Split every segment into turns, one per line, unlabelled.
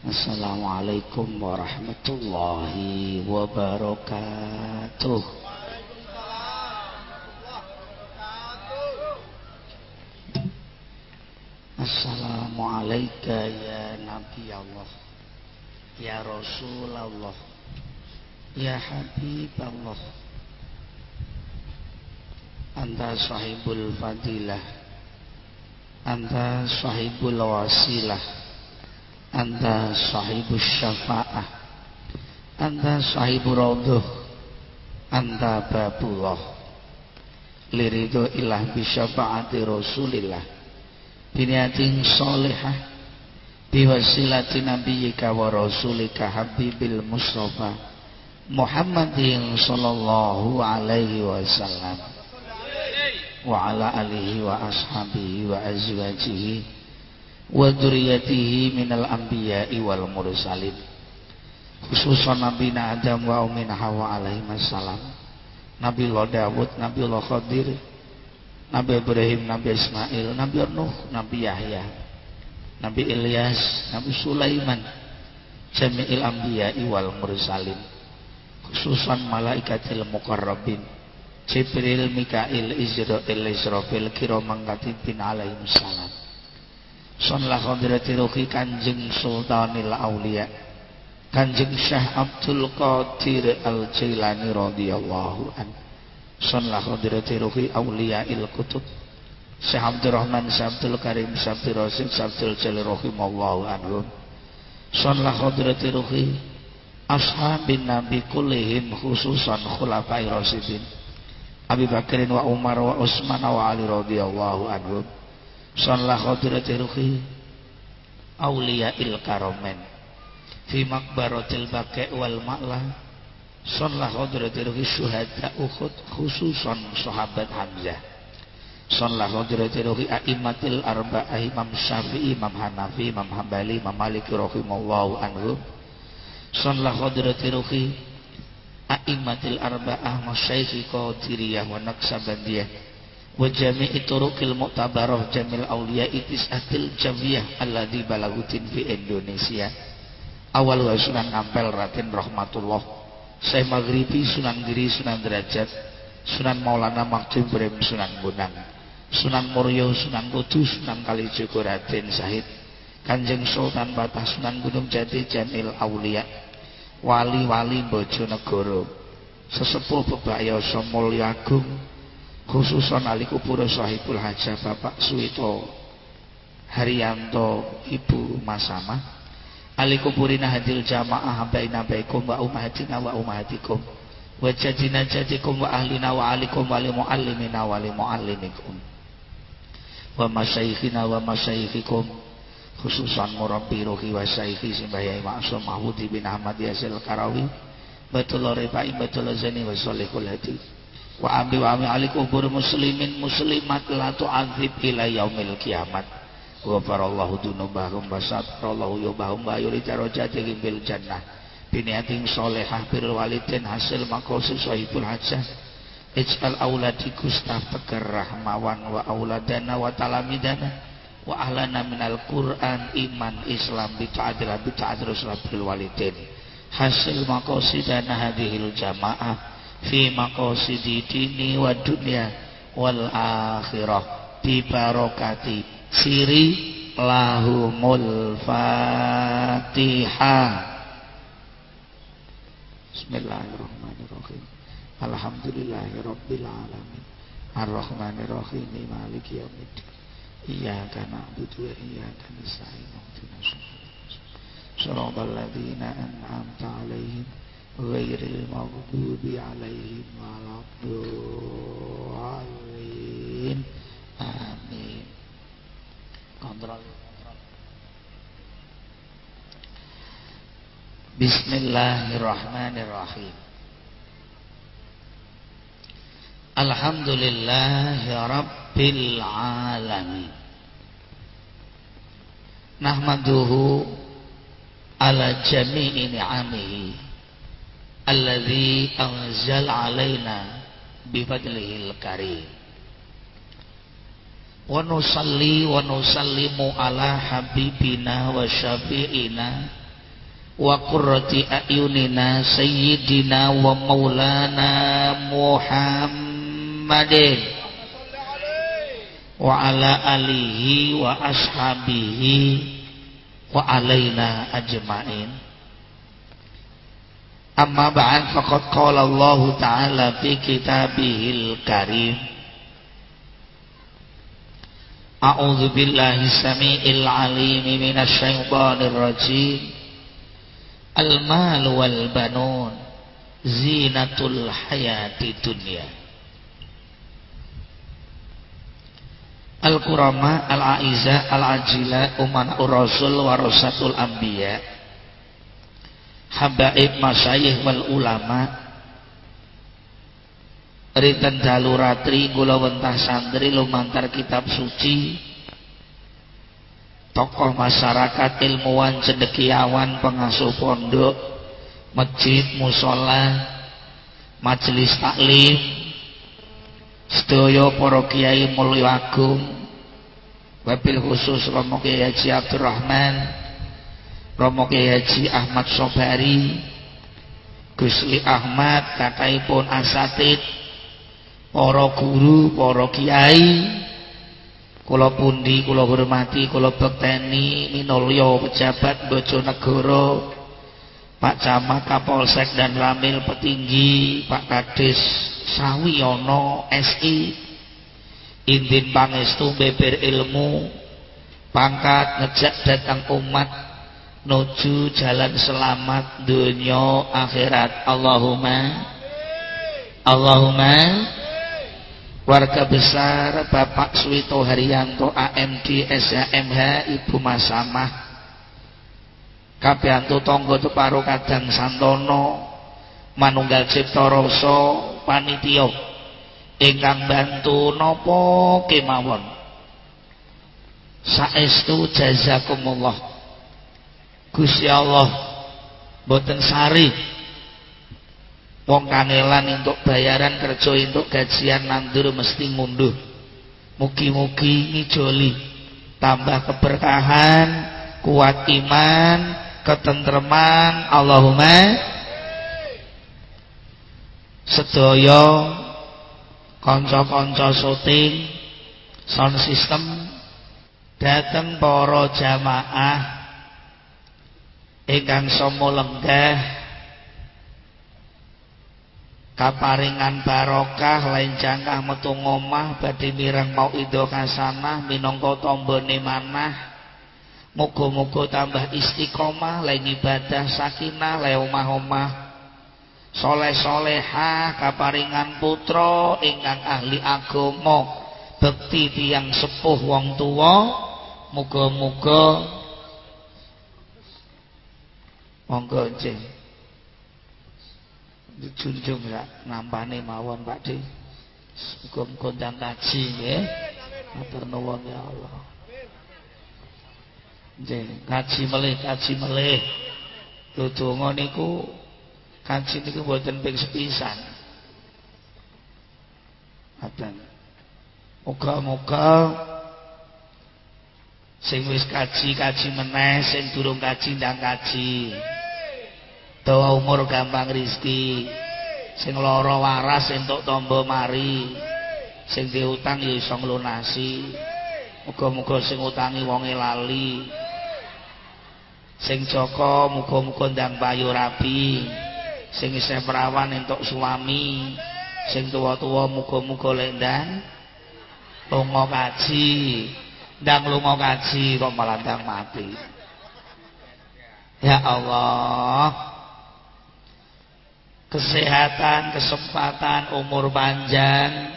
Assalamualaikum warahmatullahi wabarakatuh. Assalamualaikum ya Nabi Allah Ya Rasulullah Ya Habib Allah Anta sahibul fadilah Anta sahibul wasilah Anta sahibu syafa'ah. Anta sahibu rauduh Anta babullah. Liridu ilah bisyafa'ati rasulillah. Biniatin solihah. Biwasilati nabiyika wa rasulika habibil mustafa. Muhammadin sallallahu alaihi wasallam. Wa ala alihi wa ashabihi wa azwajihi wa dzurriyyatihi minal anbiya'i wal mursalin. Khususan Nabi Adam wa Ummin Hawa alaihi wassalam Nabi Allah Dawud Nabi Allah Khadir Nabi Ibrahim Nabi Ismail Nabi Nuh Nabi Yahya Nabi Ilyas Nabi Sulaiman Jami'il anbiya'i wal mursalin. Khususan malaikatil muqarrabin Jibril, Mikail, Israel, Israfil, Kiromang Katibin alaihi wassalam Sunlah Khadrati Ruhi Kanjeng Sultanil Aulia. Kanjeng Syekh Abdul Qadir Al-Jailani radhiyallahu an. Sunlah Khadrati Ruhi Aulia Il Kutub Syekh Abdul Rahman Syekh Abdul Karim Syekh Abdul Rasid Syekh Abdul Jalil rahimallahu anhum. Sunlah Khadrati Ruhi Ashabin Nabi kullihim khususan khulafai Rasidin. Abi Bakrin wa Umar wa Utsman wa Ali radhiyallahu anhum Sallah khadrati ruhi Aulia il karomen. Fi makbaratil baqi wal ma'la Sallah khadrati ruhi syuhada ukhud Khususan sahabat Hamzah. Sallah khadrati ruhi Aimatil arba'ah Imam Syafi'i Imam Hanafi Imam Hambali Imam Malik Rahimallahu anhu. Sallah khadrati ruhi Aimatil arba'ah Masyaikhi Qadiriyah wa Naksabandiyah wa jami'i turuqil mu'tabarah jamil awliya itis atil jamiyah alladhi balagutin fi Indonesia. Awal wa sunan ngampel ratin rahmatullah. Syekh Maghribi Sunan Giri Sunan Derajat. Sunan Maulana Maktum Ibrahim Sunan Gunang Sunan Muryo Sunan Kudus Sunan Kalijogo Raden Sahid Kanjeng Sultan Batah Sunan Gunung Jati Jamil Aulia Wali-wali Bojonegoro. Sesepuh Bebaya Somulya Agung khususan ali kubur sahibul hajah Bapak Suwito Haryanto Ibu Masama. Ali kuburina hadil jamaah baina baikum wa umahatina wa umahatikum wa jadina jadikum wa ahlina wa alikum wa li muallimina wa li muallimikum. Wa masyayikhina wa masyayikhikum. Khususan murabbi ruhi wa syayikhi simbayai ma'asum mahmudi bin Ahmad Yasil Karawi. Batul Rifa'i Batul Zani wa Salihul Hadith wa ambi wa ambi alik ubur muslimin muslimat la tu'adzib ila yaumil kiamat. Wa farallahu dunubahum wa satrallahu yubahum wa yuri darajatihim bil jannah. Biniatin solehah bir walidin hasil makosid sahibul hajah. Ij'al auladi gustaf tegar rahmawan wa auladana wa talamidana. Wa ahlana minal quran iman islam bita'adil bita'adil bil walidin. Hasil makosidana hadihil jamaah fi maqasidi dini wa dunya wal akhirah. Bi barokati. Siri lahumul fatihah. Bismillahirrahmanirrahim. Alhamdulillahi Rabbil Alamin. Ar-Rahmanirrahim. Maliki Yawmiddin Iyaka na'budu wa iyaka nasta'in. Shiratal ladzina an'amta 'alaihim غير المغضوب عليهم ولا الضالين آمين kontrol Bismillahirrahmanirrahim Alhamdulillahi Rabbil Alamin Nahmaduhu Ala jami'i ni'amihi alladhi anzal alaina bifadlihil karim wa nusalli wa nusallimu ala habibina wa syafi'ina wa qurrati ayunina sayyidina wa maulana Muhammadin. Wa ala alihi wa ashabihi wa alaina ajma'in Amma ba'an faqad Allah Ta'ala fi kitabihil karim. A'udzu billahi samiil alim minasy syaithanir rajim. Al mal wal banun zinatul hayatid dunya. Al-Qurama, Al-A'iza, Al-Ajila, Uman Ur-Rasul, Warasatul Habaib Masyayih wal Ulama. Rinten Daluratri, Gula Wentah Santri, Lumantar Kitab Suci. Tokoh masyarakat, ilmuwan, cendekiawan, pengasuh pondok Masjid, musola Majelis taklim sedaya para kiai mulya agung wabil khusus Romo Kiai Haji Abdurrahman Romo Kiai Ahmad Sobari Gusli Ahmad kakaipun asatid para guru para kiai kula pundi kula hormati kula bekteni minulya pejabat Bojonegoro Pak Camat Kapolsek dan Ramil Petinggi Pak Kades Sawiyono SI Indin Pangestu beber ilmu pangkat ngejak datang umat nuju jalan selamat dunia akhirat. Allahumma Allahumma. Warga besar Bapak Suwito Haryanto AMD SHMH Ibu Masamah. Kabianto Tonggo Teparo Kadang Santono. Manunggal Cipta Rasa panitia. Ingkang bantu napa kemawon. Saestu jazakumullah Gusti Allah boten sari. Wong kangelan untuk bayaran kerja untuk gajian nandur mesti ngunduh mugi-mugi ngijoli tambah keberkahan kuat iman ketentreman Allahumma sedaya kanca-kanca syuting sound system dateng para jamaah ingkang somo lenggah. Kaparingan barokah lain jangkah metu ngomah badhe mireng mau ido kasanah minangka tombone manah. Muga-muga tambah istiqomah lain ibadah sakinah le omah-omah. Soleh soleha kaparingan putra ingkang ahli agama. Bekti tiang sepuh wong tua muga-muga monggo nggih dijunjung ya nampane mawon Pak Di muga-muga ndang kaji nggih matur nuwun ya Allah nggih kaji melih kaji melih Donga niku kaji niku mboten ping sepisan. Ngoten. Muga-muga sing wis kaji kaji meneh, sing durung kaji ndang kaji. Dawa umur gampang rizki. Sing lara waras entuk tombo mari. Sing diutang ya iso nglunasi. Muga-muga sing utangi wonge lali. Sing Joko muga-muga ndang payu rapi. sing isih perawan entuk suami sing tuwa-tuwa muga-muga lendang lunga kaji ndang lunga kaji kok malah ndang mati ya Allah kesehatan kesempatan umur panjang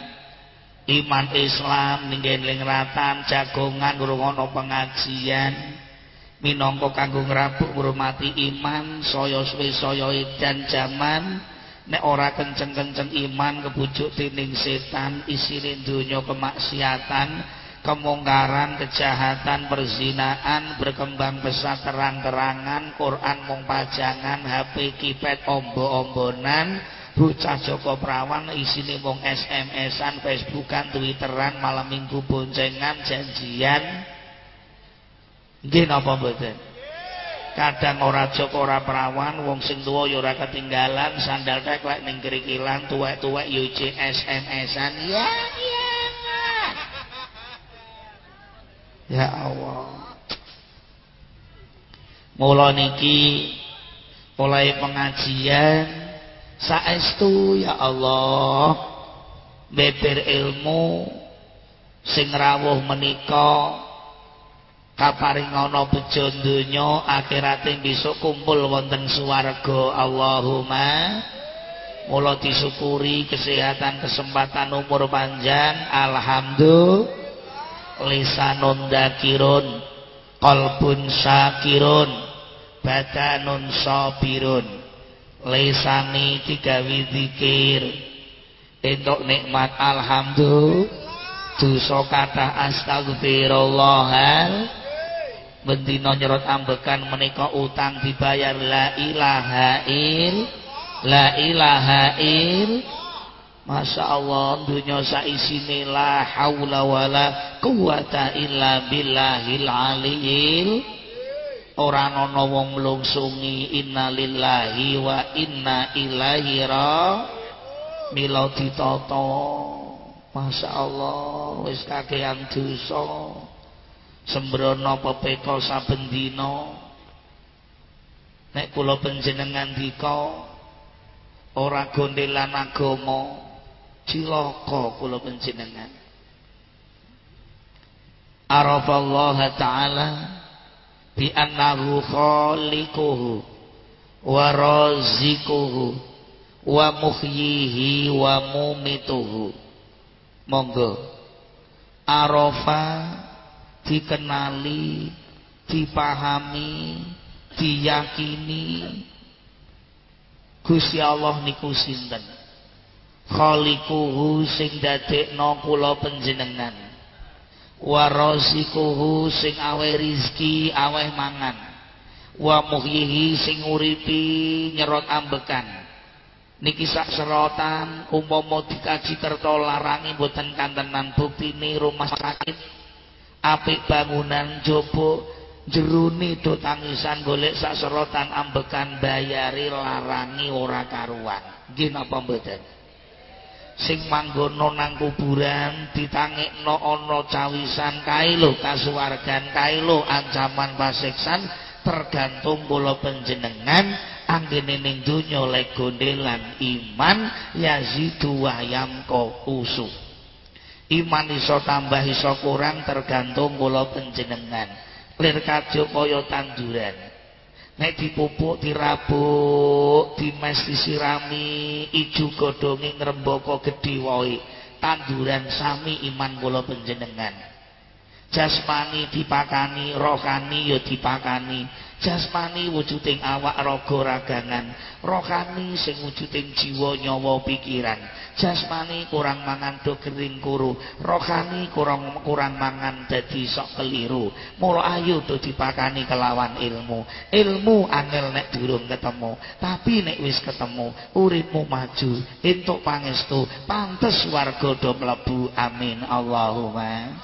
iman Islam ninggen lingratan jagongan ngrungono pengajian minangka kanggo ngrabuk ngurmati iman saya suwe saya edan jaman nek ora kenceng-kenceng iman kebujuk dening setan isine donya kemaksiatan kemungkaran kejahatan perzinaan berkembang pesat terang-terangan Quran mung pajangan HP kipet ombo-ombonan bocah Joko Prawan isine mung SMS-an Facebookan Twitteran malam minggu boncengan janjian. Nggih napa mboten? kadang ora joko ora perawan wong sing tuwa ya ora ketinggalan sandal teklek ning kerikilan tuwek-tuwek yo SMS-an ya ya ya Allah. Mula niki mulai pengajian. Saestu ya Allah. Beber ilmu sing rawuh menika. Kaparingana bejo donya akhirate besok kumpul wonten swarga. Allahumma mula disyukuri kesehatan kesempatan umur panjang. Alhamdulillah lisanun dakirun qalbun syakirun badanun sabirun. Lisani digawe zikir entuk nikmat alhamdulillah. Dosa kathah astagfirullahal bendina nyerot ambekan menika utang dibayar la ilaha il la ilaha il Masya Allah dunia saisini la hawla wala quwata illa billahil aliyil. Orang ana wong mlungsungi innalillahi wa inna ilaihi ra mila ditata. Masya Allah wis kakean dosa. Sembrono pepeka saben dina. Nek kula panjenengan dika ora gondelan agama cilaka kula panjenengan. Arafallah taala bi annahu khaliquhu wa razikuhu wa muhyihi wa mumituhu. Monggo. Arafa dikenali, dipahami, diyakini. Gusti Allah niku sinten. Khaliquhu sing dadekno kula panjenengan. Warasikuhu sing awe rizki, awe mangan. Wa muhyihi sing uripi nyerot ambekan. Niki sak serotan umpama dikaji larangi mboten kantenan buktine rumah sakit apik bangunan jopo jeruni do tangisan golek sak serotan ambekan bayari larangi ora karuan nggih napa sing manggono nang kuburan ditangekno ana cawisan kae lho kasuwargan kae lho ancaman pasiksan tergantung kula panjenengan anggene ning donya lek gondelan iman yazidu wa yamqa usuk. Iman iso tambah iso kurang tergantung kula panjenengan. Lir kaya tanduran. Nek dipupuk dirabuk dimes disirami ijo godhonge ngrembaka gedhe wae. Tanduran sami iman kula panjenengan. Jasmani dipakani rohani ya dipakani jasmani wujuding awak raga ragangan rohani sing wujuding jiwa nyawa pikiran. Jasmani kurang mangan do kering kuru rohani kurang kurang mangan dadi sok keliru. Mula ayo do dipakani kelawan ilmu. Ilmu angel nek durung ketemu tapi nek wis ketemu uripmu maju. Entuk pangestu pantes warga do mlebu. Amin Allahumma.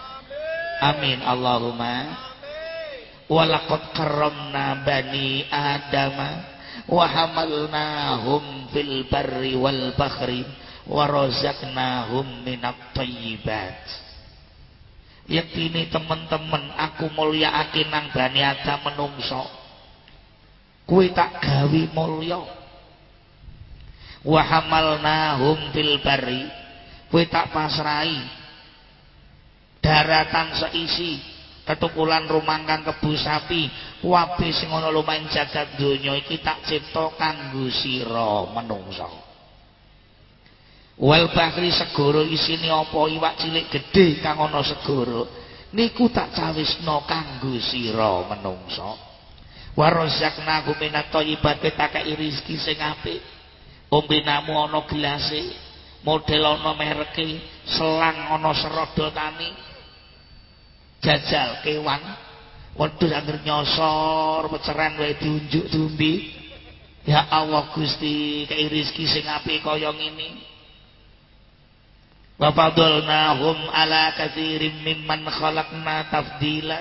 Amin Allahumma walaqad karramna bani adama wa hamalnahum fil barri wal bahri wa razaqnahum minat thayyibat yaktini teman-teman aku mulyaake nang bani adam menungso. Kuwi tak gawe mulya. Wa hamalnahum fil barri kuwi tak pasrai daratan seisi ketukulan rumangkang kebu sapi wabe sing ana lumayan jagat donya iki tak cipta kanggo sira menungsa. Wal bahri segara isine apa iwak cilik gedhe kang ana segara niku tak cawisna kanggo sira menungsa. Warozakna guminat thayyibat tak rezeki sing apik. Ombenamu ana gelase model ana mereke selang ana serodotane jajal kewan. Wedhus anggere nyosor peceran wae diunjuk dumbi. Ya Allah Gusti kei rezeki sing apik kaya ngene. Wa fadalnahum ala katsirin mimman khalaqna tafdila.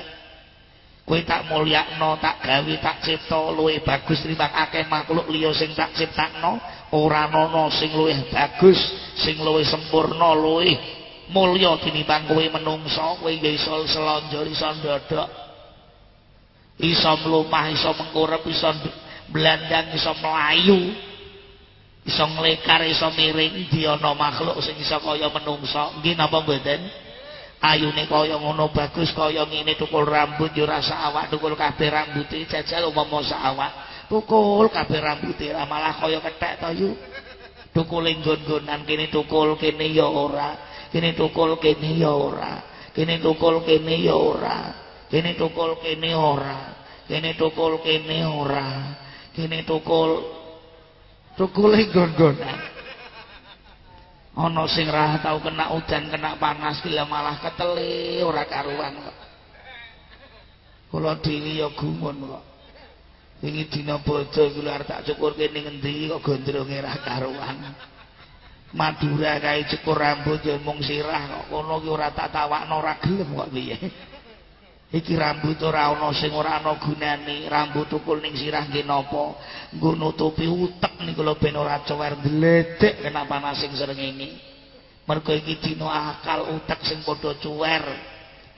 Kowe tak mulyakno tak gawe tak cipta luwih bagus tinimbang akeh makhluk liya sing tak ciptakno. Ora ana sing luwih bagus sing luwih sempurna luwih mulya tinimbang kowe menungso kowe ya iso selonjor iso ndodok. Iso mlumah iso mengkurep iso blandang iso melayu iso nglekar iso miring di ana makhluk sing iso kaya menungso. Nggih napa mboten? Ayune kaya ngono bagus kaya ngene tukul rambut yo rasa awak tukul kabeh rambuté jajal umpama sak awak tukul kabeh rambuté malah kaya kethek to yu? Tukul nggon-nggonan kene tukul kene ya ora kene tukul kene ya ora. Kene tukul kene ya ora. Kene tukul kene ora. Kene tukul kene ora. Kene tukul tukul nggon-nggonan ana sing ra tau kena udan kena panas gila malah ketele ora karuan kok. Kula dhewe ya gumun kok. Wingi dina bodho kula tak cukurke ning endi kok gondronge ra karuan Madura kae cukur rambut ya mung sirah kok. Kono ki ora tak tawakno ora gelem kok piye. Iki rambut ora ana sing ora ana gunane. Rambut tukul ning sirah nggih napa? Nggo nutupi utek niku lho ben ora cower. Gledek kena panas sing srengenge. Mergo iki dina akal utek sing padha cuwer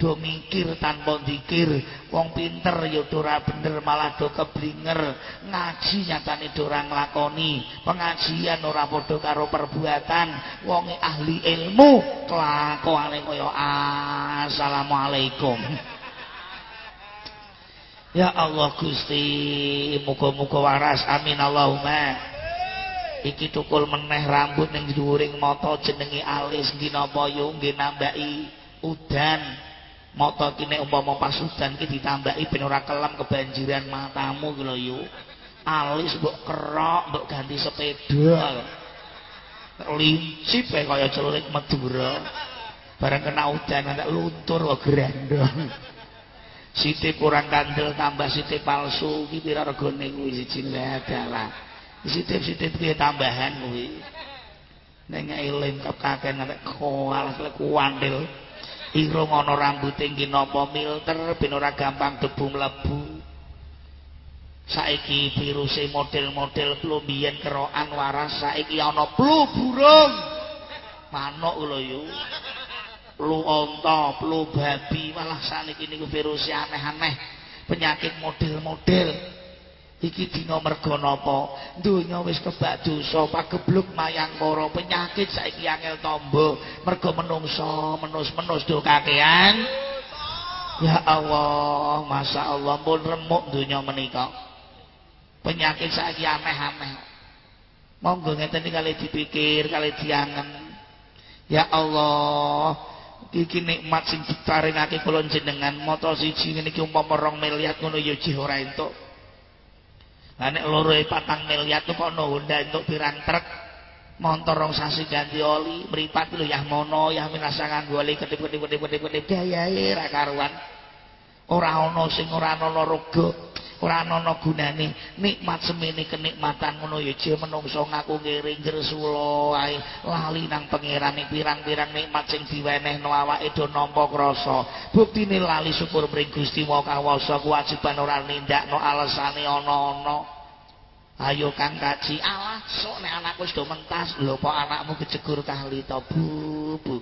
do mikir tanpa dikir. Wong pinter ya bener malah do keblinger. Ngaji nyatane do ora nglakoni. Pengajian ora padha karo perbuatan. Wong ahli ilmu kelakuane kaya assalamualaikum. Ya Allah Gusti, muga-muga waras. Amin Allahumma. Iki tukul meneh rambut ning dhuwuring mata jenenge alis. Nggih napa yo? Nggih udan. Mata kene umpama pas udan ki ditambahi ben ora kelam kebanjiran matamu ki lho. Alis mbok kerok, mbok ganti sepeda. Lincip kaya celurit Madura. Bareng kena udan nek luntur kok grandong. Siti kurang kandel tambah siti palsu iki pira regane kuwi siji adalah. Siti-siti piye tambahan kuwi. Nek eling kaken nek koal kuandil. Irung ana rambuté iki napa milter ben ora gampang debu mlebu. Saiki viruse model-model flu biyen kerokan waras saiki ana flu burung. Manuk lho yo. flu onta, flu babi, malah saniki niku virus aneh-aneh, penyakit model-model. Iki dina merga napa? Donya wis kebak dosa, pagebluk mayang para penyakit saiki angel tombo, merga menungso, menus-menus do kakean. Ya Allah, Masya Allah pun remuk donya menika. Penyakit saiki aneh-aneh. Monggo ngeten kali dipikir, kali diangen. Ya Allah, iki nikmat sing diparingake kula jenengan mata siji ngene iki umpama 2 miliar ngono ya jih ora entuk lah nek loro e patang miliar kok ono Honda entuk pirang truk montor rong sasi ganti oli mripat lho yah mono yah minasa nganggo oli kedip-kedip-kedip-kedip gayae ra karuan ora ana sing ora ana rogo ora ana gunane nikmat semene kenikmatan ngono ya je menungso ngaku ngiring gresula ae. Lali nang pangerane pirang-pirang nikmat sing diwenehno awake do nampa krasa. Buktine lali syukur mring Gusti wa kawasa kewajiban ora nindakno alesane ana-ana. Ayo kang kaji. Alah sok nek anakku wis do mentas lho kok anakmu kejegur kali to bu bu?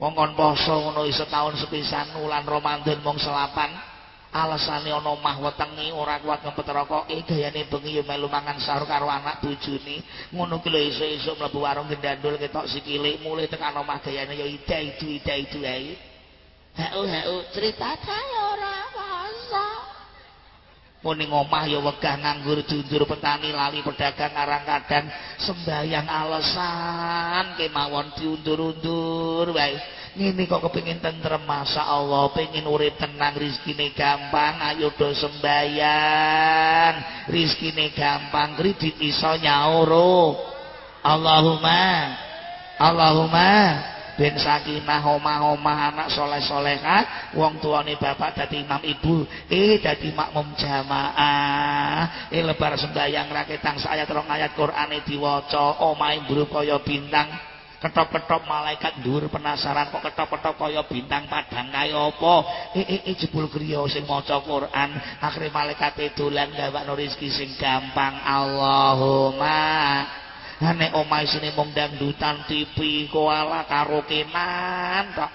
Wong kon poso ngono setahun sepisan wulan Ramadan mung selapan alasane ana omah wetengi ora kuat ngempet rokok e gayane bengi ya melu mangan sahur karo anak bojone. Ngono ki lho esuk-esuk mlebu warung gendandul ketok sikile mulai tekan omah gayane ya ida itu ida itu ae. Heu heu cerita saya ora masa. Muni ngomah ya wegah nganggur jundur petani lali pedagang arang kadang sembayang alasan kemawon diundur-undur wae ngene kok kepengin tentrem masyaallah pengin urip tenang rezekine gampang ayo do sembahyang. Rezekine gampang kredit iso nyaur Allahumma Allahumma. Ben sakinah omah-omah anak soleh-solehah wong tuane bapak dadi imam ibu eh dadi makmum jamaah. Eh lebar sembahyang raketang rong ayat Qur'ane diwaca omahe mbruk kaya bintang Ketop-ketop malaikat dhuwur penasaran kok ketop-ketop kaya bintang padang kaya apa? Eh eh eh jebul griya sing maca Quran, akhire malaikat dolan gawakno rezeki sing gampang. Allahumma nek omahe sine mung dangdutan TV koala karo kenan tok.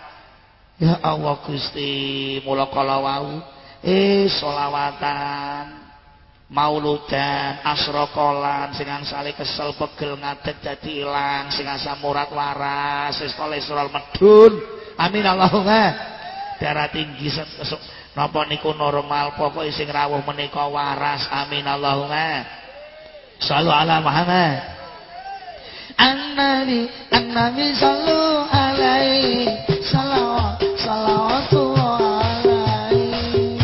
Ya Allah Gusti, mula kala wau eh selawatan mauludan asrokolan sing angsale kesel pegel ngadeg dadi ilang sing asam murad waras wis kolesterol medun. Amin Allahumma. Darah tinggi napa niku normal pokoke sing rawuh menika waras. Amin Allahumma. Sallu ala Muhammad. An-Nabi An-Nabi sallu alaihi. Salawat salawatullah alaihi.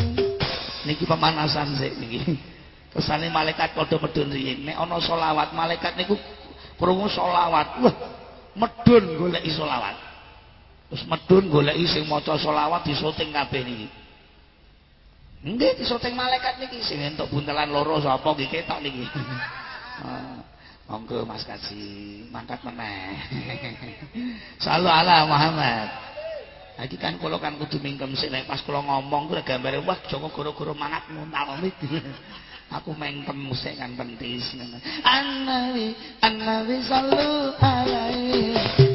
Niki pemanasan sik niki Kesane malaikat padha medun riyin. Nek ana selawat malaikat niku krungu selawat. Wah, medun goleki selawat. Terus medun goleki sing maca selawat disuting kabeh niki. Nggih disuting malaikat niki sing entuk buntelan loro sapa nggih ketok niki. Ah, monggo Mas Kaji, mangkat meneh. Sallu ala Muhammad. Lagi kan kula kan kudu mingkem sik pas kula ngomong kuwi gambare wah Joko goro-goro mangat nguntal iki. aku mengkem musik kan pentis An-Nabi An-Nabi sallu alaihi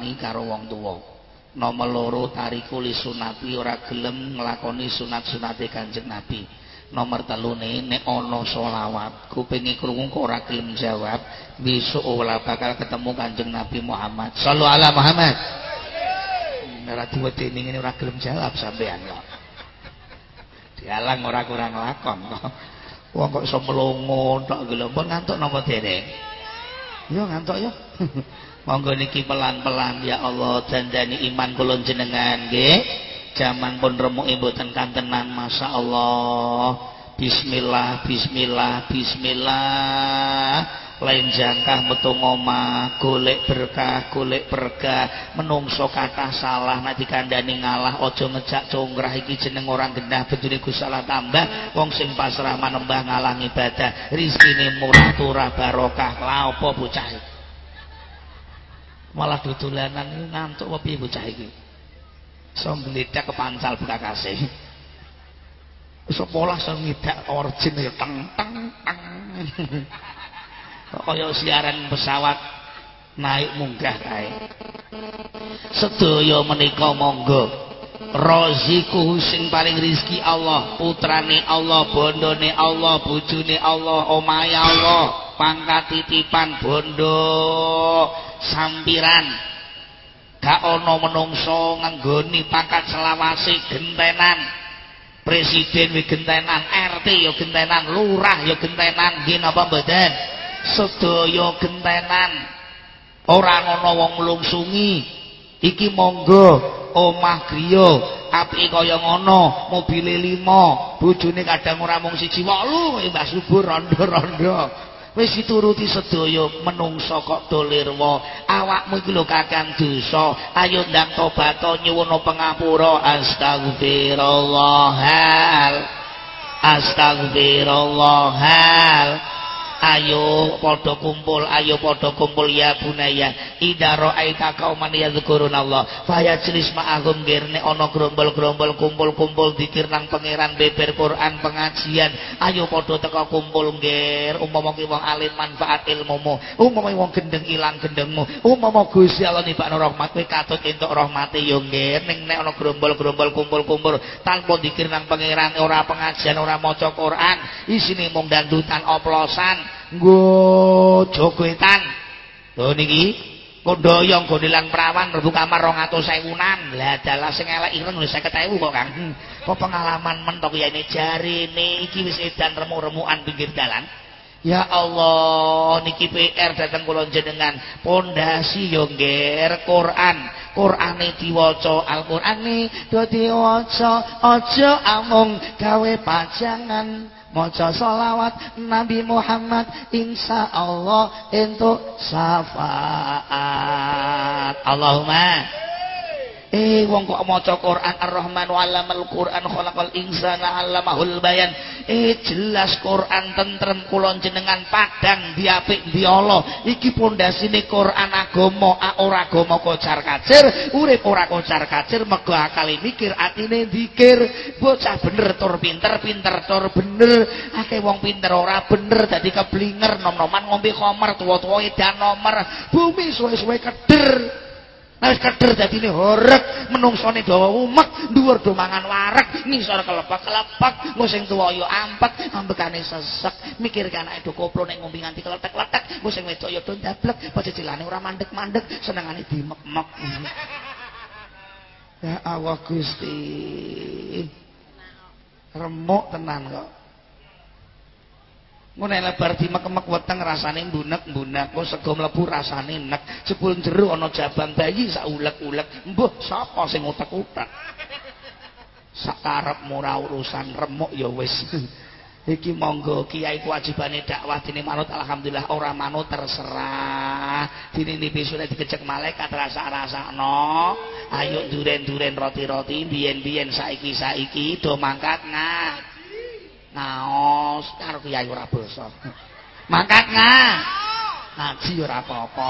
wani karo wong tuwa. Nomor loro tariku li sunati ora gelem nglakoni sunat-sunate Kanjeng Nabi. Nomor telune nek ana selawat kupinge krungu kok ora gelem jawab besok ora bakal ketemu Kanjeng Nabi Muhammad sallallahu alaihi Muhammad ora diwedeni ngene ora gelem jawab sampean kok. Dialang ora kurang lakon kok. Wong kok iso mlongo tok gelem. Ngantuk napa dereng? Yo ngantuk yo. Monggo niki pelan-pelan ya Allah dandani iman kula jenengan nggih. Jaman pun remuk mboten kantenan masyaallah. Bismillah, bismillah, bismillah. Lain jangkah metu ngomah, golek berkah, golek berkah, menungso kata salah nanti kandani ngalah, ojo ngejak congkrah iki jeneng orang gendah bejune salah tambah, wong sing pasrah manembah ngalah ibadah, rizkine murah turah barokah, la opo bocah Malah dudulanan ngantuk apa piye bocah iki? Iso ngledak kepancal buka kasih. Iso pola iso ngidak origin ya teng teng teng. kaya siaran pesawat naik munggah kae sedaya menika monggo raziku sing paling rizki Allah putrane Allah bondone Allah bojone Allah omahe Allah pangkat titipan bondo sampiran. Gak ana menungso nganggoni pangkat selawase gentenan. Presiden wi gentenan RT ya gentenan lurah ya gentenan nggih napa mboten? Sedaya gentenan. Ora ana wong mlungsungi iki monggo omah griya apike kaya ngono mobile 5 bojone kadang ora mung siji 8 Mbah Subur rondo-rondo wis dituruti sedaya menungsa kok dolirwa awakmu iki lho kakang dosa ayo ndang tobat nyuwun pangapura astagfirullahal astagfirullahal ayo padha kumpul ayo padha kumpul ya bunaya. Ida ra'aita qauman yadhkurunallah fayajlis ma'ahum gerne ana grombol-grombol kumpul-kumpul dikir nang pangeran beber Quran pengajian. Ayo padha teka kumpul ngger umpama ki wong alim manfaat ilmumu. Umpama wong gendeng ilang gendengmu. Umpama Gusti Allah nibakno rahmat kowe katut entuk rahmate yo ngger ning nek ana grombol-grombol kumpul-kumpul tanpa dikir nang pangeran ora pengajian ora maca Quran. Isine mung dandutan oplosan nggo jogetan. Lho niki kondoyong gondelan perawan rebu kamar 200.000an lah dalah sing elek ireng lho 50.000 kok Kang. Hmm. kok pengalaman mentok ya ini? Jarine iki wis edan remuk-remukan pinggir dalan. Ya Allah niki PR dateng kula jenengan pondasi yo ngger Quran. Qurane diwaca Al-Qurane diwaca. Aja amung gawe pajangan maca selawat Nabi Muhammad insya Allah untuk syafaat. Allahumma Eh wong kok maca Quran Ar-Rahman 'allamal Quran khalaqal insana 'allamahul bayan. Eh jelas Quran tentrem kula jenengan padang diapik di Allah. Iki pondasine Quran agama, ora agama kocar-kacir, urip ora kocar-kacir, mego akale mikir, atine dikir. Bocah bener tur pinter, pinter tur bener. Akeh wong pinter ora bener dadi keblinger nom-noman ngombe khamar tuwa-tuwa edan nomor. Bumi suwe-suwe keder. Nah keder dadine horeg, menungsone dawa umek, dhuwur do mangan wareg, ngisor kelepak-kelepak, engko sing tuwa ya ampek, ambekane sesek, mikir anake do koplo nek ngombe nganti kletek-kletek, engko sing wedok ya do ndablek, pecicilane ora mandek-mandek, senengane dimek-mek. Ya Allah Gusti. Remuk tenan kok. Ngono lebar dimek-mek weteng rasane mbunek-mbunek kok sego mlebu rasane nek. Jebul jero ana jabang bayi sak ulek-ulek. Mbuh sapa sing utek-utek? Sak karepmu ora urusan remuk ya wis. Iki monggo kiai kewajibane dakwah. Dene manut alhamdulillah ora manut terserah. Dene nipi dikecek malaikat rasa-rasakno. Ayo duren-duren roti-roti biyen-biyen saiki-saiki do mangkat ngaji ngaos karo kiai ora basa. Mangkat nga ngaji ora apa-apa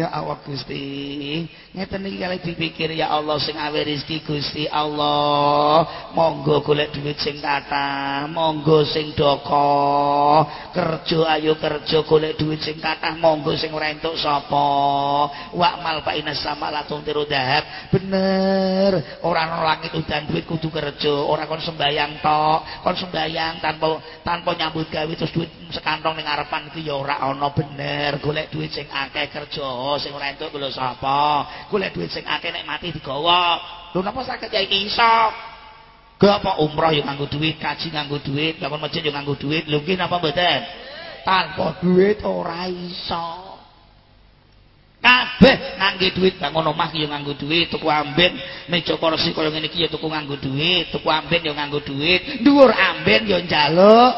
Ya Allah Gusti, ngeten iki kali dipikir ya Allah sing awe rezeki Gusti Allah. Monggo golek duit sing kathah, monggo sing doko. Kerja ayo kerja golek duit sing kathah, monggo sing ora entuk sapa. Wa mal fa inas samalatun tiru dahab. Bener, ora ana langit udan duit kudu kerja, ora kon sembayang tok. Kon sembayang tanpa tanpa nyambut gawe terus duit sekantong ning ngarepan iki ya ora ana bener. Golek duit sing akeh kerja. Sing ora entuk lho sapa golek duit sing akeh nek mati digawa lho napa saged ya iki iso apa umroh yang nganggo duit, kaji nganggo duit, bangun masjid yang nganggo duit, lho nggih napa mboten? Tanpa duit ora iso. Kabeh ngangge duit bangun omah ya nganggo duit, tuku amben, meja kursi kaya ngene iki ya tuku nganggo duit, tuku amben ya nganggo duit, dhuwur amben ya njaluk.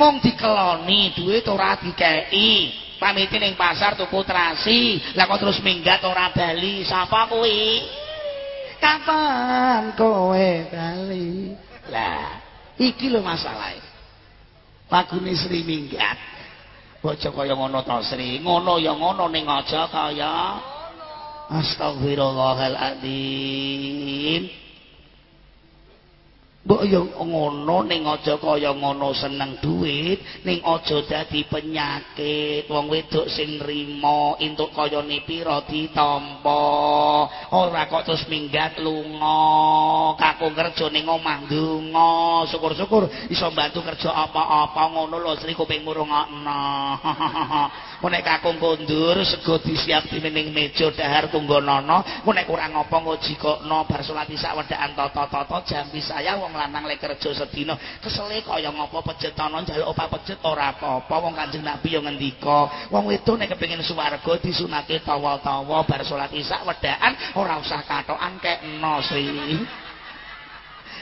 Mung dikeloni duit ora dikeki. Pamiti ning pasar tuku terasi. Lah kok terus minggat ora bali? Sapa kuwi? Kapan kowe bali? Lah iki lho masalahe. Lagune Sri minggat. Bojo kaya ngono to Sri? Ngono ya ngono ning aja kaya. Astagfirullahaladzim Mbok yo ngono ning aja kaya ngono seneng duit, ning aja dadi penyakit. Wong wedok sing nrimo entuk kaya nipira ditampa. Ora kok terus minggat lunga, kaku kerja ning omah ndonga. Syukur-syukur iso bantu kerja apa-apa ngono lho Sri kuping ngrungokno. Nek kakung kondur sego disiap di ning meja dahar tunggonono, nek kurang apa ngojikokno bar salat isak wedakan tata-tata jambi saya wong lanang lek kerja sedina. Kesele kaya ngapa pejetono njaluk apa pejet ora apa-apa. Wong Kanjeng Nabi yo ngendika wong wedok nek kepengin swarga disunake tawa-tawa bar salat isak wedakan ora usah katokan kekno Sri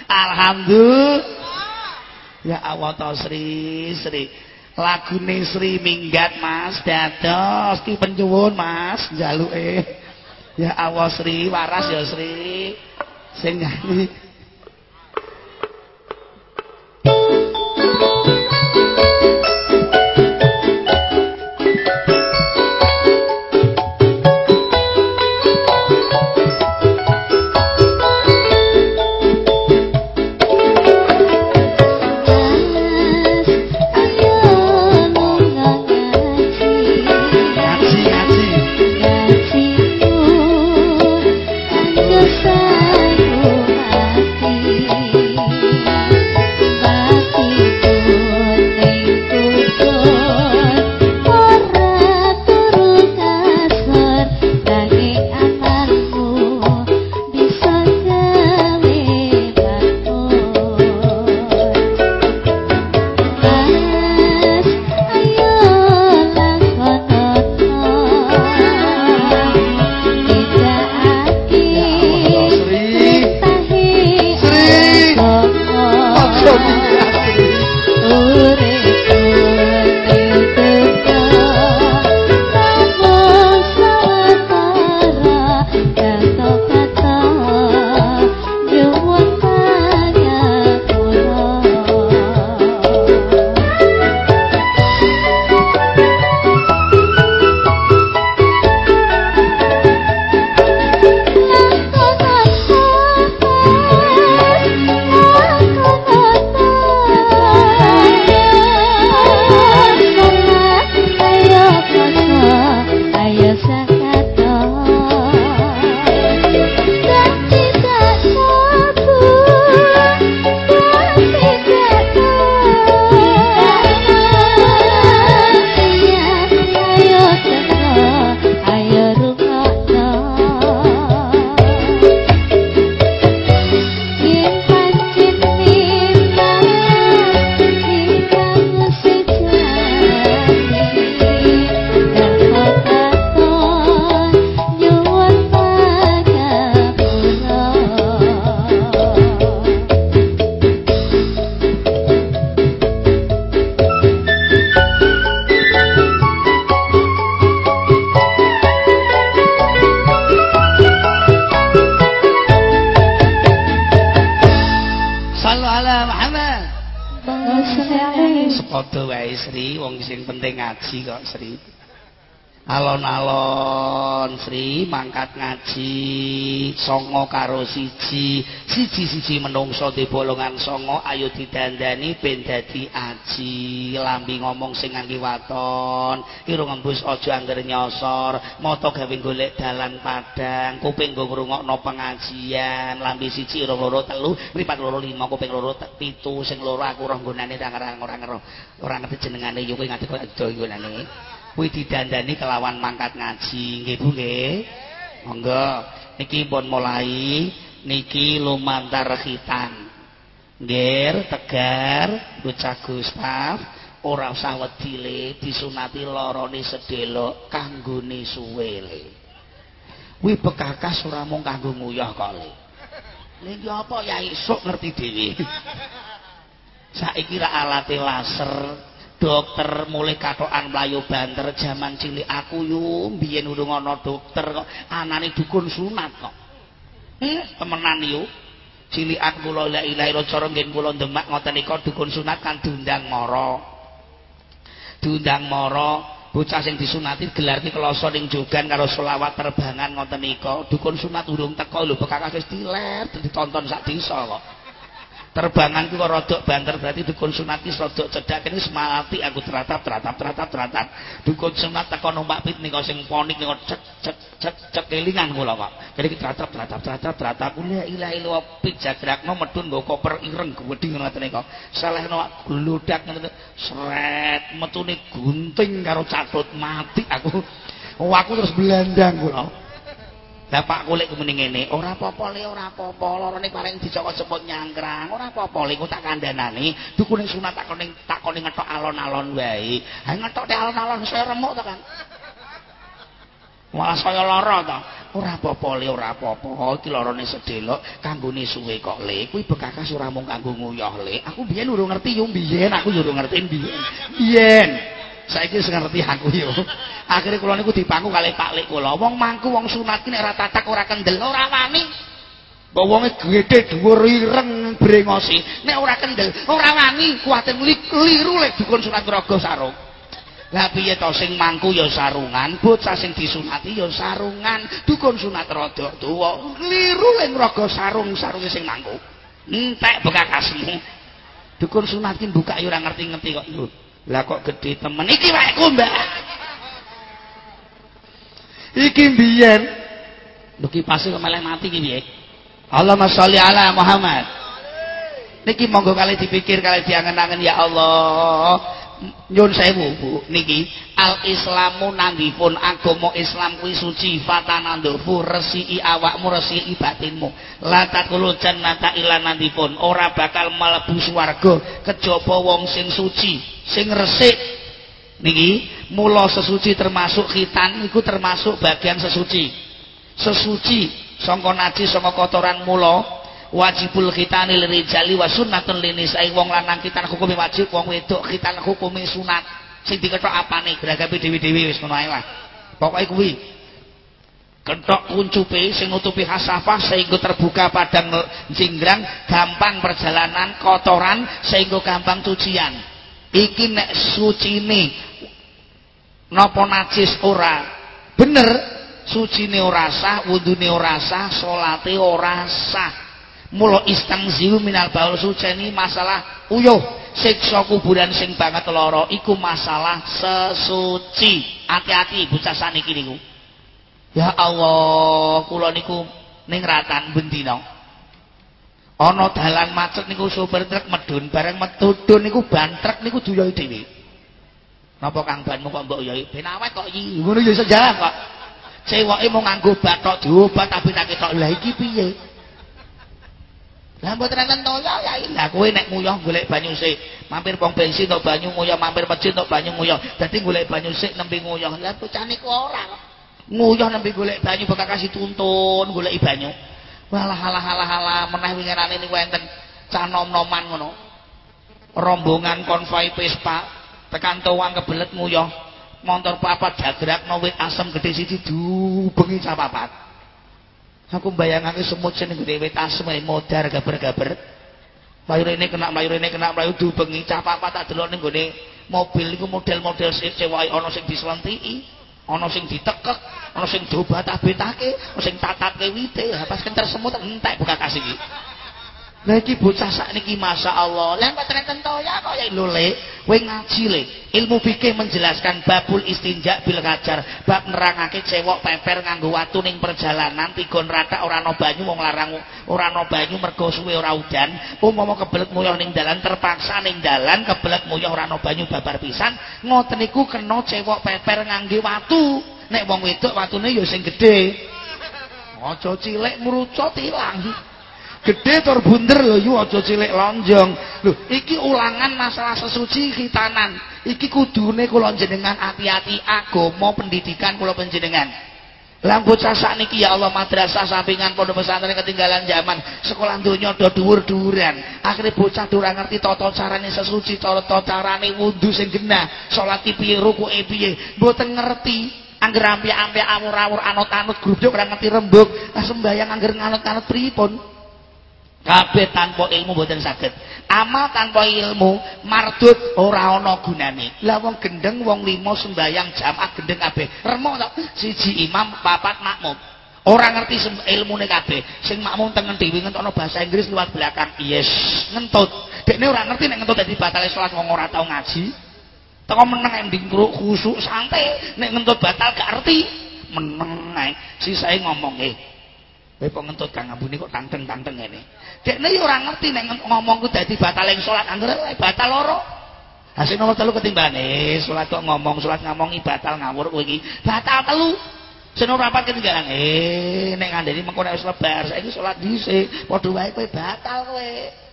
Alhamdulillah. Ya Allah ta Sri Sri. Lagune Sri minggat Mas. Dados ki penyuwun Mas. Njaluke. Ya Allah Sri. Waras ya Sri. Sing nyanyi alon-alon Sri mangkat ngaji songo karo siji. Siji-siji menungso di bolongan songo ayo didandani ben dadi aji. Lambi ngomong sing ngangge waton irung embus aja angger nyosor. Mata gawe golek dalan padang kuping nggo ngrungokno pengajian. Lambi siji irung loro telu mripat loro lima kuping loro pitu sing loro aku roh nggonane ora ora ngerti jenengane yo kuwi ngerti kok nggonane kuwi didandani kelawan mangkat ngaji. Nggih Bu nggih. Monggo. Niki pun mulai. Niki lumantar khitan nggih tegar bocah Gustaf. Ora usah wedile disunati lorone sedelok kanggone suwele. Kuwi bekakas ora mung kanggo nguyah kok le. Niki apa ya isuk ngerti dhewe? Saiki ra alate laser dokter mulai katokan mlayu banter jaman cilik aku yo biyen urung ana dokter kok. Anane dukun sunat kok. Hmm temenan yo. Cilikan kula la illallah cara ngen kula demak ngoten nika dukun sunat kan diundang mara. Diundang mara bocah sing disunati gelar ki kloso ning jogan karo selawat terbangan ngoten nika. Dukun sunat urung teko lho bekakake wis diler ditonton sak desa kok terbangan ku rodok banter berarti dukun sunat ki rodok cedhak kene semati aku teratap teratap teratap teratap dukun sunat teko numpak pit nika sing ponik nika cek cek cek cek kelingan kula kok. Jadi kita teratap teratap teratap teratap la ilaha illallah pit jagrakno medun nggo koper ireng gedhi ngoten nika. Salehno gludak ngoten sret metune gunting karo catut mati aku. Oh, aku terus belandang kula Bapak kulit kemuning ini, ora apa-apa le, ora apa-apa, lorone paling dicokot cepot nyangkrang, ora apa-apa le, ku tak kandanani, dukuning sunat tak koning, tak koning ngetok alon-alon wae, hai ngetok di alon-alon, saya remuk tak kan? Malah saya loro tak? Ora apa-apa le, ora apa-apa, iki lorone sedelok, kanggone suwe kok le, kuwi bekakas ora mung kanggo nguyah le, aku biyen urung ngerti yung biyen, aku urung ngerti biyen, biyen. Saiki wis ngerti aku yo. Akhire kula niku dipangku kali Pak Lik kula. Wong mangku wong sunat ki nek ora tatak ora kendel ora wani. Mbok wonge gedhe dhuwur ireng brengosi. Nek ora kendel ora wani kuwatir kliru lek dukun sunat raga sarung. Lah piye to sing mangku ya sarungan, bocah sing disunati ya sarungan, dukun sunat rada tuwa. Kliru lek raga sarung sarunge sing mangku. Entek bekakasmu. Dukun sunat ki buka ya ora ngerti-ngerti kok. Lho, lah kok gede temen? Iki waeku mbak. Iki biyen lho ki pasti kok malah mati ki piye? Allahumma sholli ala Muhammad. Niki monggo kali dipikir kali diangen-angen ya Allah nyun sewu Bu. Niki al islamu nandipun agama Islam kuwi suci fatanandhu resiki awakmu resiki batinmu. La takulu jannata ila nandipun ora bakal mlebu swarga. Kejaba wong sing suci sing resik. Niki mula sesuci termasuk khitan iku termasuk bagian sesuci. Sesuci sangka najis sangka kotoran mula wajibul khitanil rijali wa sunnatun linisai wong lanang khitan hukumi wajib wong wedok khitan hukumi sunat. Sing diketok apane? Gragape dewi-dewi wis ngono ae lah pokoke kuwi. Kentok kuncupe sing nutupi hasafah sehingga terbuka padang jinggrang gampang perjalanan kotoran sehingga gampang cucian. Iki nek sucine napa najis ora? Bener sucine ora sah wudune ora sah salate ora sah mula istangziu minal baul suceni masalah uyuh siksa kuburan sing banget lara iku masalah sesuci. Hati-hati bocah saniki niku. Ya Allah kula niku ning ratan bendina ana dalan macet niku sopir truk medun bareng metudun niku ban truk niku duyoi dhewe. Napa kang banmu kok mbok yoi ben awet kok iki. Ngono ya sejarah kok. Cewoke mau nganggo batok diobat tapi tak ketok. Lha iki piye Lah mboten enten toya ya lah kowe nek nguyah golek banyu sik, mampir pom bensin tok banyu nguyah, mampir masjid tok banyu nguyah. Dadi golek banyu sik nembe nguyah. Lah bocah niku ora kok. Nguyah nembe golek banyu bakal kasih tuntun goleki banyu. Walah halah halah halah meneh winginane niku enten cah nom-noman ngono. Rombongan konvoi Vespa tekan towang kebelet nguyah. Montor papat jagrakno wit asem gedhe siji dubengi cah papat. Aku bayangake semut sing gede wit asem modar gaber-gaber. Mayu rene kena mayu rene kena mayu dubengi cah papat tak delok ning gone mobil iku model-model cewek ana sing dislentiki. ana sing ditekek ana sing diobat-abetake ana sing tatatke wite pas kencer semut entek buka kasih iki Lah iki bocah sakniki masyaallah. Lah kok treten ya kaya lho Le, kowe ngaji Le. Ilmu fikih menjelaskan babul istinja bil ngajar, bab nerangake cewek peper nganggo watu ning perjalanan tigon rata ora ana banyu wong larang ora ana banyu mergo suwe ora udan. Umpama kebelet muyah ning dalan terpaksa ning dalan kebelet muyah ora ana banyu babar pisan, ngoten niku kena cewek peper ngangge watu. Nek wong wedok watune ya sing gedhe. Aja cilik mrucut ilang. Gede tur bunder lho yu aja cilik lonjong. Lho iki ulangan masalah sesuci khitanan iki kudune kula jenengan hati-hati agama pendidikan kula panjenengan. Lah bocah sakniki ya Allah madrasah sampingan pondok pesantren ketinggalan zaman. Sekolah donya do dhuwur-dhuwuran. Akhire bocah ora ngerti tata carane sesuci tata carane wudu sing genah. Salat piye rukuke piye. Mboten ngerti. Angger ampi-ampi amur-amur anut-anut grup ora ngerti rembug. Sembayang angger nganut-anut pripun kabeh tanpa ilmu mboten saged. Amal tanpa ilmu mardut ora ana gunane. Lah wong gendeng wong limo sembayang jamaah gendeng kabeh. Remo to? Siji imam papat makmum. Ora ngerti ilmune kabeh. Sing makmum tengen dhewe ngentokno bahasa Inggris luwat belakang. Yes ngentut. Dekne ora ngerti nek ngentut dadi batal salat wong ora tau ngaji. Teko meneng ending khusuk santai. Nek ngentut batal gak ngerti. Meneng ae sisae ngomong eh Kowe kok ngentut Kang? Ambune kok tanteng-tanteng ngene. Dekne yo ora ngerti nek ngomongku dadi batal ing salat anggere batal loro. Hasil nomor telu ketimbane salat kok ngomong salat ngamongi batal ngawur kowe iki. Batal telu. Seno rapat ketinggalan. Eh nek ngandeni mengko nek wis lebar saiki salat dhisik padha wae kowe batal kowe.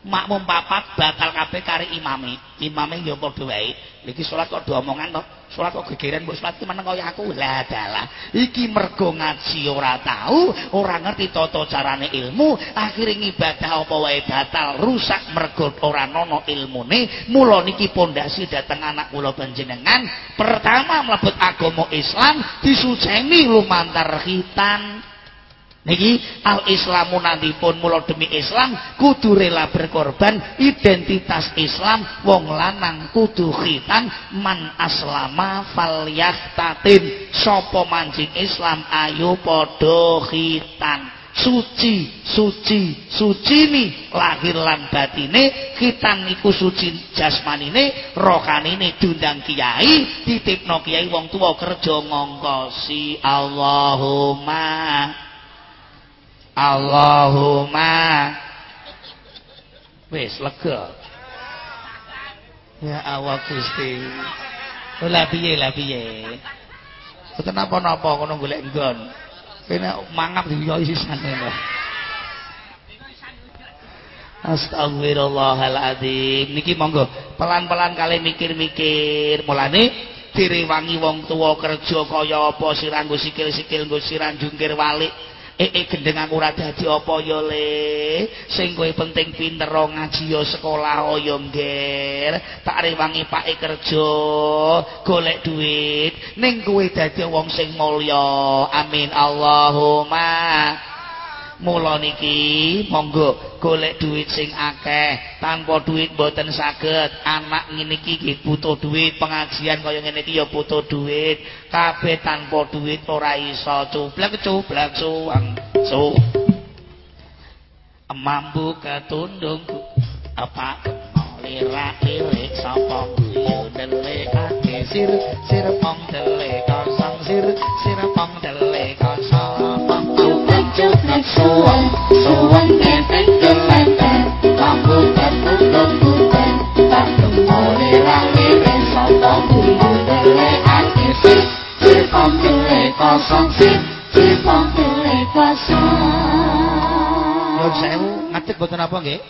Makmum papat batal kabeh kari imame. Imame yo padha wae. Iki salat kok do omongan to. Salat kok gegeran mbok salat meneng kaya aku. Lah dalah. Iki mergo ngaji ora tahu, ora ngerti tata carane ilmu, akhire ibadah apa wae batal, rusak mergo ora ana ilmune. Mula niki pondasi dateng anak kula panjenengan. Pertama mlebet agama Islam disuceni lumantar khitan. Niki al Islamu pun mula demi Islam kudu rela berkorban identitas Islam wong lanang kudu khitan man aslama falyahtatin sapa mancing Islam ayo padha khitan. Suci suci suci ni lahir lan batine khitan niku suci jasmanine rohanine diundang kiai titipno kiai wong tuwa kerja ngongkosi. Allahumma Allahumma. Wis lega. Ya Allah Gusti. Lah piye lah piye? Kenapa napa kono golek nggon. Kene mangap diyoi sisan ngono Astagfirullahaladzim Niki monggo Pelan-pelan kali mikir-mikir. Mulane Direwangi wong tua kerja Kaya apa sirang sikil-sikil Sirang jungkir walik Eh, eh gendeng aku ora dadi apa ya le? Sing kowe penting pinter ngaji ya sekolah oh ya ngger. Tak rewangi pake kerja golek duit. Ning kowe dadi wong sing mulya. Amin. Allahumma mula niki monggo golek duit sing akeh tanpa duit mboten saged. Anak ngene iki butuh duit pengajian kaya ngene iki ya butuh duit. Kabeh tanpa duit ora iso. Cublak cublak suwang su mampu ketundung apa lira lirik sapa delik ati sir sir pong delik kosong sir sir pong kosong cukup suwung suwung kepek kelepek lampu tertutup tutup tak kembali lahir soto bulu dele hati sip sipong dele kosong sip sipong dele kosong Nyun sewu ngadeg boten apa nggih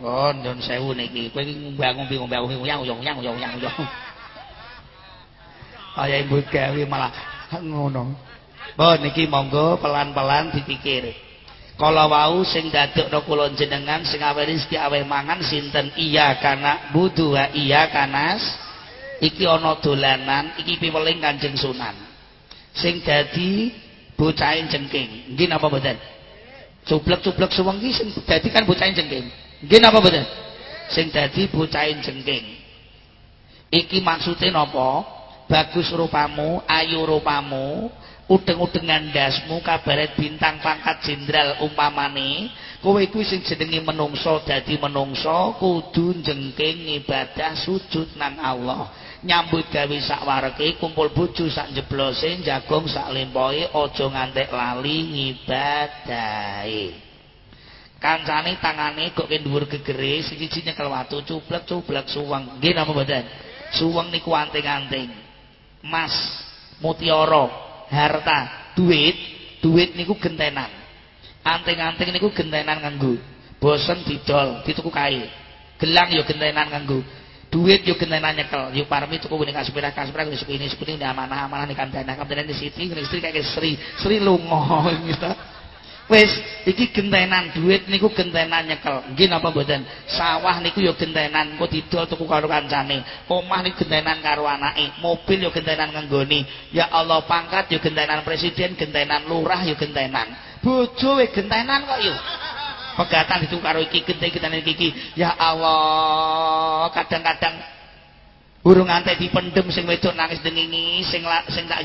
Oh, nyun sewu niki. Kowe iki ngombe-ngombe ngombe uyang uyang uyang uyang uyang. Kaya ibu gawe malah ngono. Oh niki monggo pelan-pelan dipikir. Kala wau sing dadekno kula jenengan sing awe rezeki awe mangan sinten iya kana budu wa iya kanas iki ana dolanan iki piweling Kanjeng Sunan. Sing dadi bocahe jengking. Nggih napa mboten? Cublek-cublek suwengi sing dadi kan bocahe jengking. Nggih napa mboten? Sing dadi bocahe jengking. Iki maksude napa? bagus rupamu ayu rupamu udeng-udengan dasmu kabaret bintang pangkat jenderal umpamane kowe iku sing jenenge menungso dadi menungso kudu jengking ibadah sujud nang Allah. Nyambut gawe sak wareke kumpul bojo sak jeblose jagong sak lempoe aja ngantek lali ngibadahi. Kancane tangane kok ke dhuwur gegere siji nyekel watu cuplek-cuplek suweng. Nggih napa mboten? Suweng niku anting-anting. Emas mutiara harta, duit, duit niku gentenan. Anting-anting niku gentenan nganggo. Bosen didol, dituku kae. Gelang yo gentenan nganggo. Duit yo gentenan nyekel. Yo parmi tuku wene kaspirah kaspirah wis sepini sepini amanah-amanah nih kandana kandana di siti istri kayak Sri Sri lunga gitu. Wis iki gentenan duit niku gentenan nyekel. Nggih napa mboten? Sawah niku ya gentenan engko didol tuku karo kancane. Omah niku gentenan karo anake mobil ya gentenan nganggoni. Ya Allah pangkat ya gentenan presiden gentenan lurah ya gentenan. Bojo we gentenan kok yo. Pegatan itu karo iki genteng gentenan iki ya Allah kadang-kadang burung antek dipendem sing wedok nangis dengingi sing sing tak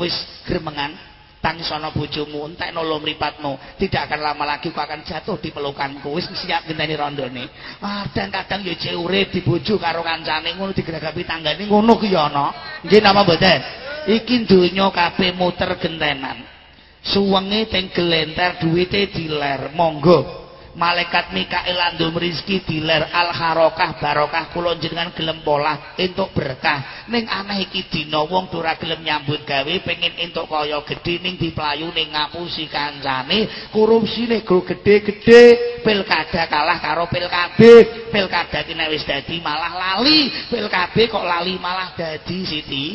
wis gremengan tangis ana bojomu entekno lo mripatmu. Tidak akan lama lagi kau akan jatuh di pelukanku. Wis siap ngenteni rondone. Kadang-kadang ya cek urip di bojo karo kancane ngono digeragapi tanggane ngono ku ya ana. Nggih napa mboten? Iki donya kabeh muter gentenan. Suwenge teng gelenter duwite diler. Monggo malaikat Mikail andum rizki diler al harokah barokah. Kula jenengan gelem pola entuk berkah. Ning aneh iki dina wong ora gelem nyambut gawe pengen entuk kaya gedhe ning diplayu ning ngapusi kancane korupsine go gedhe-gedhe. Pilkada kalah karo pilkade pilkada ki nek wis dadi malah lali. Pilkade kok lali malah dadi siti.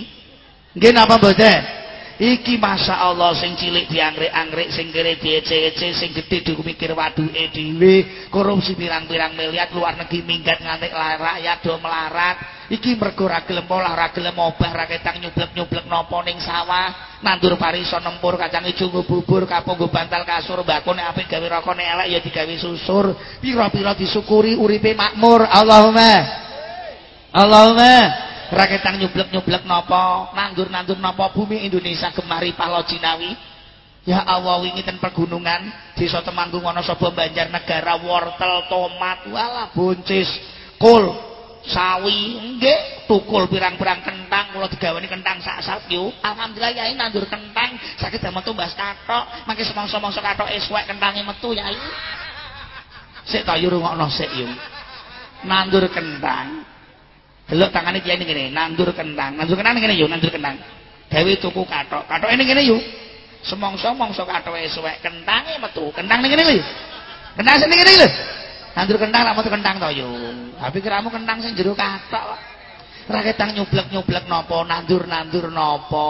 Nggih napa mboten iki masa Allah sing cilik dianggrek-anggrek sing kere diece-ece sing gede dikumikir waduke dhewe korupsi pirang-pirang miliar luar negeri minggat nganti rakyat do melarat. Iki mergo ra gelem polah ra gelem obah ra ketang nyublek-nyublek napa ning sawah. Nandur pariso nempur kacang ijo bubur kapung bantal kasur mbakone apik gawe rokone elek ya digawe susur. Pira-pira disyukuri uripe makmur. Allahumma. Allahumma raketang nyublek-nyublek nopo nandur-nandur nopo bumi Indonesia gemari palo Cinawi ya Allah wingi ten pergunungan desa Temanggung ana sapa Banjar negara wortel tomat wala buncis kul sawi nggih tukul pirang-pirang kentang kula digawani kentang sak-sak yo. Alhamdulillah yai nandur kentang sakit damel tumbas kathok mangke semangsa-mangsa kathok eswek kentange metu yai. Sik ta yo rungokno sik yo. Nandur kentang delok tangane kiai ngene nandur kentang nandur kentang ngene yo nandur kentang gawe tuku kathok. Kathok ini ngene yo. Semongso-mongso kathoke suwek. Kentange metu. Kentang ngene lho kentang sing ngene lho. Nandur kentang lak metu kentang to yo. Tapi kiramu kentang sing jero ora ketang nyublek-nyublek napa nandur-nandur napa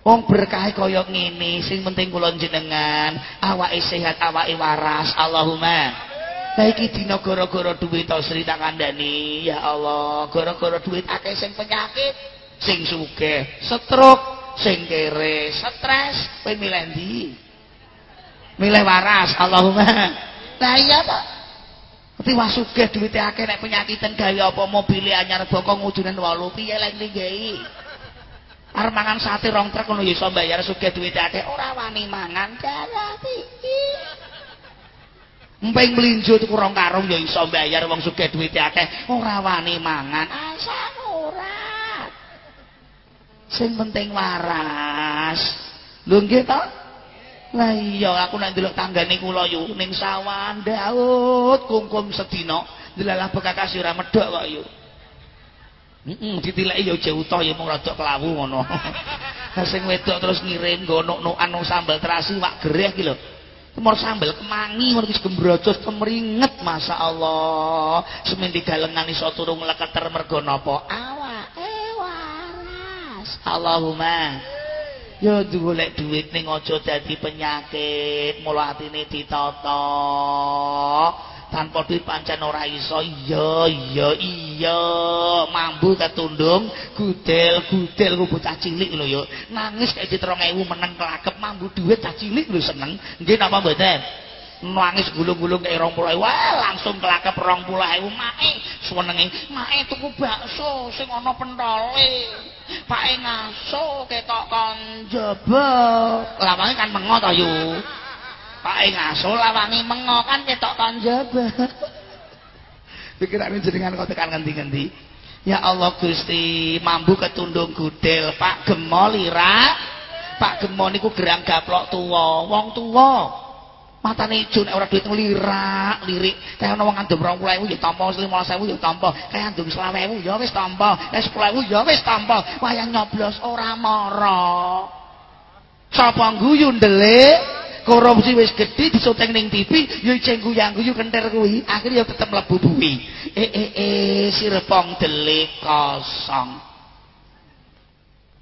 Wong berkah kaya ngene sing penting kula jenengan awake sehat awake waras. Allahumma Saiki dina gara-gara duit to Sri tak kandhani. Ya Allah, gara-gara duit akeh sing penyakit, sing sugih, stroke, sing kere, stres, kowe milih ndi? Milih waras, Allahumma. Lah iya Pak. Tapi wah sugih duwite akeh nek penyakitan gawe apa mobil anyar bokong ujunan 8 piye lek ninggahi. Arep mangan sate rong truk ngono ya iso bayar sugih duwite akeh ora wani mangan dalah iki. Mpeng mlinjo tuku rong karung ya iso mbayar wong sugih duwite akeh, ora wani mangan. Asal ora. Sing penting waras. Lho nggih to? Lah iya aku nek ndelok tanggane kula yu ning sawah Daud kungkum sedina, delalah bekakas ora medhok kok yu. Heeh, ditileki ya jeuta ya mung rada kelawu ngono. Sing wedok terus ngirim nggo nuk-nukan sambal terasi wak gereh ki lho. Kemor sambel kemangi ngono wis gembrojos kemringet masyaallah. Semen digalengan iso turu mleketer mergo napa? Awake waras. Allahumma. Ya golek duit ning aja dadi penyakit, mula atine ditata. Tanpa duit pancen ora iso. Iya iya iya. Mambu ketundung gudel gudel. Ku bocah cilik lho nangis kayak di 2000 meneng kelakep mambu duit cah cilik lho seneng. Nggih napa mboten? Nangis gulung-gulung kayak rong puluh wah langsung kelakep rong puluh ewu. Mae suwenengi mae tuku bakso sing ana pentole. Pak ngaso ketok kon jebol lawange kan mengo to yu pak ngaso lawange mengo kan ketok kon jebol pikirane jenengan kok tekan ngendi-ngendi? Ya Allah Gusti mambu ketundung gudel Pak Gemo lira. Pak Gemo niku gerang gaplok tuwa wong tuwa. Matane ijo nek ora duit ngelirak lirik. Kaya ana wong ngandum 20000 ya tampa 15000 ya tampa. Kaya ngandum 20000 ya wis tampa. Nek 10000 ya wis tampa. Wayang nyoblos ora mara sapa guyu ndelik korupsi wis gedhe disuting ning TV ya ijeng guyang-guyu kenter kuwi. Akhire ya tetep mlebu buwi eh eh eh sirpong delik kosong.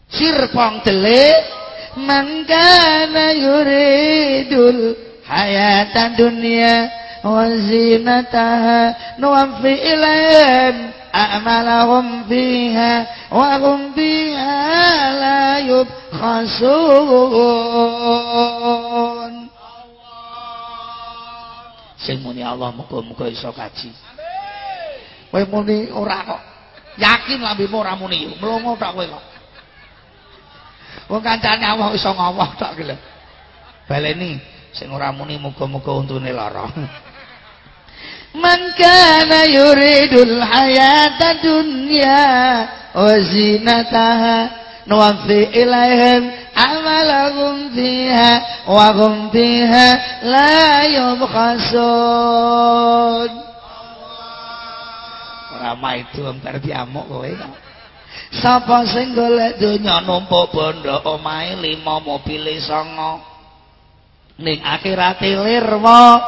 Sirpong delik mangkana yuridul hayatan dunia ilayhim a'malahum fiha wa hum fiha la yubkhasun sing muni Allah muga-muga iso kaji. Kowe muni ora kok. Yakin lambemu ora muni. Mlongo tok kowe kok. Wong kancane Allah iso ngomong tok lho baleni sing ora muni muga-muga untune lara Man kana yuridul hayata dunya wa zinataha nuwaffi ilaihim amalahum fiha wa hum fiha la yubkhasun. Ora maidu emper diamuk kowe. Sapa sing golek donya numpuk bondo omahe 5 mobile 9 ning akhirate lirwa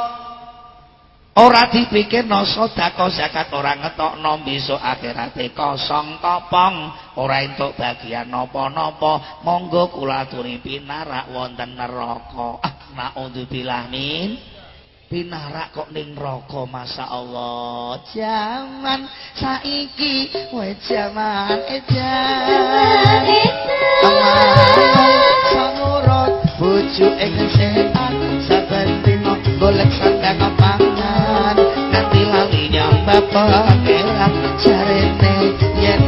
ora dipikirno sedekah zakat ora ngetokno besok akhirate kosong kopong ora entuk bagian napa-napa monggo kula aturi pinarak wonten neraka. Ah naudzubillah min pinarak kok ning neraka masyaallah. Jaman saiki wae jaman edan samurut bojo ing setan saben dina golek sandang pangan lali nyambap pangeran jarene yen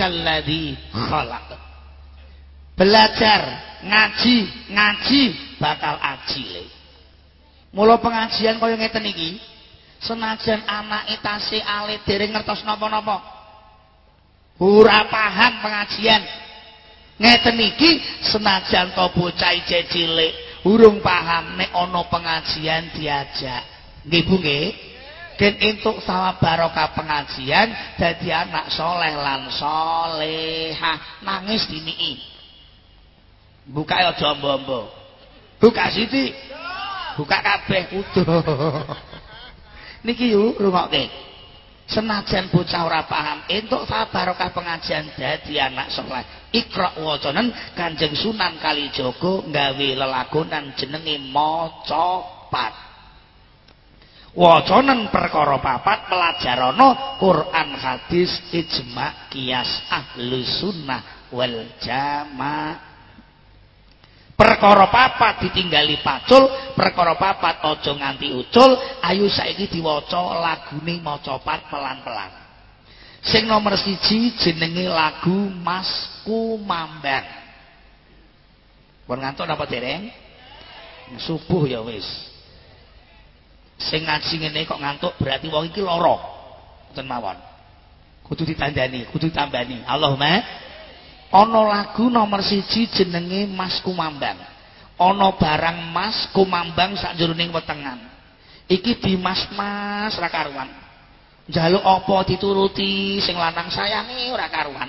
rabbikal khalaq. Belajar ngaji, ngaji bakal ajile. Mula pengajian kaya ngeten iki, senajan anake tasih alit dereng ngertos napa-napa. Ora paham pengajian. Ngeten iki senajan to bocah cilik urung paham nek ana pengajian diajak. Nggih Bu? Gen entuk sawab barokah pengajian dadi anak soleh lan solehah. Nangis diniki. Buka ya jombo-ombo buka siti buka kabeh udah niki yuk rungokke senajan bocah ora paham entuk sawab barokah pengajian dadi anak soleh. Ikra wacanen kanjeng sunan kalijogo nggawe lelagonan jenenge maca pat wacanen perkara papat pelajarana Quran hadis ijma kias ahlu sunnah wal jama. Perkara papat ditinggali pacul perkara papat aja nganti ucul ayo saiki diwaca lagune maca pat pelan-pelan. Sing nomor siji jenenge lagu Masku Mambang pun ngantuk napa dereng? Subuh ya wis sing ngaji ngene kok ngantuk berarti wong iki lara. Mboten mawon. Kudu ditandani kudu tambani Allahumma ana lagu nomor siji jenenge Mas Kumambang. Ana barang Mas Kumambang sak jroning wetengan. Iki di mas-mas ra karuan. Njaluk apa dituruti sing lanang sayangi ora karuan.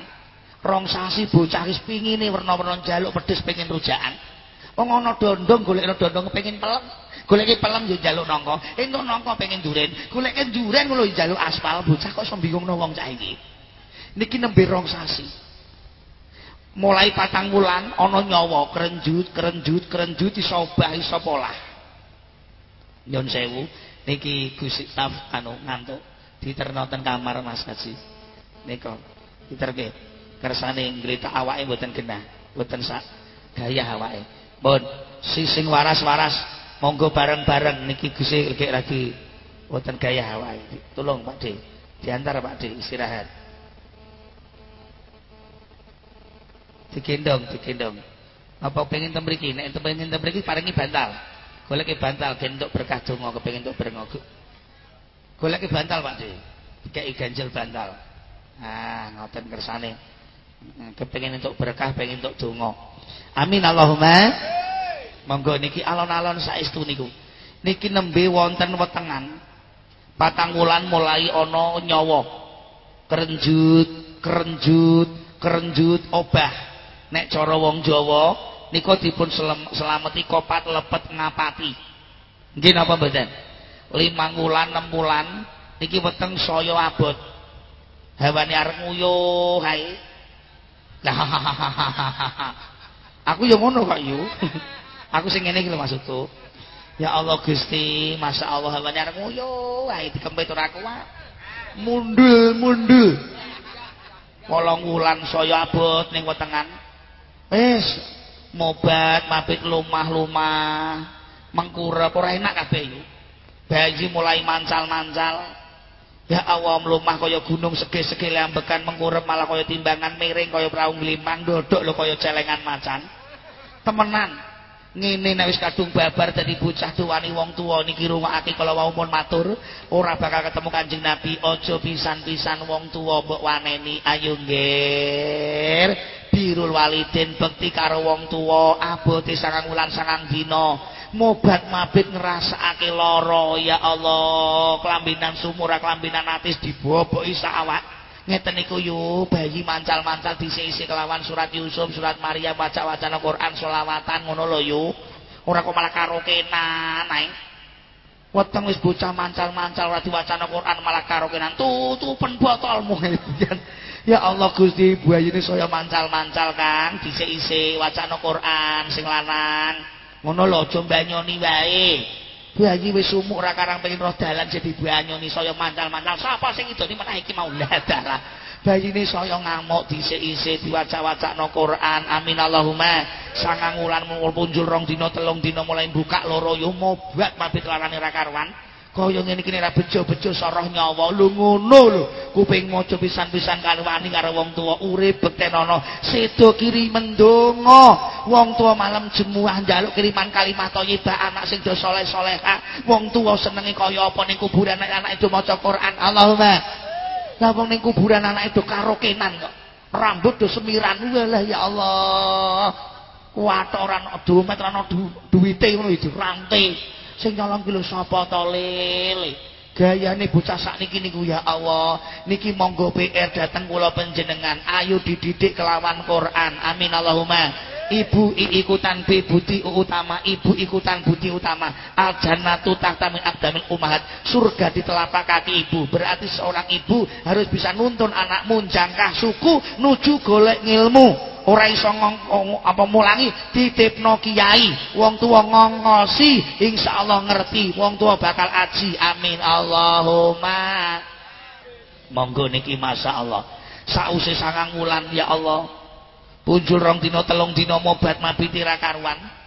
Rong sasi bocah wis pingine werna-werna njaluk pedes pengen rujakan wong ana dondong golekno dondong pengen pelem goleki pelem yo njaluk nangka. Entuk nangka pengen duren? Goleke duren ngono njaluk aspal bocah kok iso bingungno wong cah iki niki nembe rong sasi. Mulai patang wulan ana nyawa kerenjut kerenjut kerenjut iso obah iso polah. Nyon sewu niki Gusti Taf anu ngantuk. Diterno ten kamar Mas Haji. Nika diterke. Kersane nglita awake mboten genah mboten sak gaya awake. Pun sing waras-waras monggo bareng-bareng niki Gusti lagi. Mboten gaya awake. Tolong Pak De diantar Pak De istirahat. Digendong digendong. Apa pengen tem mriki? Nek pengen tem mriki paringi bantal. Goleki bantal gendok berkah donga kepengin entuk berengo goleki bantal Pak De dikeki ganjel bantal. Ah ngoten kersane. Kepengin entuk berkah pengen entuk donga. Amin Allahumma monggo niki alon-alon saestu niku. Niki nembe wonten wetengan patang wulan mulai ana nyawa. Kerenjut kerenjut kerenjut obah. Nek cara wong Jawa nika dipun selameti kopat lepet ngapati. Nggih napa mboten? Limang wulan enam wulan niki weteng saya abot. Hawane arep nguyuh hae aku ya ngono kok yu aku sing ngene iki lho maksudku. Ya Allah Gusti Masya Allah hawane arep nguyuh hae dikempit ora kuat. Mundul mundul. Wolong wulan saya abot ning wetengan. Wis mobat mabit lumah-lumah. Mengkurep ora enak kabeh iki bayi mulai mancal-mancal ya awam lumah kaya gunung sege-sege lambekan mengkurep malah kaya timbangan miring kaya perahu nglimang dodok lho kaya celengan macan. Temenan ngene nek wis kadung babar dadi bocah tuwani wong tuwa niki rungokake kala wau pun matur ora bakal ketemu Kanjeng Nabi. Aja pisan-pisan wong tuwa mbok waneni. Ayo nggih birul walidin bekti karo wong tuwa. Abote sangang wulan sangang dina. Mobat mabit ngrasakake lara ya Allah. Kelambinan sumur kelambinan atis diboboki sak awak ngeten niku yo bayi mancal-mancal disisi kelawan surat Yusuf surat Maryam waca-wacana Quran selawatan ngono lho yo. Ora kok malah karokenan ae. Weteng wis bocah mancal-mancal ora diwacana Quran malah karokenan tutupen botolmu Ya Allah Gusti buaya ini saya mancal-mancal kan dhisik-isik wacana Quran sing lanang. Ngono lho aja mbanyoni wae. Bayi wis umur ora karang pengen roh dalan jadi banyoni saya mancal-mancal. Sapa sing idoni menah iki mau lah. Bayi ini saya ngamuk dhisik-isik diwaca-wacana Quran. Amin Allahumma. Sangang wulan punjul rong dina telung dina mulai buka loro yo mobat mabit larane ra karuan. Kaya ngene iki ora bejo-bejo soroh nyawa lho ngono lho. Kuping maca pisan-pisan karo wani karo wong tuwa. Urip bektenono sedo kiri mendonga. Wong tuwa malam jemuah njaluk kiriman kalimat thayyibah anak sing do saleh-saleha wong tuwa senenge kaya apa ning kuburan anak itu maca Quran. Allahumma. Lah wong ning kuburan anak itu karokenan kok. Rambut do semiran. Walah ya Allah. Kuatoran domet ana duwite ngono iki rantai sing nyolong ki lho sapa to lele gayane bocah sakniki niku ya Allah. Niki monggo PR dateng kula panjenengan. Ayo dididik kelawan Quran. Amin Allahumma ibu ikutan B buti utama. Ibu ikutan budi utama. Al jannatu tahta min ummahat. Surga di telapak kaki ibu. Berarti seorang ibu harus bisa nuntun anakmu jangkah suku nuju golek ngilmu. Ora iso apa mulangi titipno kiai. Wong tua ngongosi insyaallah ngerti. Wong tua bakal aji. Amin. Allahumma. Monggo niki masyaallah sause sangang wulan ya Allah punjul rong dina telung dina mobat mabit ira karuan.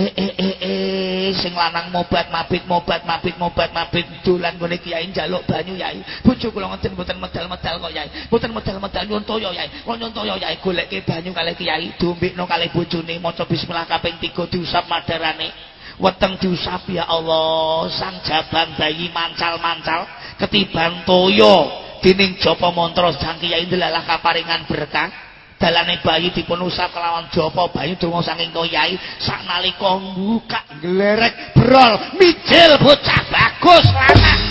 Eh eh eh eh sing lanang mobat mabit mobat mabit mobat mabit. Dolan ngene kiai njaluk banyu yai. Bojo kula ngoten mboten medal-medal kok yai. Mboten medal-medal nyuwun toya yai. Kok nyuwun toya yai? Goleke banyu kalih kiai diombekno kalih bojone maca bismillah kaping 3 diusap madarane. Weteng diusap ya Allah. Sang jabang bayi mancal-mancal ketiban toya. Dening Japa mantra sang kiai delalah kaparingan berkah dalane bayi dipun usap kelawan Japa bayi donga saking kiai saknalika buka glerek brol mijil bocah bagus lanang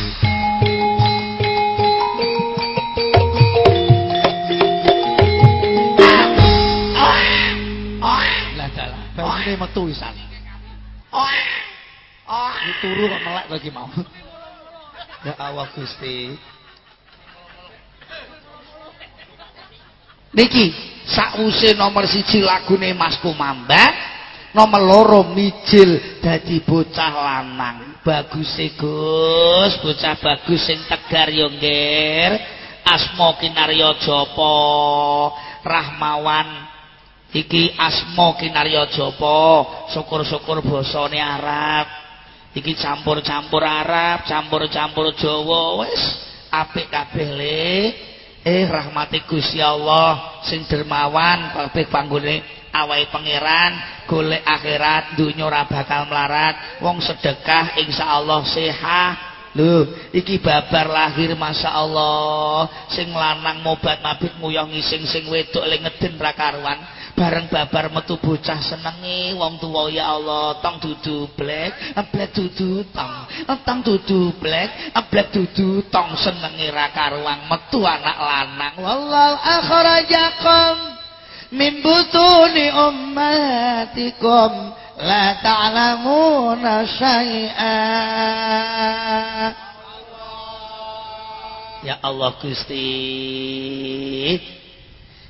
Ini metu isan. Oh, oh. Turu kok melek lagi mau. Ya Allah Gusti. niki sakwuse nomor siji lagune Mas Kumamba nomor loro mijil dadi bocah lanang. Bagus Gus. Bocah bagus sing tegar yo ngger. Asma kinarya japa. Rahmawan. Iki asma kinarya japa. Syukur-syukur basane Arab. Iki campur-campur Arab campur-campur Jawa. Wis apik kabeh le Eh rahmati Gusti Allah sing dermawan kabeh panggone awake pangeran golek akhirat dunya bakal melarat wong sedekah insyaallah sehat lho iki babar lahir masyaallah. Sing lanang mobat mabit nguyong ngising sing wedok le ngeden ra karuan bareng babar metu bocah senenge wong tuwa ya Allah. Tong dudu blek blek dudu tong. Tong dudu blek blek dudu tong senenge ra karuang metu anak lanang. Wallahu akhrajakum min butuni ummatikum la ta'lamuna syai'a. Ya Allah Gusti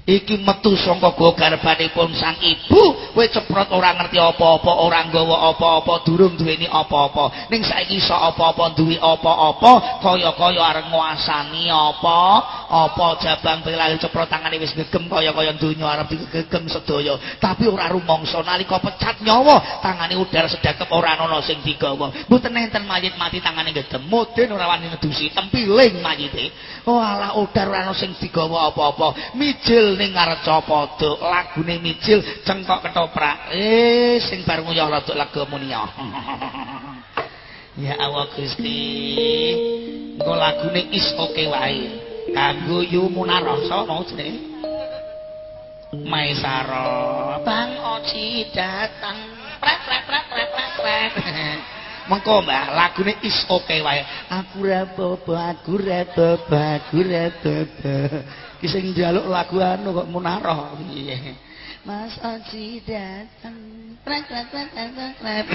iki metu saka garbanipun sang ibu. Kowe ceprot ora ngerti apa-apa ora nggawa apa-apa durung duweni apa-apa. Ning saiki iso apa-apa duwe apa-apa kaya-kaya arep nguasani apa apa jabang pilahi ceprot tangane wis gegem kaya-kaya donya arep digegem sedaya. Tapi ora rumangsa nalika pecat nyawa tangane udar sedekep ora ana sing digawa. Mboten enten mayit mati tangane gegem mudin ora wani nedusi tempiling mayite. Oh alah udar ora ana sing digawa apa-apa. Mijil ning ngarca padha lagune mijil cengkok ketoprak. Eh sing bar nguyah rada lagu munia ya. Allah Gusti engko lagune is oke wae. Kanggo yu munarasa mau jenenge Maisaro Bang Oci datang. Pret pret pret pret pret pret mengko mbah lagune is oke okay wae. Aku ra bobo aku ra bobo aku ra bobo Ki sing njaluk lagu anu kok munarah piye. Mas Oji datang. Pret pret pret pret.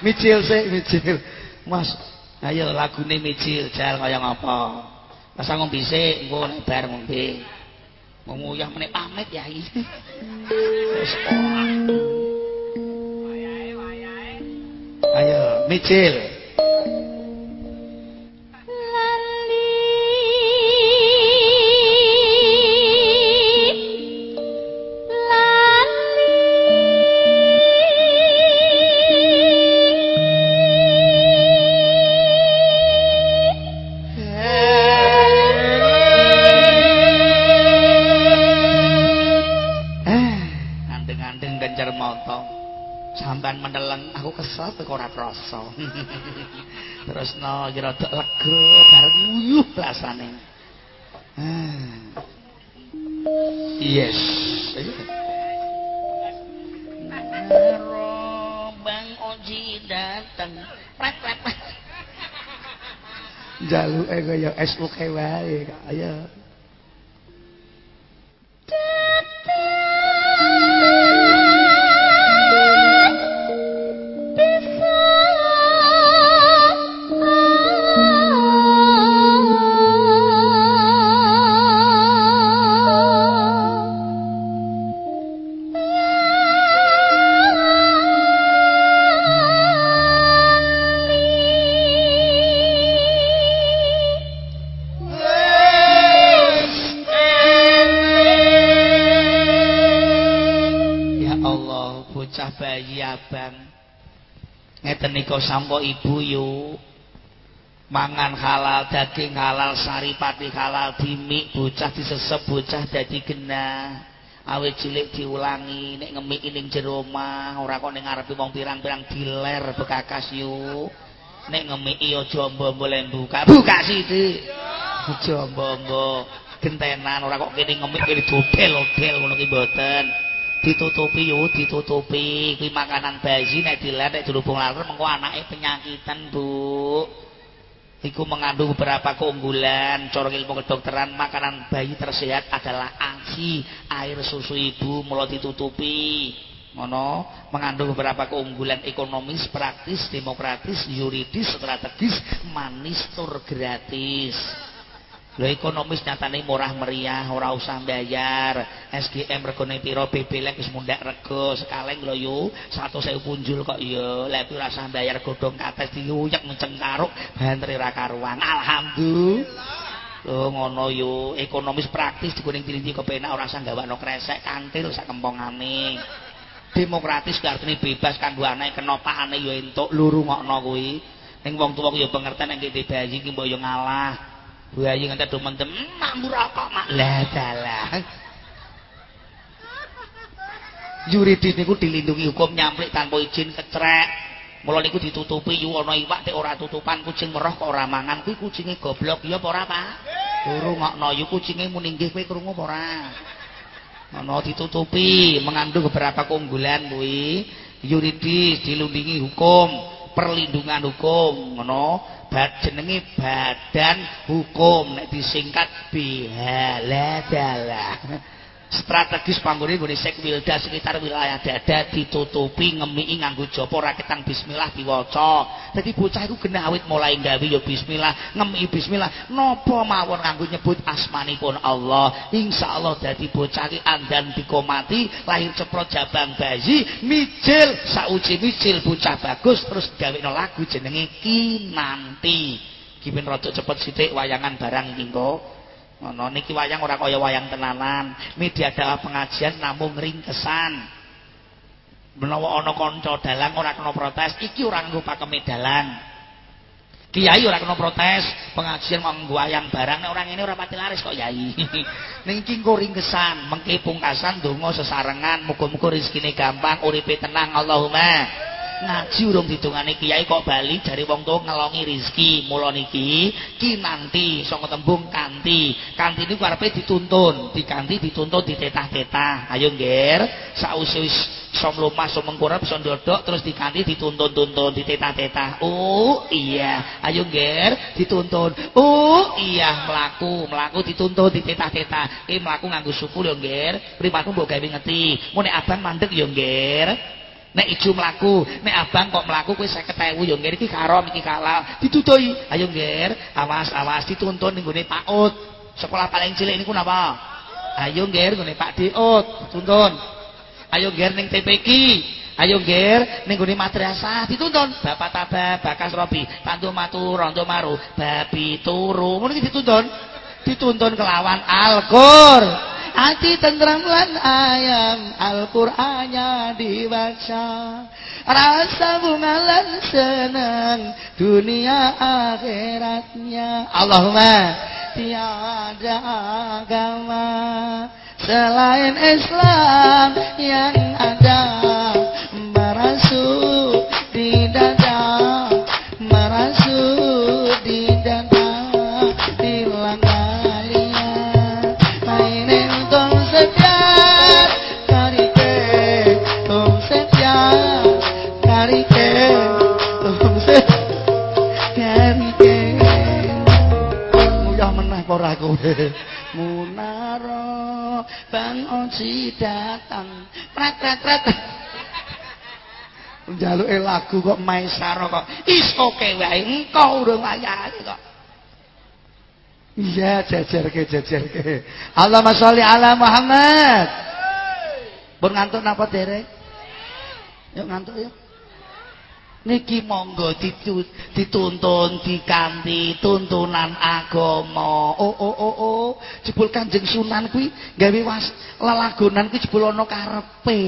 Micil sik, micil. Mas, ayo lagune micil jal kaya ngapa? Pas ngombe sik, engko nek bar ngombe. Nguyah meneh pamit ya iki. Wis Ayo, micil. Sampean meneleng aku kesel kok ora krasa. Terus no kira rada lega bareng nguyuh rasane. Ah. yes. Bang Oji datang pret pret jaluke kaya SUK wae ayo. Bayi nika sampo ibu yuk mangan halal daging halal saripati halal dimik bocah disesep bocah dadi genah. Awet cilik diulangi nek ngemik ning jero omah ora kok ning ngarepe wong pirang-pirang diler bekakas yuk nek ngemiki aja mbombo buka buka sithik. Aja mbombo gentenan ora kok kene ngemik kene dodel-odel ngono ki mboten ditutupi yo ditutupi. Kuwi makanan bayi nek diler nek dirubung laler mengko anake penyakitan Bu. Iku mengandung beberapa keunggulan. Corong ilmu kedokteran Makanan bayi tersehat adalah ASI Air susu ibu mulai ditutupi. Mono Mengandung beberapa keunggulan ekonomis Praktis, demokratis, yuridis, strategis Manis, tur gratis Lho ekonomis nyatane murah meriah, ora usah bayar. SGM regane piro BBLek wis mundak rego sekaleng lho yo. 100.000 punjul kok yo. Lek ora usah bayar godhong kates diuyek mencengkaruk bantre ra karuan. Alhamdulillah. Lho ngono yo, ekonomis praktis dikuning tilinti kepenak ora usah gawakno kresek kantil sak kempongane. Demokratis artine bebas kanggo anake kena pakane yo entuk luru ngokno kuwi. Ning wong tuwa yo pengerten nek bayi ki mbok yo ngalah. Buayi nganti demen-demen mak rokok mak. Lah dalah. Yuridis niku dilindungi hukum nyamplik tanpa izin kecrek. Mula niku ditutupi yu ana iwak tek ora tutupan kucing meroh kok ora mangan kuwi kucinge goblok ya apa ora Pak? Turu ngokno yu kucinge muni nggih kowe krungu apa ora? Ngono ditutupi mengandung beberapa keunggulan kuwi yuridis dilindungi hukum perlindungan hukum ngono bad jenenge badan hukum. Nek disingkat bihaladalah strategis panggone nggone sekwilda sekitar wilayah dada ditutupi ngemiki nganggo jopo rakitan bismillah diwaca. Dadi bocah iku genah awit mulai gawe ya bismillah ngemiki bismillah. Napa mawon nganggo nyebut asmanipun Allah? Insyaallah dadi bocah iki andan dikomati lahir ceprot jabang bayi mijil sauci mijil bocah bagus terus gawekno lagu jenenge kinanti kipen rada cepet sithik wayangan barang iki ngono niki wayang ora kaya wayang tenanan. Media dakwah pengajian namung ringkesan. Menawa ana kanca dalang ora kena protes iki ora nggo pakeme dalang. Kiai ora kena protes pengajian mau nggo wayang barang. Nek ora ngene ora pati laris kok yai. Ning iki nggo ringkesan mengke pungkasan donga sesarengan muga-muga rezekine gampang uripe tenang Allahumma ngaji urung didongane kiai kok bali dari wong tuwa ngelongi rezeki. Mula niki ki nanti saka tembung kanti kanti niku karepe dituntun dikanti dituntun ditetah-tetah ayo ngger sause wis iso mlumah iso mengkurap iso ndodok terus dikanti dituntun-tuntun ditetah-tetah oh iya. Ayo ngger dituntun. Oh iya mlaku mlaku dituntun ditetah-tetah eh mlaku nganggo suku lho ngger mripatmu mbok gawe ngeti mun nek abang mandek yo ngger nek ijo mlaku nek abang kok mlaku kowe 50000 yo ngene iki karom iki kalal ditutuhi. Ayo ngger awas awas dituntun ning gone Ut. Sekolah paling cilik niku napa? Ayo ngger gone Pak Diut tuntun ayo ngger ning TPQ ayo ngger ning gone madrasah dituntun. Bapak Tabah Bakas Robi Tantu Matu Rondo Maru babi turu. Ngono iki dituntun dituntun kelawan Al-Qur'an hati tentram lan ayam Al-Qur'annya dibaca. Rasa bunga lan senang dunia akhiratnya. Allahumma. Tiada agama selain Islam yang ada. Merasuk di kowe munaro bang oji datang. Pret pret pret njaluke lagu kok maisaro kok. Iso wae engko urung wayane kok. Iya jajarke jajarke. Allahumma sholli ala Muhammad. Pun ngantuk napa derek yuk ngantuk yuk niki monggo dituntun dikanthi tuntunan agama. Oh oh oh oh. Jebul kanjeng sunan kuwi gawe was lelagonan kuwi jebul ana karepe.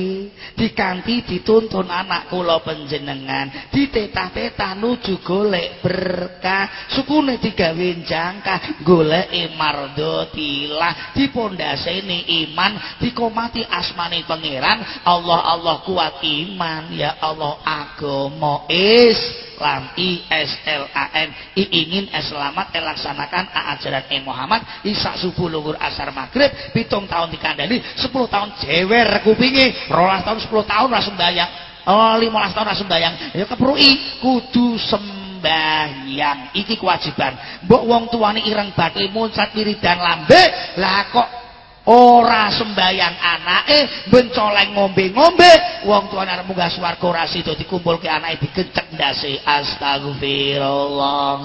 Dikanthi dituntun anak kula panjenengan. Ditetah-tetah nuju golek berkah. Sukune digawe jangka golek mardhotilah dipondaseni iman dikomati asmane pangeran. Allah Allah kuat iman. Ya Allah agama Islam ISLAM I ingin selamat laksanakan ajaran E Muhammad. Isa subuh luhur asar maghrib. Pitung tahun dikandali 10 tahun jewer kupingi rolas tahun 10 tahun langsung bayang oh 15 tahun langsung bayang ya keperui kudu sembahyang iki kewajiban. Mbok wong tuane ireng bathi muncat wiridan lambe. Lah kok ora sembayang anake bencoleng ngombe-ngombe. Wong tuane arep munggah swarga ora sida dikumpulke anake digecek ndase. Astagfirullah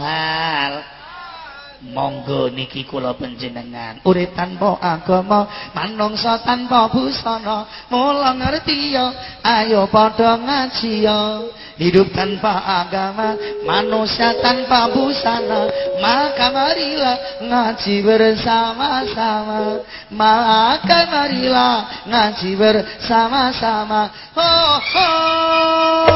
monggo niki kula panjenengan. Urip tanpa agama manungsa tanpa busana. Mula ngerti ya ayo padha ngaji ya. Hidup tanpa agama manusia tanpa busana. Maka marilah ngaji bersama-sama. Maka marilah ngaji bersama-sama. Oh, oh.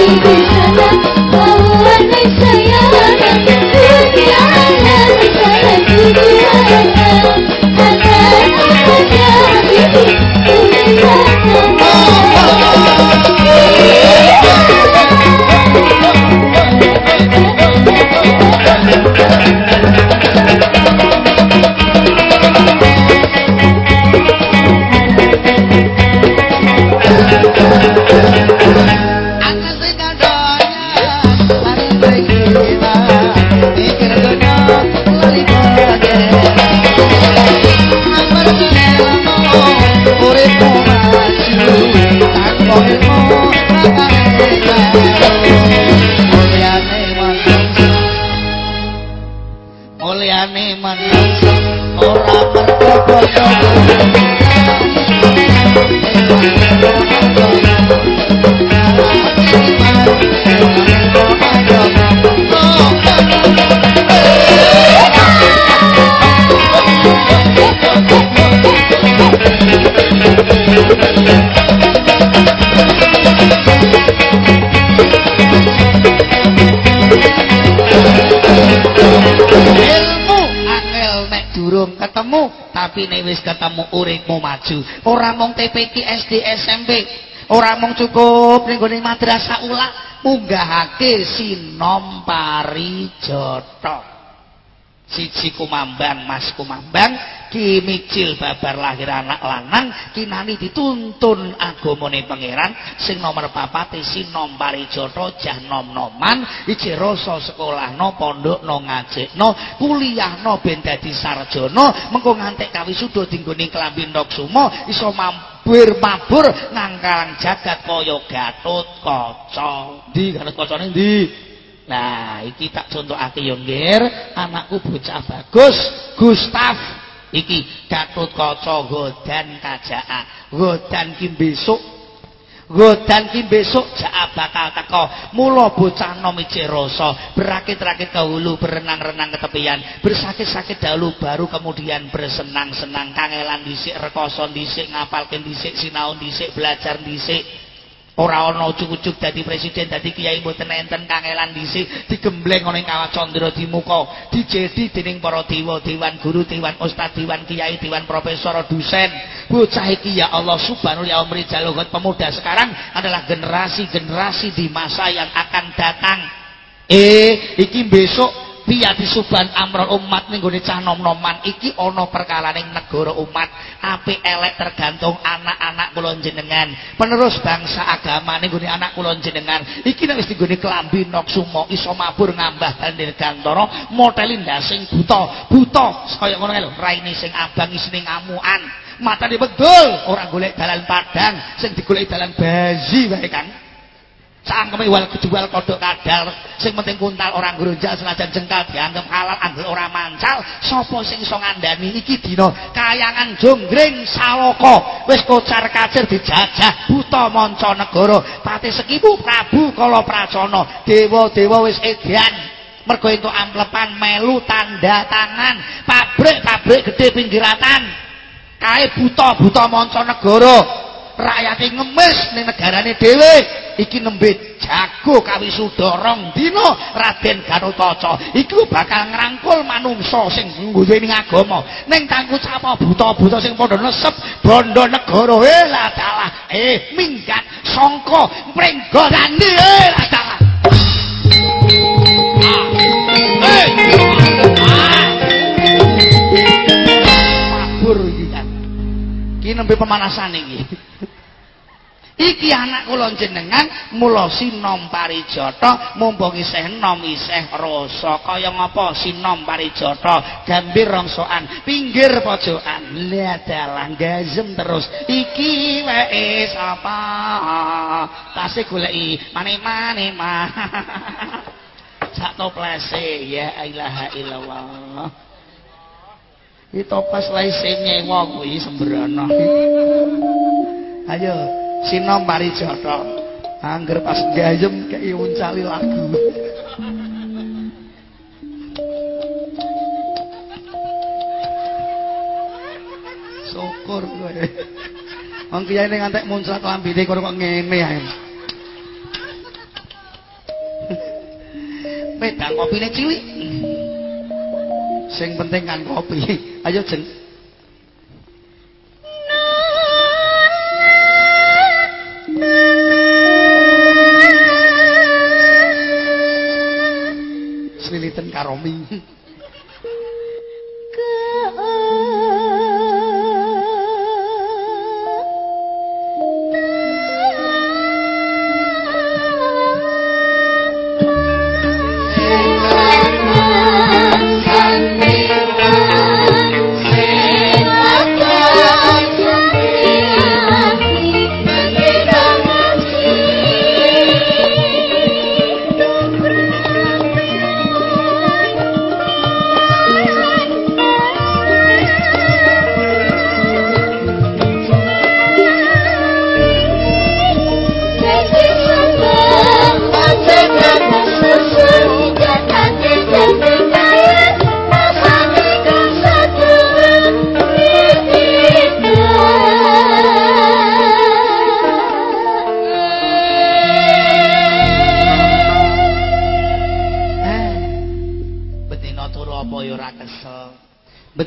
tapi nek wis ketemu uripmu maju ora mung TPK SD SMP ora mung cukup ning gone madrasah ula munggahake sinom parijata siji kumambang mas kumambang ki micil babar lahir anak lanang kinani dituntun agamane pangeran sing nomor papat sinom parijata jah nom-noman iki rasa sekolahno pondokno ngajekno kuliahno ben dadi sarjana mengko ngantek kawisuda dinggone klambi sumo iso mampir mabur ngangkalang jagat kaya Gatut Kaca. Ndi Gatut Kacane ndi? Nah, iki tak contohake yo anakku bocah bagus, Gustaf. Iki Gatut Kaca godan kajaa. Godan ki besok. Godan ki besok jak bakal teko. Mula bocah nom ijek rasa, berakit-rakit ke hulu, berenang-renang ke tepian, bersakit-sakit dahulu baru kemudian bersenang-senang kangelan dhisik, rekoso dhisik, ngapalke dhisik, sinau dhisik, belajar dhisik. Ora ana ucuk-ucuk dadi presiden dadi kiai mboten enten kangelan dhisik digembleng ana ing kawat candra di muka dijedi dening para dewa dewan guru dewan ustad dewan kiai dewan profesor dosen. Bocah iki ya Allah subhanahu ya umri jaluhut pemuda. Sekarang adalah generasi-generasi di masa yang akan datang. Eh iki besok biyati suban amrul umat ning gone cah nom-noman iki ana perkara ning negara umat. Apik elek tergantung anak-anak kula jenengan penerus bangsa agama ning gone anak kula jenengan iki nek wis digone klambi noksumo iso mabur ngambah bandil gantara motelin ndasing buta. Buta kaya ngono lho raine sing abang isine ngamukan matane bedul ora golek dalan padang sing digoleki dalan bazi wae kan Sangkeme wal kejual kodok kadal sing penting kuntal orang gronjal senajan jengkal dianggap halal anggel ora mancal. Sapa sing iso ngandani iki dina? Kayangan jonggring saloko wis kocar kacir dijajah buta manca negara pati sekipu prabu kala pracana dewa-dewa wis edan. Mergo entuk amplepan melu tanda tangan. Pabrik-pabrik gede pinggiratan. Kae buta-buta manca negara rakyate ngemis ning negarane dhewe. Iki nembe jago kawi sudorong dina Raden Gatotkaca iki bakal ngrangkul manungsa sing nggone agama. Ning tangku sapa buta-buta sing padha nesep bondo negara eh lah dalah. Eh minggat sangka mrenggorane eh lah dalah. Mabur iki kan. Ki nembe pemanasan iki. Iki anak kula jenengan mula sinom parijata mumpung isih nom isih rasa. Kaya ngapa sinom parijata? Gambir rongsoan pinggir pojokan. Lihat dalah gazem terus. Iki wae sapa? Tasih goleki mane-mane mah sak toplese ya ilaha illallah. Itu pas laise nyewa kuwi sembrono. Ayo sinom parijata angger pas gayem kei uncali lagu syukur wong kiai ning antek muncrat lambine kok ngene ae Wedang kopine cilik. Sing penting kan kopi. Ayo jeng. Sliliten karomi.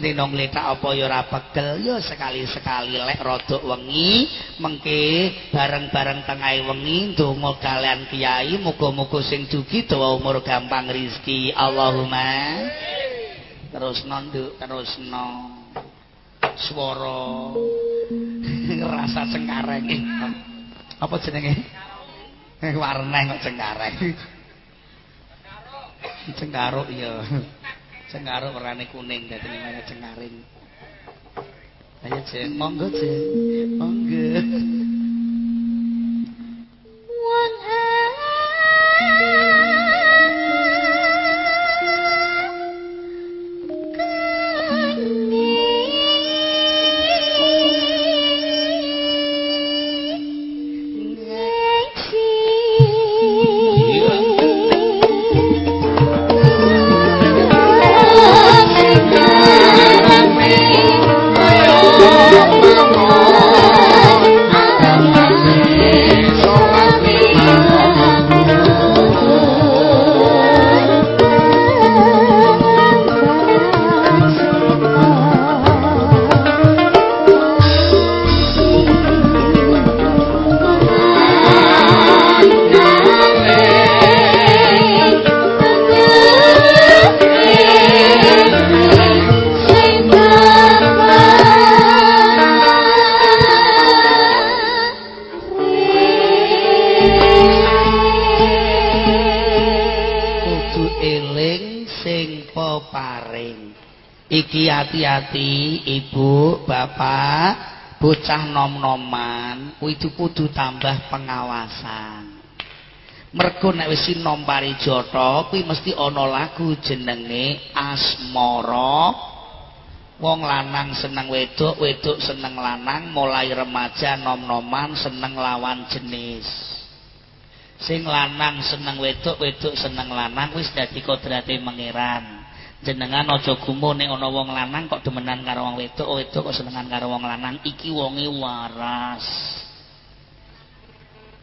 Betina ngletak apa ya ora pegel. Ya sekali-sekali lek rodok wengi mengke bareng-bareng tengahe wengi ndonga kalian kiai muga-muga sing dugi dawa umur gampang rizki. Allahumma. Terusno nduk, terusno. Swara rasa cengkareng. Apa jenenge? Warneng kok cengkareng. Cengkaruk ya. Cengkaruk warnane kuning dadi namanya cengkaring. Ayo Jeng, monggo Jeng. Monggo. Tambah pengawasan. Mergo nek wis nom parijata kuwi mesti ana lagu jenenge asmara. Wong lanang seneng wedok wedok seneng lanang mulai remaja nom-noman seneng lawan jenis. Sing lanang seneng wedok wedok seneng lanang wis dadi kodrate mengeran jenengan aja gumun nek ana wong lanang kok demenan karo wong wedok, wedok kok senengan karo wong lanang, iki wonge waras.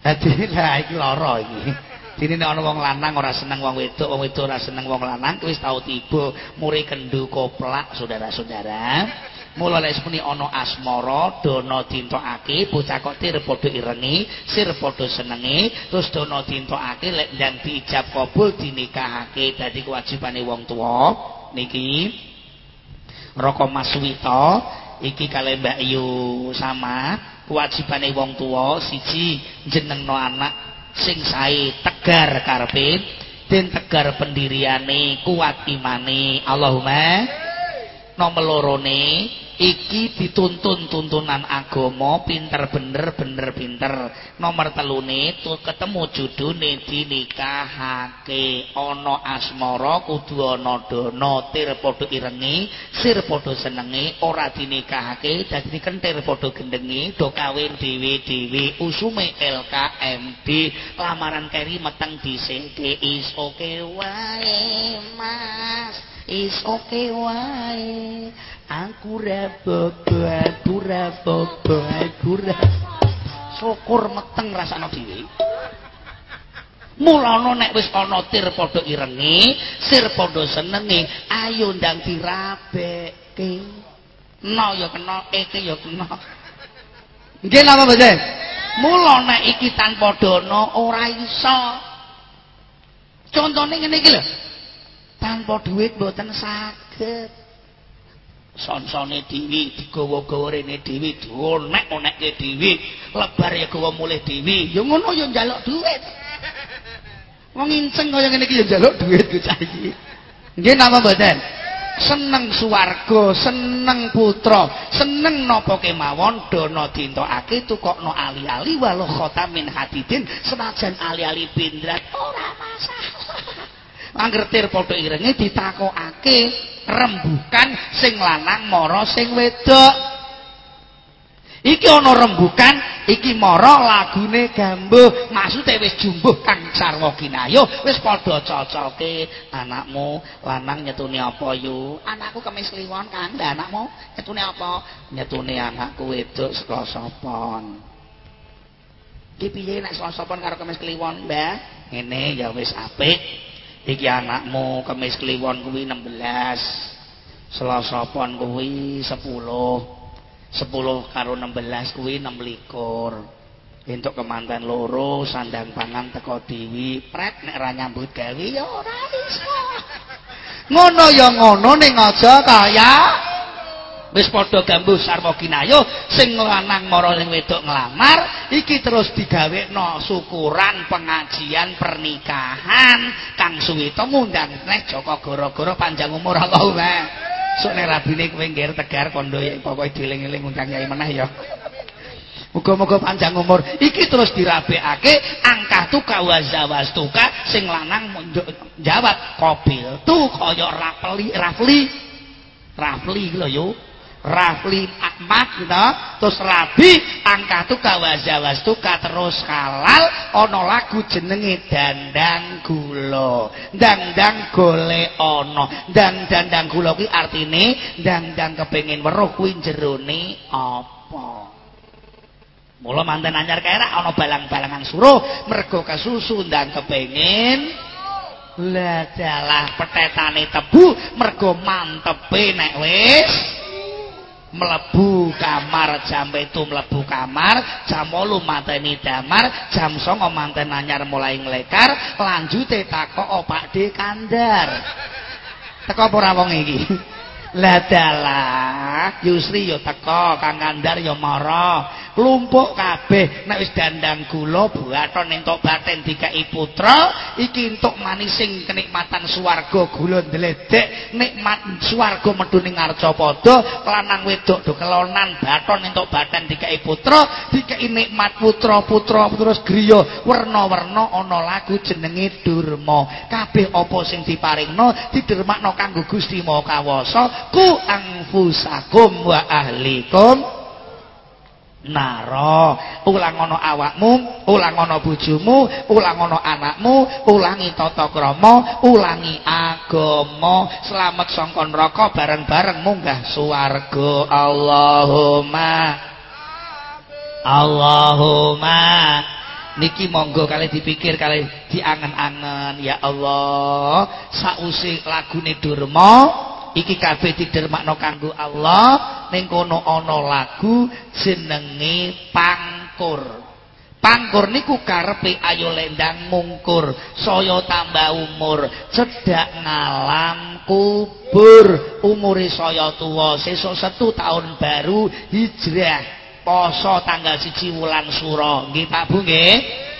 Dadi lah iki lara iki. Dene nek ana wong lanang ora seneng wong wedok, wong wedok ora seneng wong lanang, wis tau tiba muri kendu koplak, saudara-saudara. Mula lek sepuni ana asmara, dana dintokake, bocah kok tir padha irengi, sir padha senenge, terus dana dintokake lek ndang diijab kabul dinikahake dadi kewajibane wong tuwa niki. Roko Maswita iki kale Mbak Yu sama kewajibane wong tuwa siji jenengno anak sing sae tegar karepe den tegar pendiriane kuat imane Allahumma nomor lorone iki dituntun tuntunan agama pinter bener bener pinter. Nomor telune tuh ketemu judune dinikahake ana asmara kudu ana dana tir padha irengi sir padha senenge ora dinikahake dadi kentir padha gendengi do kawin dhewe-dhewe. Usume LKMD lamaran keri meteng dhisik is oke wae mas. Is oke wae aku ra bobo aku ra bobo aku ra syukur meteng rasane dhewe. Mulana nek wis ana tir padha irengi sir padha senenge ayo ndang dirabeke no ya kena eke ya kena. Napa mboten mula nek iki tanpa dana ora iso. Contone ngene iki lho. Tanpa duit mboten saged sonsone dhewe digawa-gawa rene dhewe dionek-onekke dhewe lebar ya gawa mulih dhewe ya ngono ya njaluk dhuwit wong inceng kaya ngene iki ya njaluk dhuwit bocah iki nggih napa mboten? Seneng swarga seneng putra seneng napa kemawon dana dintokake tukokno ali-ali walau khotamin hadidin senajan ali-ali bindrat ora masalah. Anggertir padha irenge ditakokake rembukan sing lanang mara sing wedok. Iki ana rembukan iki mara lagune gambuh. Maksude wis jumbuh kang sarwa kinayo wis padha cocoke anakmu lanang nyetune apa yu? Anakku kemis kliwon kang. Anakmu nyetune apa? Nyetune anakku wedok saka sopon. Iki piye nek sopon karo kemis kliwon mbah? Ngene ya wis apik iki anakmu kemis kliwon kuwi 16 selasa pon kuwi 10 10 karo 16 kuwi 26 entuk kemanten loro sandang pangan teko dewi. Pret nek ra nyambut gawe ya ora iso. Ngono ya ngono ning aja kaya wis padha gambuh sarwa kinayo sing lanang mara ning wedok nglamar iki terus digawekno syukuran pengajian pernikahan Kang Suwito ngundang neh Joko gara-gara panjang umur Allahumma sok nek rabine kowe ngger tegar kondo ya pokoke dieling-eling undang yai meneh ya. Muga-muga panjang umur. Iki terus dirabekake angkah tu kawazawastuka sing lanang jawab kobil tu kaya rafli rafli rafli lho yo Rafli Ahmad gitu. terus Rabi angka tuka wazawas tuka terus halal ono lagu jenenge dandang gulo. Dandang gole ono. Dan dandang gulo ki artine dandang kepengin weruh kuwi jerone apa? Mula mantan anyar kera ana balang-balangan suruh mergo kesusu ndang kepengin lah dalah petetane tebu mergo mantepe nek wis mlebu kamar jam itu mlebu kamar jam 8 mateni damar jam 9 manten anyar mulai nglekar lanjute takok opak de kandar. Teko apa ora wong iki? Lah dalah Yusri yo teko Kang Kandar yo mara lumpuk kabeh. Nek wis dandang gula buaton entuk baten dikai putra iki entuk manising kenikmatan swarga gula ndledek nikmat swarga medhu ning arcapada lanang wedok do kelonan baton entuk baten dikai putra dikai nikmat putra-putra terus griya werna-werna ana lagu jenenge Durma. Kabeh apa sing diparingno didermakno kanggo Gusti Maha Kawasa ku angfusakum wa ahlikum naro. Ulang awakmu ulang ana bojomu ulang ana anakmu ulangi tata krama ulangi agama. Slamet saka neraka bareng-bareng munggah swarga. Allahumma. Allahumma. Niki monggo kali dipikir kali diangen-angen. Ya Allah sausi lagune durma iki kabeh didermakno kanggo Allah ning kono ana lagu jenenge pangkur. Pangkur niku karepe ayo lendang mungkur saya tambah umur cedak ngalam kubur umure saya tuwa sesuk setu tahun baru hijrah poso tanggal siji wulan suro. Nggih Pak Bu nggih?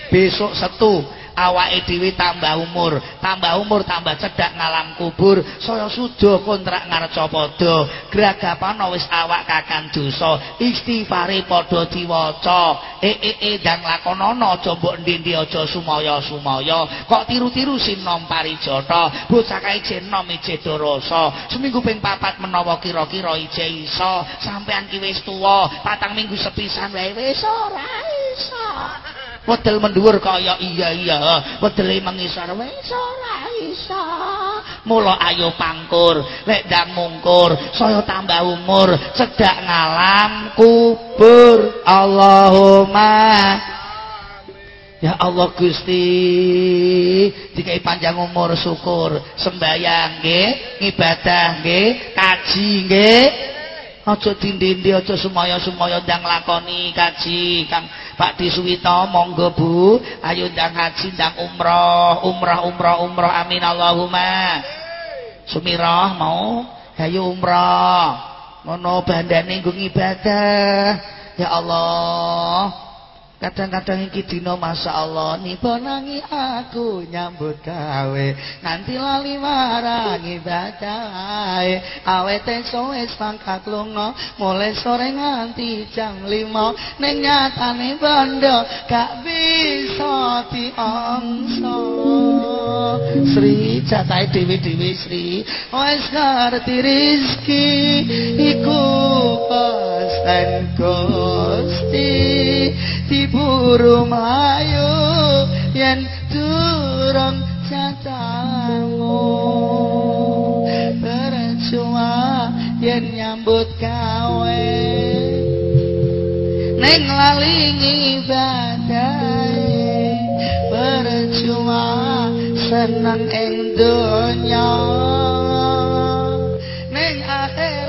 Besok setu awake dhewe tambah umur, tambah umur tambah cedak ngalam kubur, saya sudah kontrak ngarcapada. Gragapana wis awak kakan dosa, istighfare padha diwaca. Eh eh eh dang lakonana aja mbok ndi-ndi aja sumaya-sumaya. Kok tiru-tiru sinom parijata, bocah kae jenom ije dorasa. Seminggu ping papat menawa kira-kira ije iso, sampean ki wis tuwa, patang minggu sepisan wae wis ora iso. Wedel mendhuwur kaya iya iya. Wedele mengisor. Wis ora iso. Mula ayo pangkur. Lek ndang mungkur saya tambah umur. Cedak ngalam kubur. Allahumma. Ya Allah Gusti. Dikai panjang umur syukur. Sembayang nggih ibadah nggih kaji nggih aja dindi-dindi aja sumaya-sumaya ndang lakoni kaji Kang Pak Disuwito monggo Bu. Ayo ndang haji ndang umroh umroh umroh umroh. Amin Allahumma. Sumirah mau? Ayo umroh. Ngono bandane nggo ibadah ya Allah Kadang-kadang iki dina masyaallah nibonangi aku nyambut gawe. Nganti lali marang ibadah awete wis pangkat lunga mulai sore nganti jam 5 ning nyatane bondo gak bisa diangsa Sri jatahe dewi-dewi Sri wis ngerti rezeki iku pasten Gusti diburu mayu yen durung catamu percuma yen nyambut gawe. Ning lali ibadah percuma seneng ing donya. Ning akhirat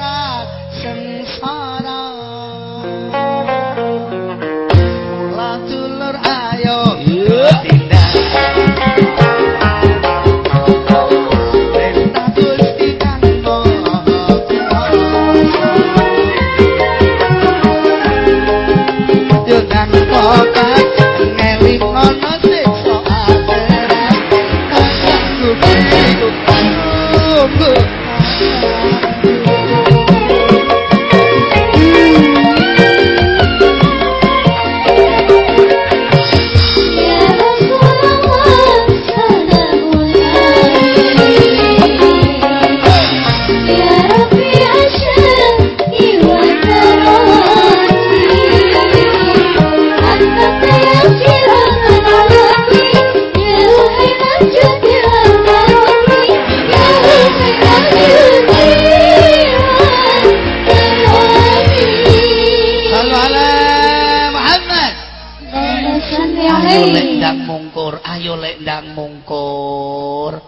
ndang mungkur.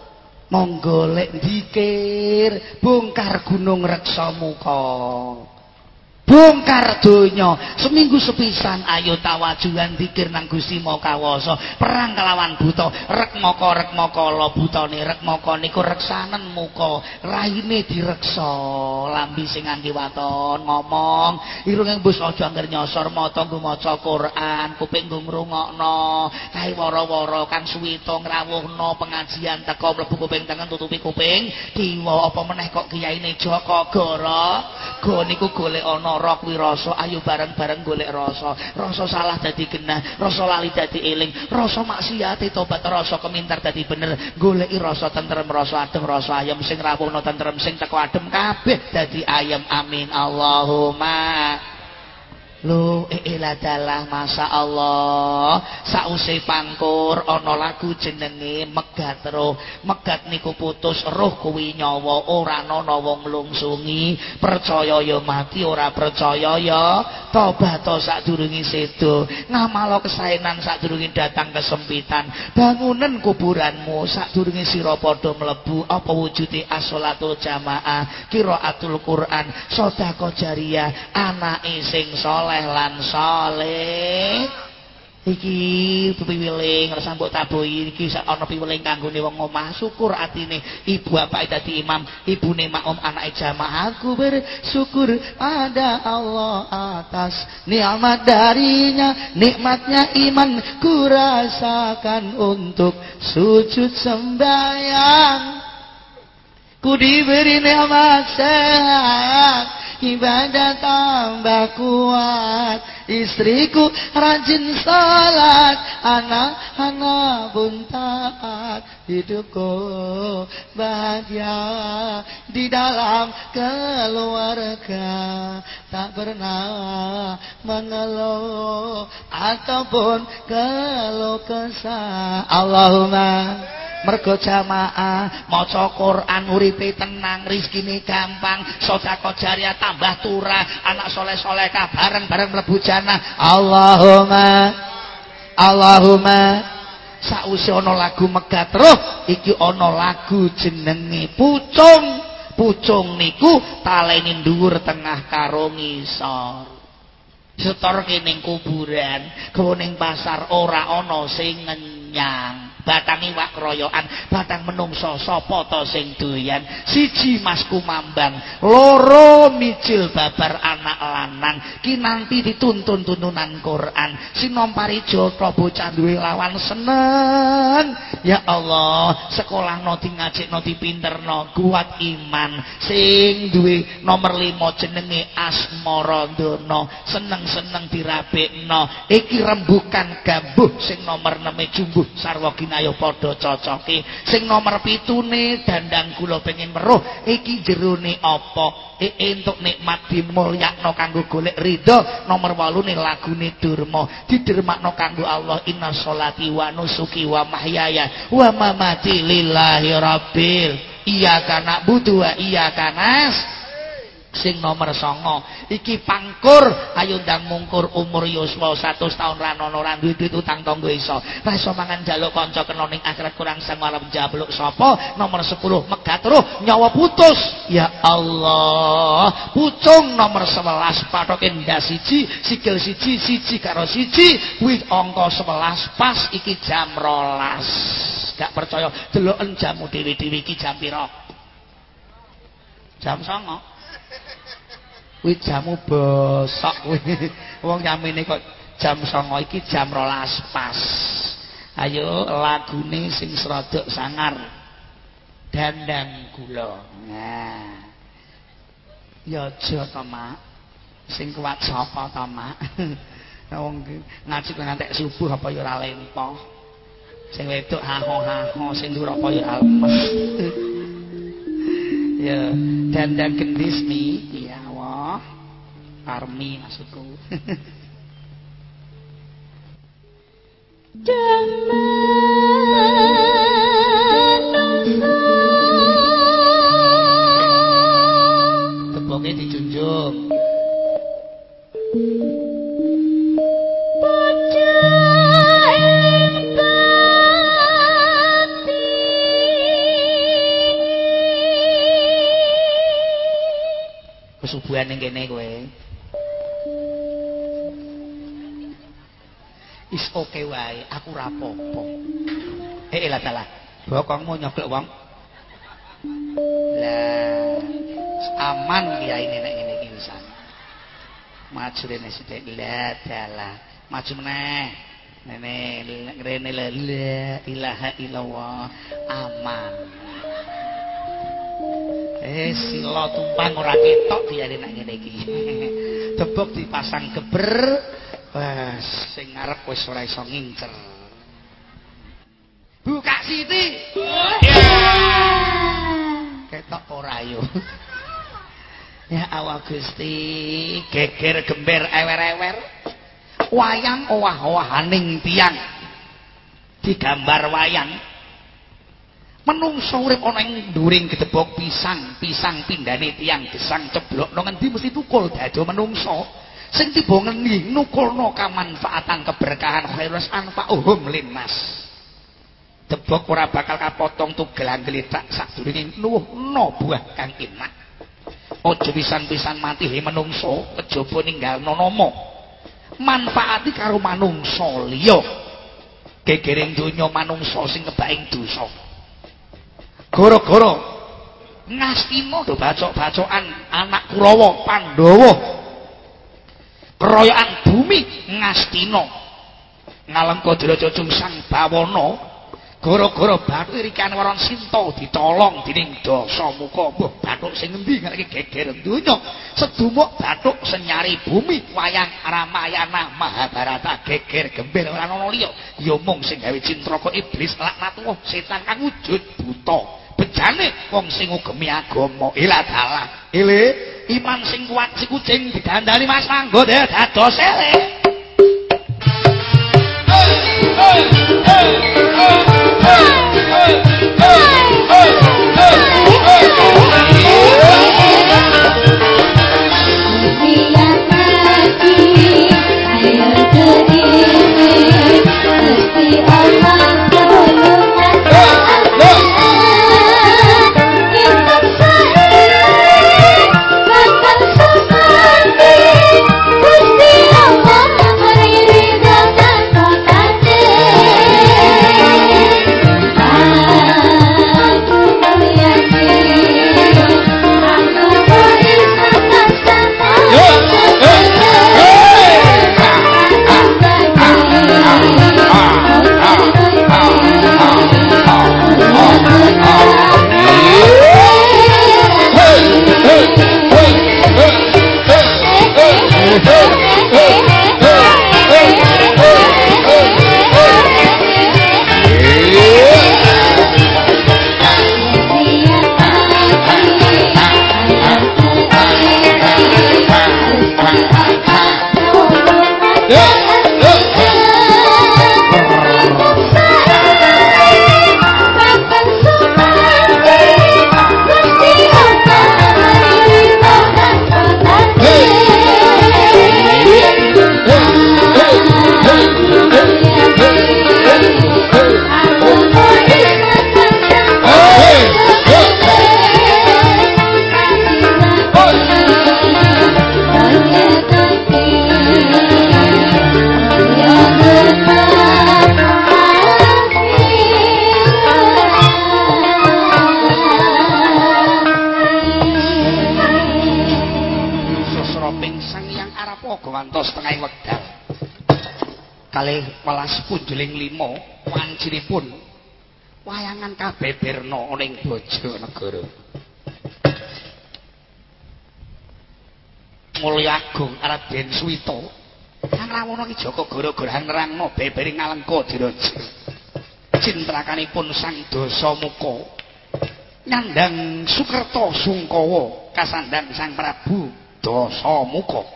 Monggo lek dikir bongkar gunung reksa muka. Bongkar donya. Seminggu sepisan ayo tawajuan dikir nang Gusti Makawasa perang kelawan buta. Rek moko rek butane. Rek niku reksanen muka. Raine direksa. Lambi sing nganti waton. Ngomong. Irung bus aja angger nyosor mata nggo maca Quran. Kuping nggo ngrungokno. Kae wara-wara kang suwita ngrawuhno. Pengajian teko mlebu kuping tengen tutupi kuping. Kiwa apa meneh kok kiyaine Joko Goro? Go niku golek ana roh kuwi rasa ayo bareng-bareng golek rasa. Rasa salah dadi genah rasa lali dadi eling rasa maksiat tobat rasa kemintar dadi bener. Goleki rasa tentrem rasa adem rasa ayem. Sing rawuhna tentrem sing teko adem kabeh dadi ayem. Amin. Allahumma Lho, iladalah masa Allah. Sause pangkur ana lagu jenenge Megat Roh. Megat niku putus roh kuwi nyawa ora ana wong nglungsungi. Percaya ya mati ora percaya ya tobat sadurunge sedo. Ngamalo kesaenan sadurunge datang kesempitan. Bangunen kuburanmu sadurunge sira padha mlebu apa wujude as-sholatul jamaah, qiraatul Quran, sedekah jariyah, anake sing saleh saleh lan saleh iki piwiling rasa mbok tabohi iki ana piwiling kanggone wong omah. Syukur atine ibu bapak dadi imam ibune makmum anake jamaah. Aku bersyukur ada Allah atas nikmat darinya nikmatnya iman ku rasakan untuk sujud sembahyang. Ku diberi nikmat sehat ibadah tambah kuat. Istriku rajin salat. Anak-anak pun taat. Hidupku bahagia di dalam keluarga. Tak pernah mengeluh ataupun keluh kesah. Allahumma mergo jamaah maca Quran uripe tenang rezekine gampang sedekah jariah tambah turah anak soleh-soleh bareng-bareng mlebu jannah. Allahumma Allahumma sause ana lagu megat. Roh iki ana lagu jenenge pucung. Pucung niku taleni dhuwur tengah karo ngisor. Setor kening kuburan kening pasar ora ana sing ngenyang batang iwak kroyokan batang menungso sapa to sing doyan? Siji Mas Kumambang loro micil babar anak lanang kinanti dituntun tuntunan Quran. Sinompari bocah duwe lawan seneng. Ya Allah sekolah no di ngajik no di pinter no kuat iman. Sing duwe nomor lima jenenge asmorondono seneng-seneng dirabek no iki rembukan gambuh sing nomor neme jumbuh sarwagina ayo padha cocoki. Sing nomor pitune dandang kula pengen meruh iki jerone apa? E entuk nikmat dimulyakno kanggo golek ridho. Nomor 8 ne lagune durma. Didermakno kanggo Allah inna sholati wa nusuki wa mahyaya wa mamati lillahi rabbil. Iya kana butuh iya kanas sing nomor songo iki pangkur. Ayo ndang mungkur umur yuswa 100 tahun ranono randu duit utang tonggo iso. Rasa mangan jaluk konco kena ning akhirat kurang semalam jabluk sopo nomor 10 megat roh nyawa putus. Ya Allah pucung nomor 11 patokin nda siji sikil siji siji karo siji. Wih ongko 11 pas iki jam rolas. Gak percaya deloken jamu dewi-dewi iki jam piro? Jam songo kuwi jamu bosok kuwi. Wong nyamine kok jam 09.00 iki jam 12 pas. Ayo lagune sing srodok sangar. Dandang gula. Nah. Ya aja to mak. Sing kuat sapa to mak? Wong ngaji kok ngantek subuh apa ya ora lempo? Sing wedok haho-haho sing dhuwur apa ya almes ya dandang gendis nih army maksudku. Tepoknya dijunjung Kesubuhan yang kene kowe. Is oke wae, aku ora apa-apa. Eh, lah dalah. Bokongmu nyoblok wong. Lah, aman kiai nek ngene iki wisan. Maju rene sithik. Lah dalah. Maju meneh. Nene rene la ilaha illallah aman. Eh sila tumpang ora ketok diare nek ngene iki. Debok dipasang geber. Wes sing ngarep wis ora iso ngincer. Buka Siti. Ketok ora yo. Ya Allah Gusti, geger gember ewer-ewer. Wayang owah-owahaning tiang. Digambar wayang. Menungso urip ana ing nduring gedebok pisang, pisang pindhane tiang gesang ceblokno ngendi mesti tukul dado menungso. Sing tiba ngendi nukulno kamanfaatan keberkahan khairus anfa'uhum linnas. Debok ora bakal kapotong tugelan gletak sadurunge nuwuhno buah kang enak. Aja pisan-pisan mati he menungso, kejaba ninggalno nama. Manfaati karo manungsa liya. Gegering donya manungsa sing kebaing dosa. Gara-gara Ngastina do bacok-bacokan anak Kurawa, Pandhawa. Keroyokan bumi Ngastina. Ngalengka Drajajung Sang Bawana gara-gara bathuk irikan waron sinta ditolong dening Dasamuka mbuh bathuk sing endi ngareke geger donya. Sedumuk bathuk senyari bumi wayang Ramayana Mahabharata geger gembir ora ana liya ya mung sing gawe cintraka iblis laknatullah setan kang wujud buta bejane wong sing ngugemi agama ila dalah ile iman sing kuat si kucing digandani Mas Manggo dados elek hey, hey, hey. Punjeling limo wanciripun wayangan kabeberna ning Bojonegoro. Mulya Agung Raden Suwita kang rawana ki Joko gara-gara ngrangno bebering ngalengka diraja. Cintrakanipun Sang Dasamuka nyandang Sukerta Sungkawa kasandang Sang Prabu Dasamuka.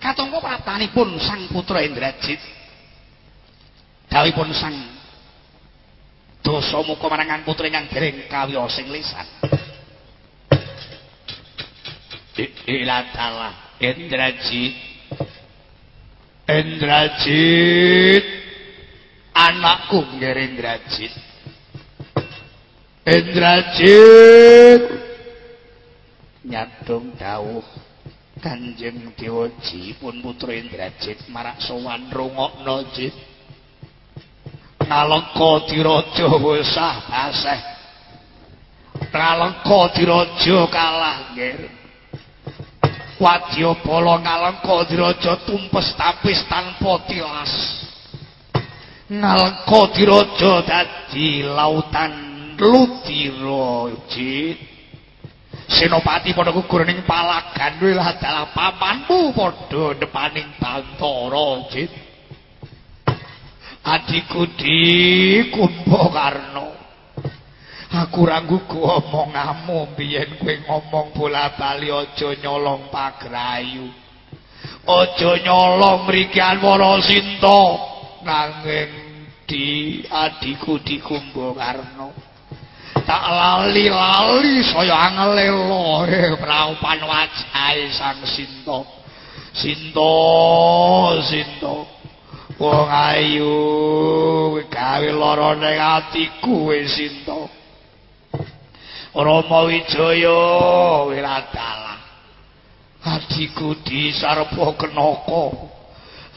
Katangga praptanipun Sang Putra Indrajit dawuhipun Sang Dasamuka marangan putra ingkang dereng kawiya sing lisan. Ilatalah Indrajit. Indrajit anakku nggih Indrajit. Indrajit nyadong dawuh Kanjeng Dewaji pun putra Indrajit marak sowan rungokno jit. Nalengka diraja wesah baseh. Nalengka diraja kalah nggih. Wadyabala nalengka diraja tumpes tapis tanpa tilas. Nalengka diraja dadi lautan ludira jit. Senopati padha gugur ning palagan kuwi lah dalah pamanmu padha depaning Bantara, Jit. Adikku di Kumbakarna. Aku ora nggugu omonganmu biyen kowe ngomong bola-bali aja nyolong pagrayu. Aja nyolong mriki Anwara Sinta nanging di adikku di Kumbakarna. Tak lali-lali saya angelelo praupan wajahe sang Sinta. Sinta, Sinta. Wong ayu gawe lara ning atiku wis Sinta. Rama Wijaya wiradala. Adiku disarpa kenaka.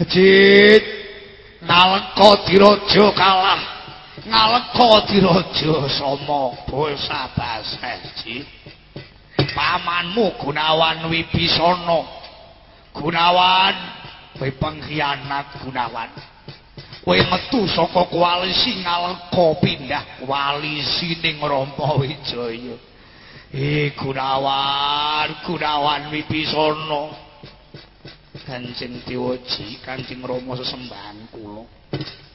Jit naleka diraja kalah ngaleka diraja sama basa basesi pamanmu Gunawan Wibisana. Gunawan kowe pengkhianat Gunawan. Kowe metu saka koalisi ngaleka pindah koalisi ning Rampawijaya. Eh Gunawan Gunawan Wibisana. Kanjeng Dewaji Kanjeng Rama sesembahan kula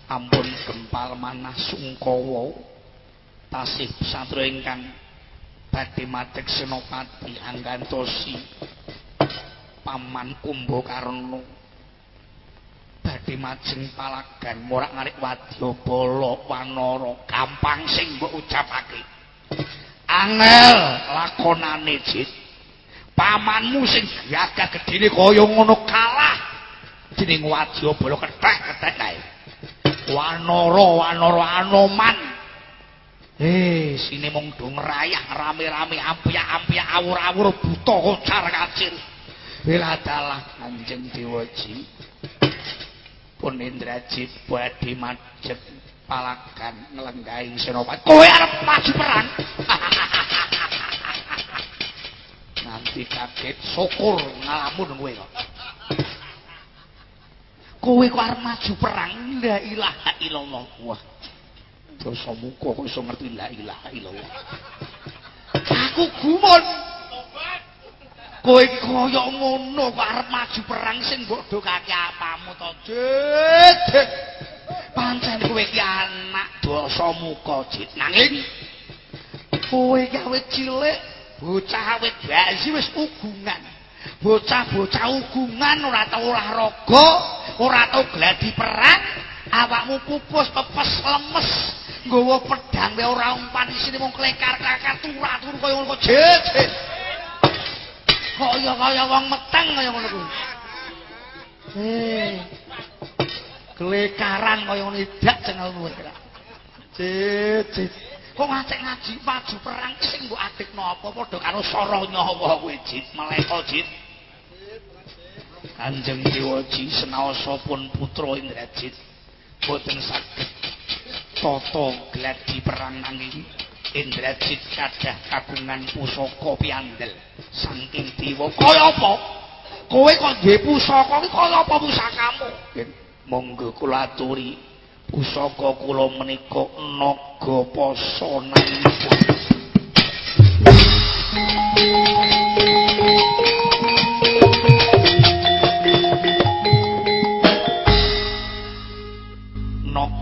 ampun gempal manah sungkawa. Tasih satru ingkang badhe matek senopati anggantosi paman kumbakarna badhe majeng palagan morak ngarik wadyabala wanara. Gampang sing mbok ucapake angel lakonane jit. Pamanmu sing gagah gedene kaya ngono kalah. Dening wadyabala kethek-kethek kae wanara wanara anoman eh sine mung do ngrayah rame-rame ampiak-ampiak awur-awur buta kocar kacir. Wiladalah anjing dewaji pun indrajit badhe majet palagan nglenggahi senopati. Kowe arep maju perang? Nanti kaget syukur ngalamun kowe. kok kowe kok arep maju perang? La ilaha illallah. Wah. Dosa muka kok iso ngerti la ilaha illallah? Aku gumun. Kowe kaya ngono kok arep maju perang sing mbok dokake apamu to jejeg pancen kowe iki anak dosa muka jit? Nanging kowe awit cilik bocah awit basi wis ugungan. Bocah-bocah ugungan ora tau olahraga, ora tau gladi perang, awakmu pupus, pepes, lemes, nggawa pedang wae ora umpan isine mung klekar-klekar turu-turu kaya ngono jejet. Kaya kaya wong meteng kaya ngono kuwi. Eh. Klekaran kaya ngono idak cengelmu kira. Jejet. Kok ngacek ngaji maju perang sing mbok adikno apa padha karo Sara Nyawa kuwi jit, meleka jit. Kanjeng Dewaji senaosa pun putra Indrajit. Boten saged tata gladi perang nanging Indrajit kadah kagungan pusaka piandel saking dewa kaya apa? Kowe kok duwe pusaka? Iki kaya apa pusakamu? Monggo kula aturi pusaka kula menika naga pasananipun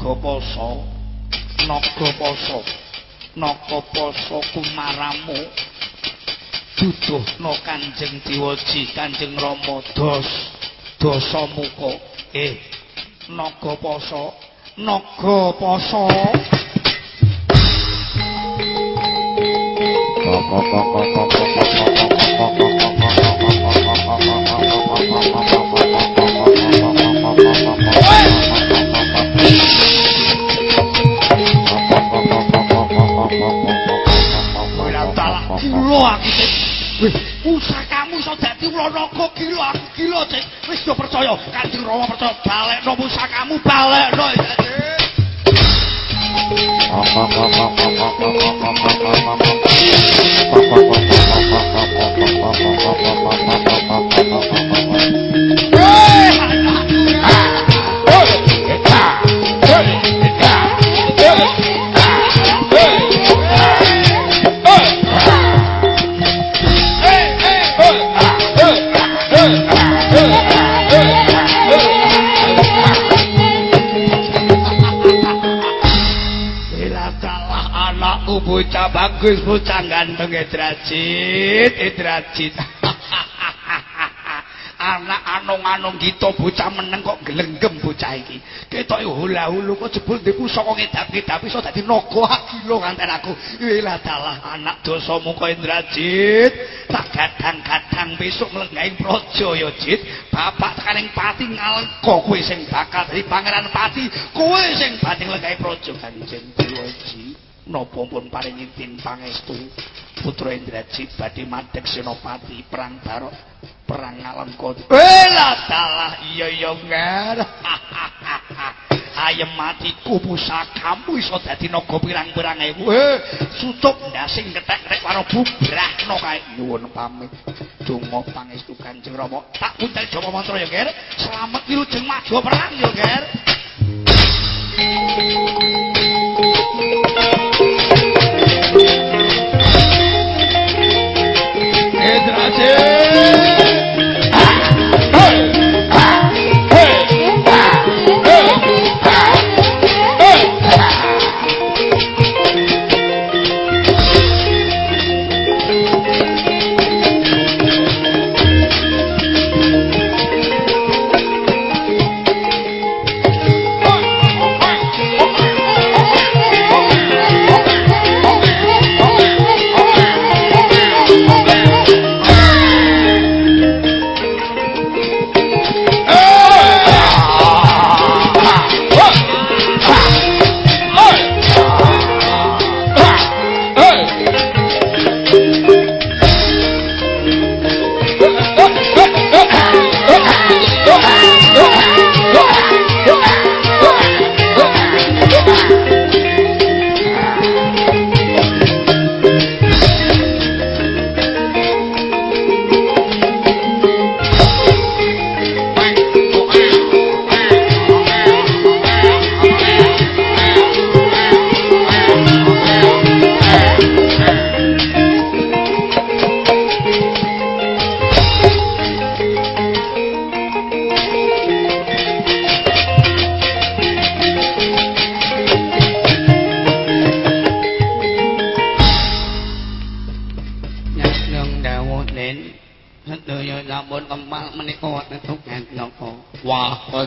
naga poso naga poso naga poso kumaramu duduhna kanjeng diwaji kanjeng rama dos dosa muka. Eh naga poso naga poso Kula aku Wih, pusakamu iso dadi ulanaga gila aku gila cek wis do percaya Kanjeng Rama percaya balekno pusakamu balekno Ilatalah bagus bocah ganteng Edrajit Edrajit anak anung-anung kita bocah meneng kok gelenggem bocah iki. Ketoke hula-hulu kok jebul ndiku saka ngedap-ngedap iso dadi naga akilo kanten aku. Ilatalah anak dosamu kok Indrajit tak gadang-gadang besok mlenggaing praja ya Jit. Bapak tekaning pati ngalengka kowe sing bakal dadi pangeran pati. Kowe sing badhe mlenggaing praja kanjeng Dewaji napa pun paringi tin pangestu putra Indrajit badhe madhek senopati perang barok perang ngalengka. Ilatalah iya iya ngar ayem matiku pusakamu iso dadi naga pirang-pirang ewu. Eh sucuk ndasing ketek-ketek karo bubrahno kae. Nyuwun pamit. Donga pangestu Kanjeng Rama. Tak puntel Jawa mantra ya Ger slamet wilujeng maju perang ya Ger Ate.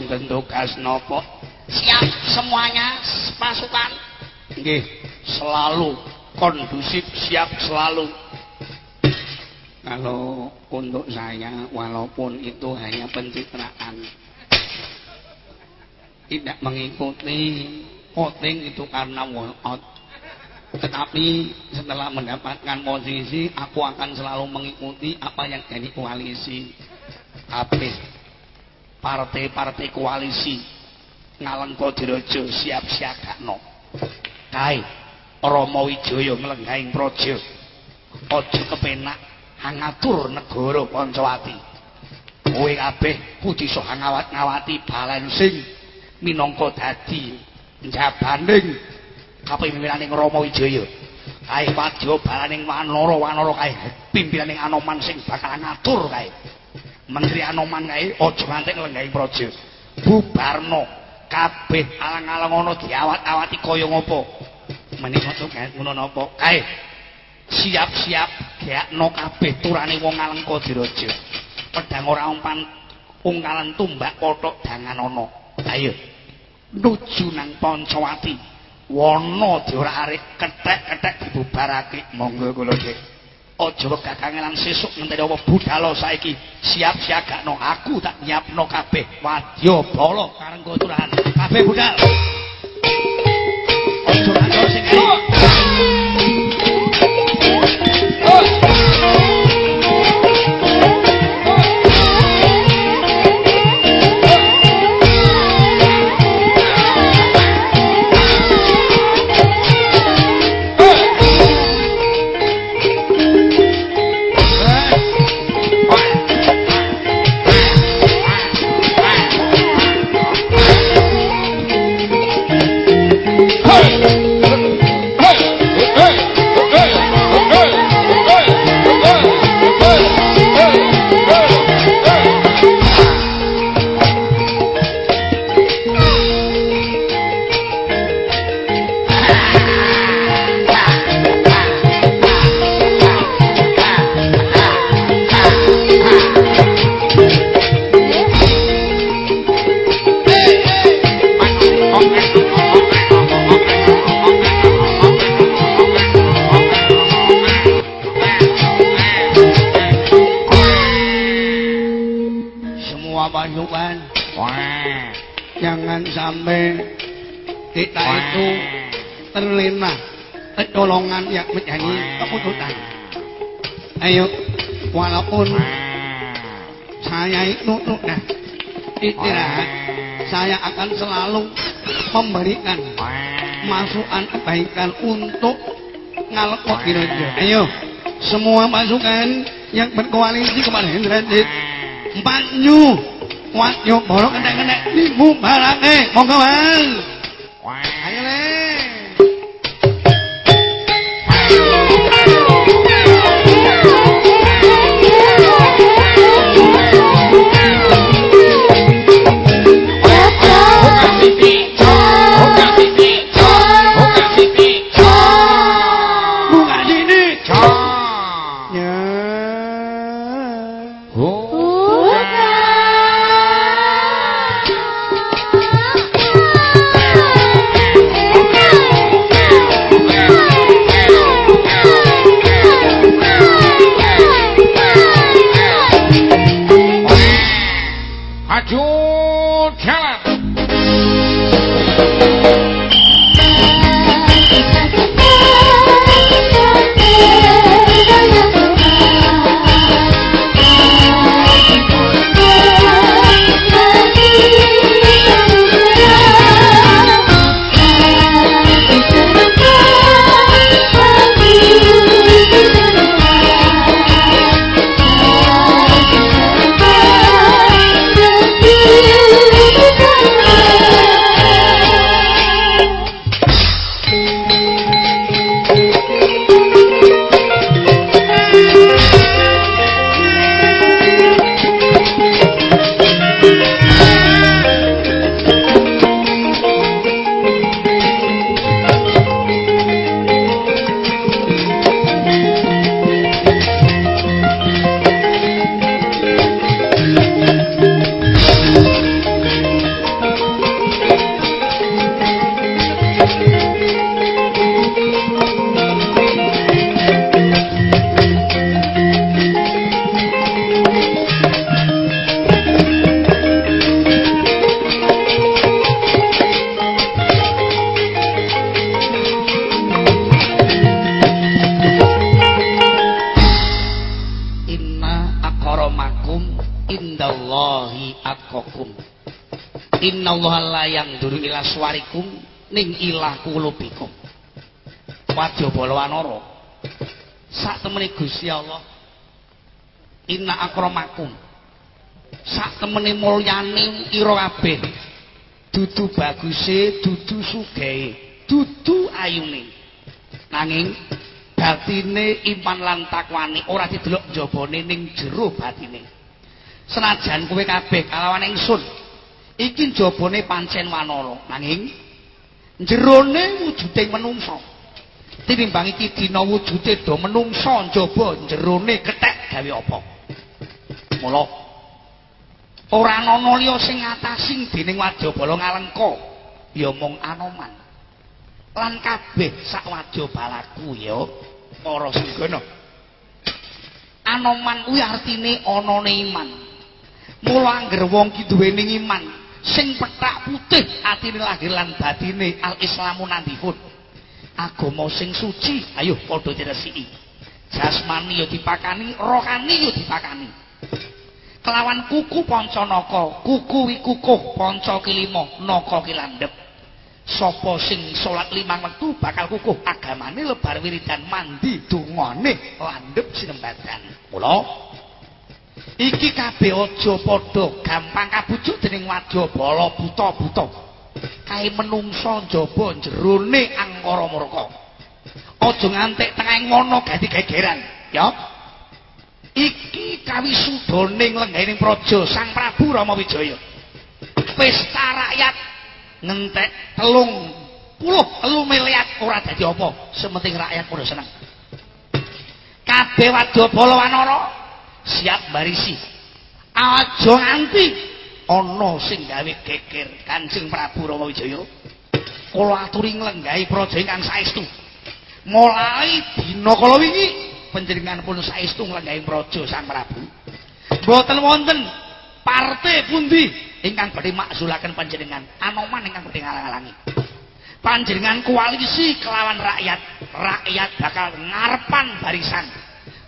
Wonten tugas napa? Siap semuanya pasukan. Nggih, selalu kondusif, siap selalu. Kalau untuk saya walaupun itu hanya pencitraan tidak mengikuti voting itu karena walkout tetapi setelah mendapatkan posisi aku akan selalu mengikuti apa yang jadi koalisi AB partai-partai koalisi ngalengko dirojo siap siagakno kae Rama Wijaya nglenggaing praja aja kepenak hangatur negara Pancawati kowe kabeh kudu iso ngawat-ngawati balen sing minangka dadi njabaning kapimpinan Rama Wijaya. Kae wadya balaning Wanara, Wanara kae pimpinaning Anoman sing bakal ngatur kae. Menteri Anoman kae aja nganti nglenggahi praja. Bubarno kabeh alang-alang ana diawat-awati kaya ngopo. Menika tugas ngono napa? Kae siap-siap geakno kabeh turane wong Alengka diraja. Pedang ora umpan ungkalan tumbak pothok dangan ana. Ayo nuju nang Pancawati. Wana diorak-arik kethek-kethek dibubarake. Monggo kula Dik. Aja kekangelan sesuk ngenteni apa budhalo saiki. Siap siagakno aku tak nyiapno kabeh wadya bala karenggo turahan. Kabeh budhal. Aja ngatur sing terlena kecolongan yang menjadi keputusan ayo walaupun saya itu sudah istirahat saya akan selalu memberikan masukan kebaikan untuk ngalekot kinerja. Ayo semua masukan yang berkoalisi kepada Hendradit Panju Wadyo Borok kendek-kendek dibubarake monggo Bang Innallaha la yanzuru ila suwarikum ning ila kulubikum. Wajaba wanara. Sak temene Gusti Allah. Inna akramakum. Sak temene mulyane ira kabeh. Dudu baguse, dudu sugehe, dudu ayune. Nanging batine iman lan takwani ora didelok njabane ning jero batine. Senajan kowe kabeh kalawan ingsun iki njabane pancen wanara, nanging jerone wujuding menungso. Tinimbang iki dina wujude do menungso njaba jerone kethek gawe apa? Mula ora ana liya sing ngatasing dening Wadyabala ngalengka ya mung Anoman. Lan kabeh sak Wadyabalaku ya para singgana. Anoman kuwi artine anane iman. Mula angger wong ki duweni iman sing pethak putih atine lahir lan batine al-islamu nandihun. Agama sing suci, ayo padha diresiki. Jasmani ya dipakani, rohani ya dipakani. Kelawan kuku panca naka, kuku wi kukuh panca kilima, naka ki landhep. Sapa sing salat limang wektu bakal kukuh agamane lebar wiridan mandi dungane landhep sinembadan. Mula iki kabeh aja padha gampang kabujuk dening wadyabala buta-buta. Kae menungso njaba jerone angkara murka. Aja ngantek tengah ngono gati gegeran, ya. Iki kawisudane nglenggahing praja Sang Prabu Rama Wijaya. Pesta rakyat ngentek telung puluh telu miliar ora dadi apa, sementing rakyat padha seneng. Kabeh wadyabala wanara siap barisi. Aja nganti ana sing gawe geger Kanjeng Prabu Rama Wijaya. Kula aturi nglenggahi praja ingkang saestu. Mulai dina kala wingi panjenengan pun saestu nglenggahi praja Sang Prabu. Mboten wonten Partai pundi ingkang badhe maksulaken panjenengan? Anoman ingkang badhe ngalang-alangi. Panjenengan koalisi kelawan rakyat. Rakyat bakal ngarepan barisan.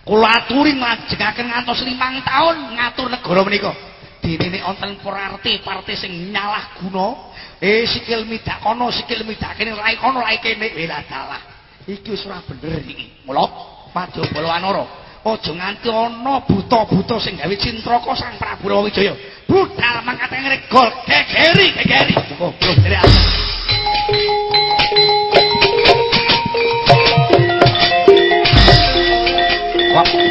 Kula aturi majengaken ngantos 5 tahun ngatur negara menika. Dene wonten partai-partai sing nyalah guna, eh sikil midak kono, sikil midak kene, rai kono, rai kene, wela dalah. Iki wis ora bener iki. Mula Padabala Anara, aja nganti ana buta-buta sing gawe cintraka Sang Prabu Rawijaya. Budal mangkat ngregol, gegeri, gegeri. Oh, Thank you.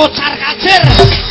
kocar kacir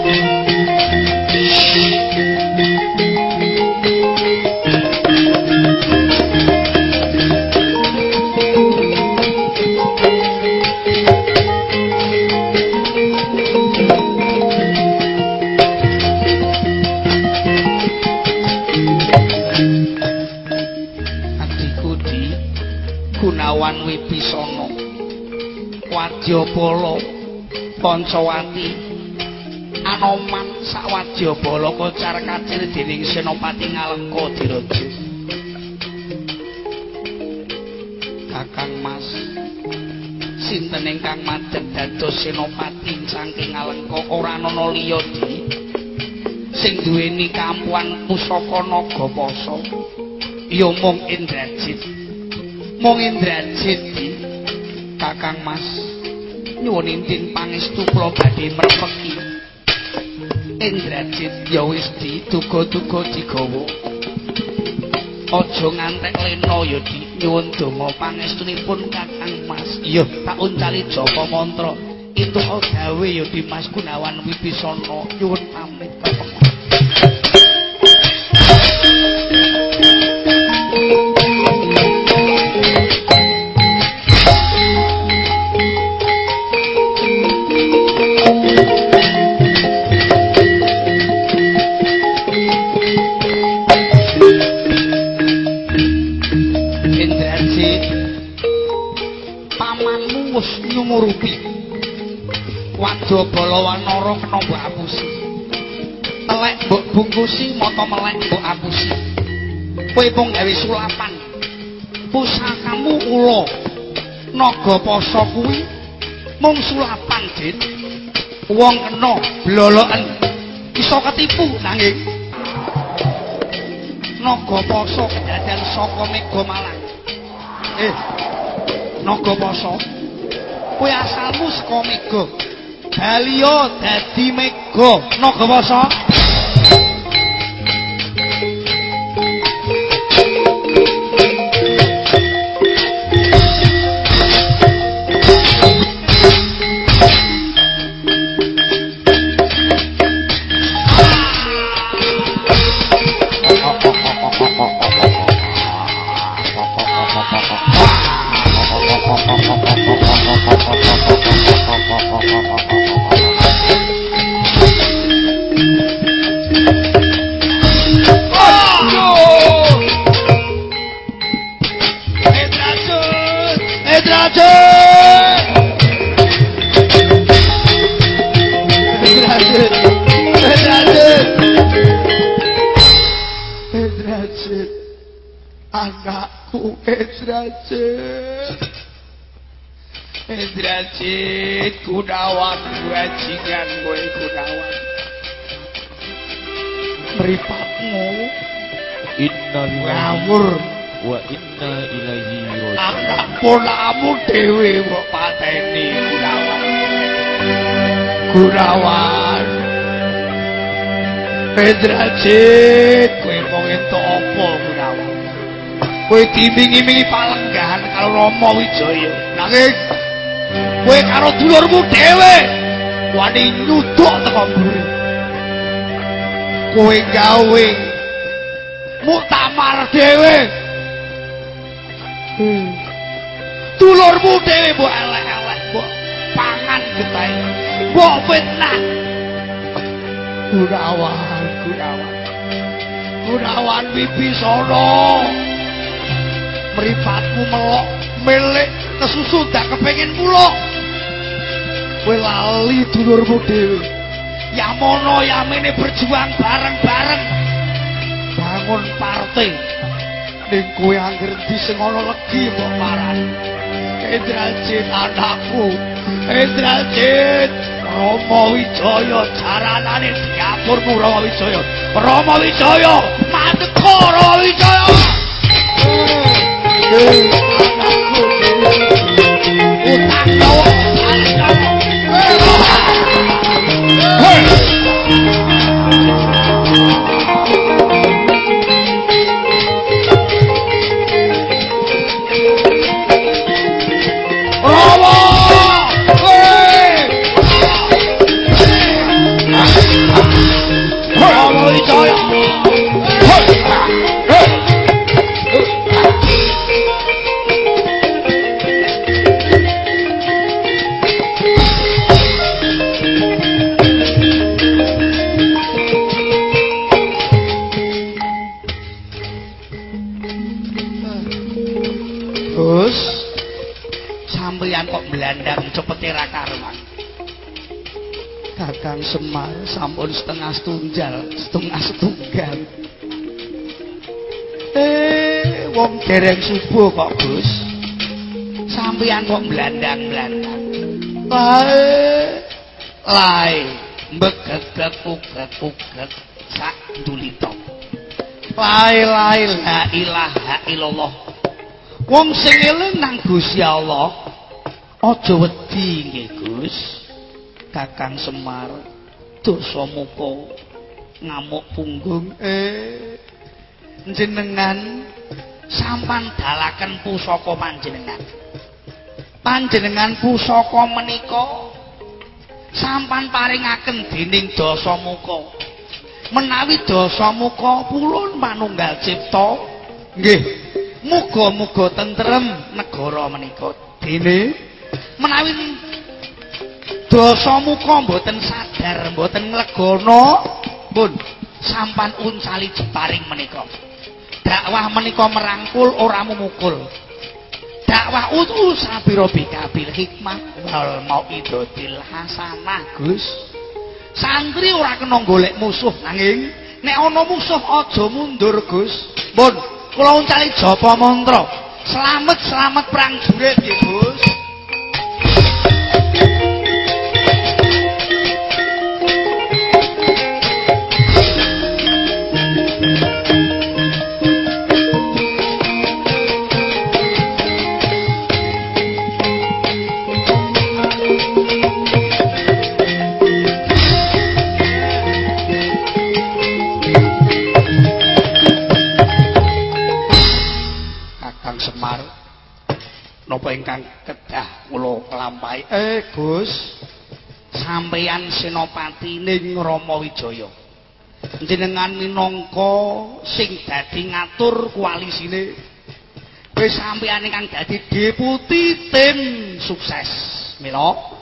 Wadyabala Pancawati. Anoman sawadyabala kocar kacir dening Senopati Ngalengka Diraja. Kakang Mas. Sinten ingkang madhep dados senopati saking Alengka ora ana liya sing duweni kampuan pusaka naga pasa ya mung Indrajit. Mung Indrajit Kakang Mas nyuwun intin pangestu kula badhe mrepeki. Indrajit ya wis dituga-tuga digawa. Aja ngantek lena ya di nyuwun donga pangestunipun Kakang Mas. Iya. Tak uncali japa mantra. Itu gawe ya di Mas Gunawan Wibisana. Nyuwun pamit Kakang Wadabala wanara kena mbok apusi. Telek mbok bungkusi mata melek mbok apusi. Kowe mung gawe sulapan. Pusakamu ula. Naga poso kuwi mung sulapan, Dit. Wong kena bloloken. Iso ketipu nanging. Naga poso kedadan saka Mega Malang. Eh, naga poso. Kowe asalmu saka Mega. Baliyo dadi Mega naga
Edrajit kowe mung entuk apa Gunawan? Kowe diiming-imingi palenggahan karo Rama Wijaya. Nanging kowe karo dulurmu dhewe. Wani nyuduk teko mburi. Kowe gawe. Muktamar dhewe. Dulurmu dhewe mbok elek-elek mbok pangan getahe. Mbok fitnah. Gunawan Gunawan Wibisana mripatmu melok milik kesusu dak kepengin muluk kowe lali dulurmu dhewe yamono yamene berjuang bareng-bareng. Bangun partai. Ning kowe angger di sing ana legi paran Edrajit anakku. Edrajit Rama Wijaya jaranane diaturmu Rama Wijaya Rama Wijaya. Mandeka Rama Wijaya
wong dereng subuh kok, Gus. Sampeyan kok blandang-blandang. Lae, lae, mbegegek uget uget sak dulita. Lae lae la ilaha illallah. Wong sing eling nang Gusti Allah, aja wedi nggih, Gus. Kakang Semar dosa muka ngamuk punggung eh jenengan sampan dalaken pusaka panjenengan. Panjenengan pusaka menika sampan paringaken dening dosa muka. Menawi dosa muka pulun manunggal cipta nggih. Muga-muga tentrem negara menika. Dene. Menawi dosa muka mboten sadar mboten nglegono pun. sampan uncali jeparing menika dakwah menika merangkul ora memukul. Dakwah utu sabira bikabil hikmah wal mauidhatil hasanah Gus. Santri ora kena golek musuh nanging nek ana musuh aja mundur Gus. Pun kula uncali japa mantra. Selamat selamat perang jurit Gus napa ingkang kedah kula nglampahi eh Gus. Sampeyan senopati ning Rama Wijaya jenengan minangka sing dadi ngatur koalisine. Wis sampeyan ingkang dadi deputi tim sukses. Mila.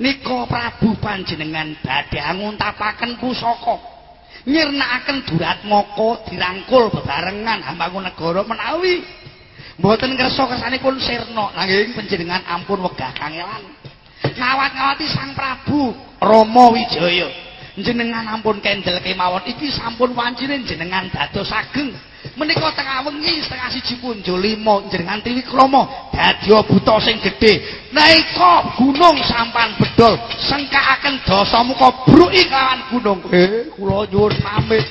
Nika Prabu panjenengan badhe nguntapaken pusaka. Nyirnakaken durat moko dirangkul bebarengan hambangun negara menawi mboten kersa kersanipun sirna nanging panjenengan ampun wegah kangelan. Ngawat-ngawati Sang Prabu Rama Wijaya. Jenengan ampun kendel kemawon iki sampun wancine jenengan dados ageng. Menika tengah wengi setengah siji punjul lima jenengan triwikrama dadi buta sing gedhe. Naika gunung sampan bedol sengkakaken dosa muka bruki kelawan gunung. Eh kula nyuwun pamit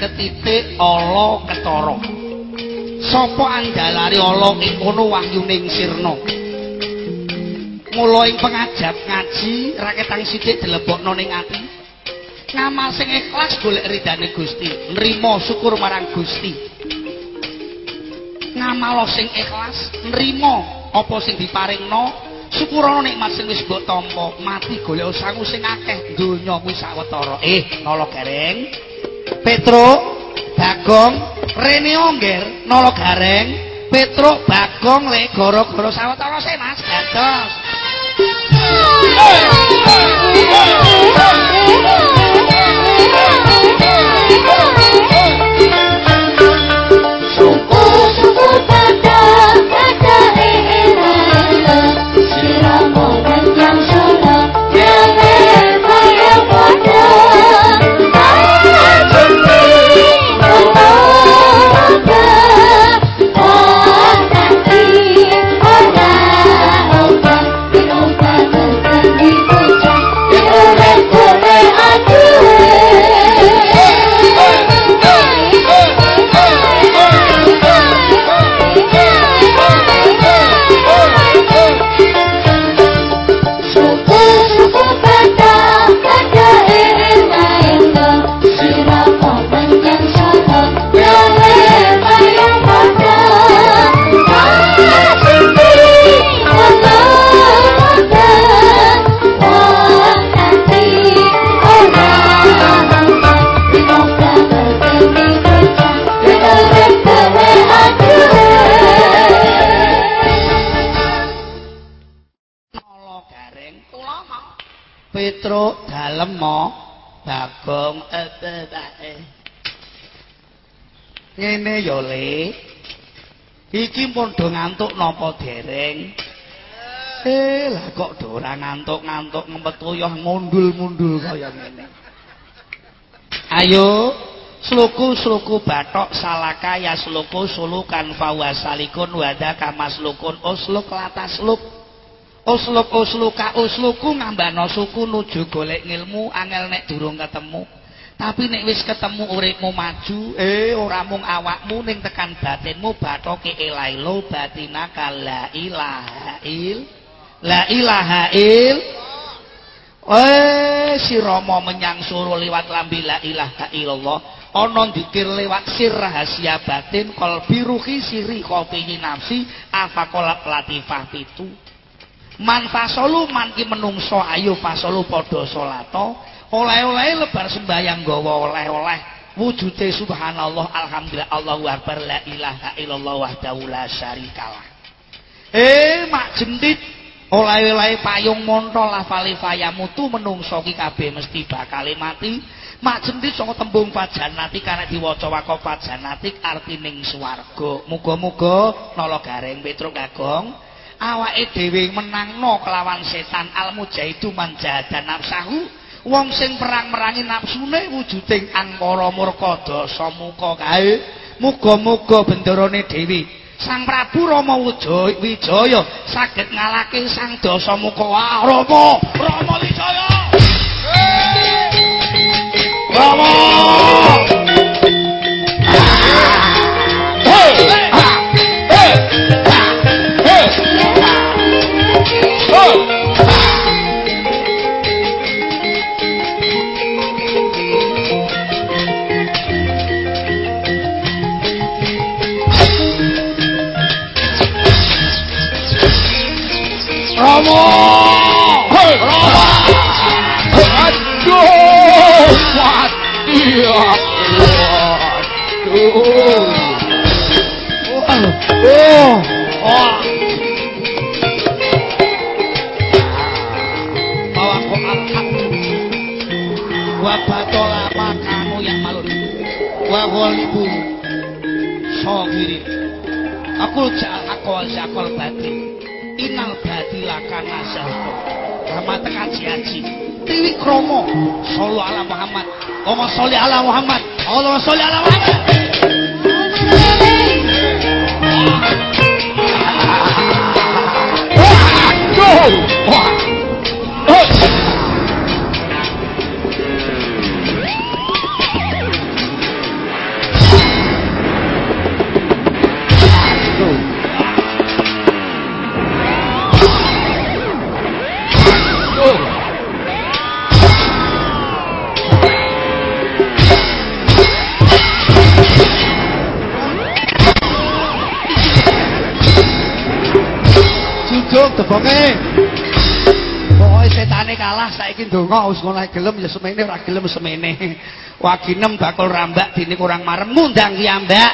ketitik ala ketara. Sapa andalari ala ing kono wahyuning sirna? Mula ing pengajap ngaji raketang sithik dilebokno ning ati. Ngamal sing ikhlas golek ridane Gusti nrimo syukur marang Gusti. Ngamal sing ikhlas nrimo apa sing diparingno? Syukurana nikmat sing wis mbok mati golek sangu sing akeh donya kuwi sawetara. Eh nala gareng Petro Bagong Rene Ongger Nolo Gareng Petro Bagong le goro-goro sawetara se Mas dados Do ngantuk napa dereng? Eh lah kok do ora ngantuk-ngantuk ngempet uyah mundul-mundul kaya ngene. Ayo Sluku-sluku batok salaka ya sluku sulukan fawasalikun wada kamaslukun usluk latasluk usluk usluka usluku ngambano suku nuju golek ngilmu angel nek durung ketemu tapi nek wis ketemu uripmu maju eh ora mung awakmu ning tekan batinmu batoke ilailo batina kala ilaha il la ilaha il. Eh si Rama menyang suruh liwat lambi la ilaha illallah. Ana dikir lewat sir rahasia batin qalbi ruhi siri kopi nafsi afaqala latifah pitu. Man fasolu man ki menungso ayo fasolu padha salata oleh-oleh lebar sembayang gawa oleh-oleh. Wujude subhanallah alhamdulillah Allahu akbar la ilaha illallah wahdahu la syarikalah. Eh mak jendit oleh-oleh payung monto lafali fayamutu menungso ki kabeh mesti bakal mati. Mak jendit saka tembung fajanati karena diwaca wakaf fajanatik artining swarga. Muga-muga nala gareng petruk kagong awake dhewe menangno kelawan setan al mujahidu manjahadan nafsahu wong sing perang-merangi nafsune wujuding angkara murka dosa muka kae muga-muga bendarane dhewe Sang Prabu Rama Wijaya saged ngalake sang dosa muka. Rama! Rama Wijaya! Rama Rama Rama
Aduh, mati ya. Aduh.
Oh, oh. Bawa kok alhaq. Wa batola makamu yang malun. Wa ghalibu. Sogiri. Aku ja'al akwa syakol batin. Inal badila kana syahko. Rahmat kaji haji. Tiwi kromo. Sallu ala Muhammad. Allahumma sholli ala Muhammad. Allahumma sholli ala Muhammad.
Wah.
Debonge. Pokoke setane kalah saiki ndonga wis ngono gelem ya semene ora gelem semene. Waginem bakul rambak dene kurang marem ngundang kiambak.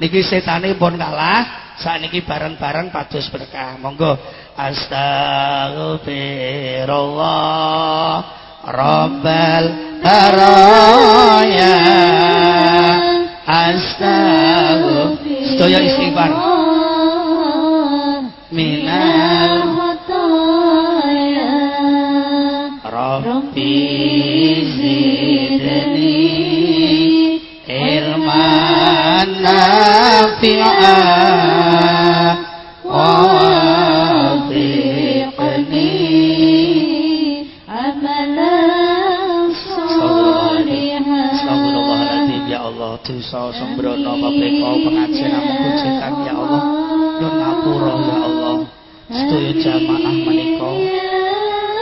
Niki setane pun kalah, sakniki bareng-bareng pados berkah. Monggo astagfirullah rabbal araya astagfirullah sedaya istighfar minal Rabbi zidni ilman nafi'a wa wafiqni Astagfirullahaladzim ya Allah dosa sembrono paprika pengajian namung kujikan ya Allah. Nyun ngapura ya Allah sedaya jamaah menika.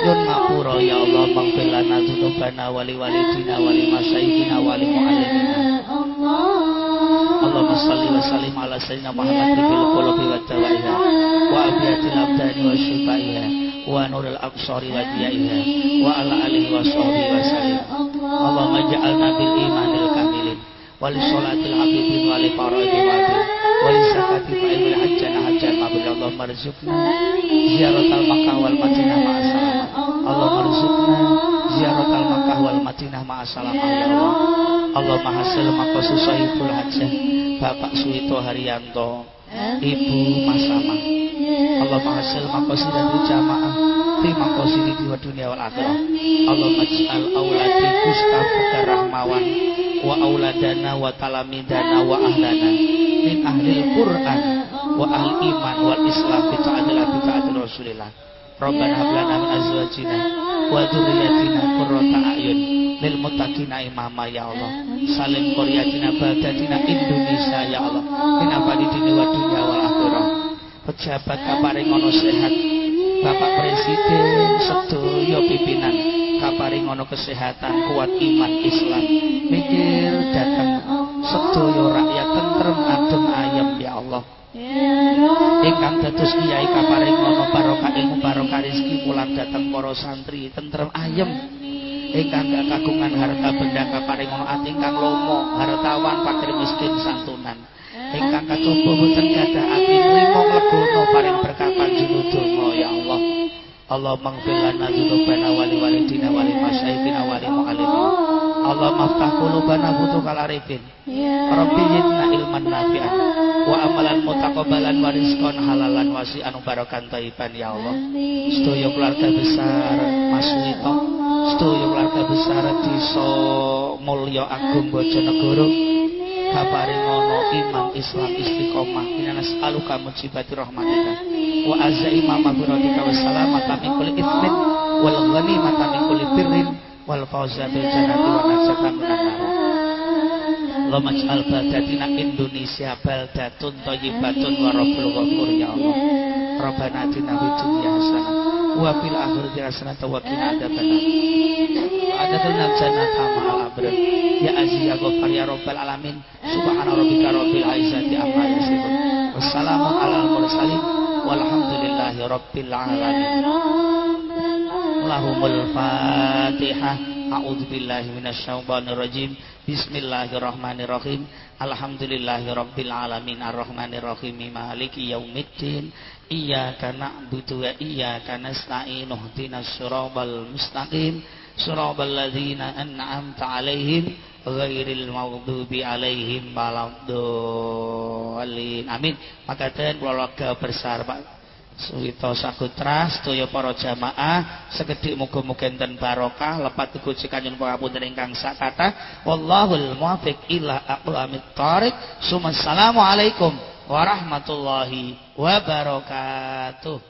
Nyun ngapura ya Allah maghfir lana dzunubana wali wali masyayikhina wali muallimina. Allahumma shalli wa sallim ala sayyidina Muhammad bil qulubi wa dawaiha wa abiyatil abdani wa shifaiha wa nuril absari wa diyaiha wa ala alihi wa sahbihi wa sallim. Allahumma ja'alna bil imanil kamilin wal salatil habibin wal faraidil wal zakati fa ilmil hajjana hajjan mabil Allahumma rizukna ziyaratal makkah wal madinah ma'asalam Allahumma rizukna Makkah wal Madinah ma'asalamah ya Allah. Allahumma hasil maqasu sahibul hajjah Bapak Suwito Haryanto Ibu Masama Allahumma hasil maqasid dan jamaah Fi maqasid di dunia wal akhirah. Allahumma ja'al awladi Gustafa Rahmawan Wa auladana wa talamidana wa ahlana Min ahlil Qur'an Wa ahli iman wal islam Bita'adilah bita'adil Rasulillah Rabbana hablana min azwajina wa dzurriyyatina qurrata a'yun lil muttaqina imama ya Allah. Salim qaryatina badatina Indonesia ya Allah. Min abadi dini wa dunya wal akhirah. Pejabat kaparing ono sehat. Bapak Presiden sedaya pimpinan kaparing kesehatan kuat iman Islam. Mikir datang sedaya rakyat tentrem adem ayem ya Allah. ingkang dados kiai kaparing ana barokah ilmu barokah rezeki pulang dateng para santri tentrem ayem. Ingkang gak kagungan harta benda kaparing ana ati ingkang lomo hartawan fakir miskin santunan. Ingkang katupa boten gadah ati nrimo legono paring berkah panjenengan ya Allah. Allah maghfir lana dzunubana wali walidina wali masyayikhina wali muallimin Allah maftah qulubana futuhal arifin Rabbi zidna ilman nafi'an wa amalan mutaqabbalan wa rizqan halalan wasi'an barakan thayyiban ya Allah. Sedaya keluarga besar Mas Wito, sedaya keluarga besar Desa Mulya Agung Bojonegoro? Kaparing ana iman Islam istiqomah. Inanas aluka mujibati rahmatika. Wa azza imama biratika wa salamata min kulli ithmin wal ghanimata min kulli birrin wal fawza bil jannati wa najata minan nar Allahumma ij'al baldatina Indonesia baldatun thayyibatun wa rabbul ghafur ya Allah. Rabbana atina fid dunya hasanah wa fil akhirati hasanah wa qina adzabannar. Adkhilna jannata ma'al. Ya aziz ya ghaffar ya rabbal alamin. Subhana rabbika rabbil izzati amma yasifun. Wassalamun alal mursalin walhamdulillahi rabbil alamin lahumul fatihah A'udzubillahiminasyaitonirrajim Bismillahirrahmanirrahim. Alhamdulillahirrabbilalamin Ar-Rahmanirrahim. Maliki yaumiddin. Iyaka na'budu wa iyaka nasta'in. Uhdinas surabal mustaqim. Surabal ladhina an'amta alaihim Ghairil maghdubi alaihim Waladolin Amin. Maka dan keluarga besar Pak Suwito Sakutra, sedaya para jamaah, sekedhik muga-muga enten barokah, lepat teguci kanjeng pangapunten ingkang sakata. Wallahul muwaffiq ila aqwamit thariq. Assalamualaikum warahmatullahi wabarakatuh.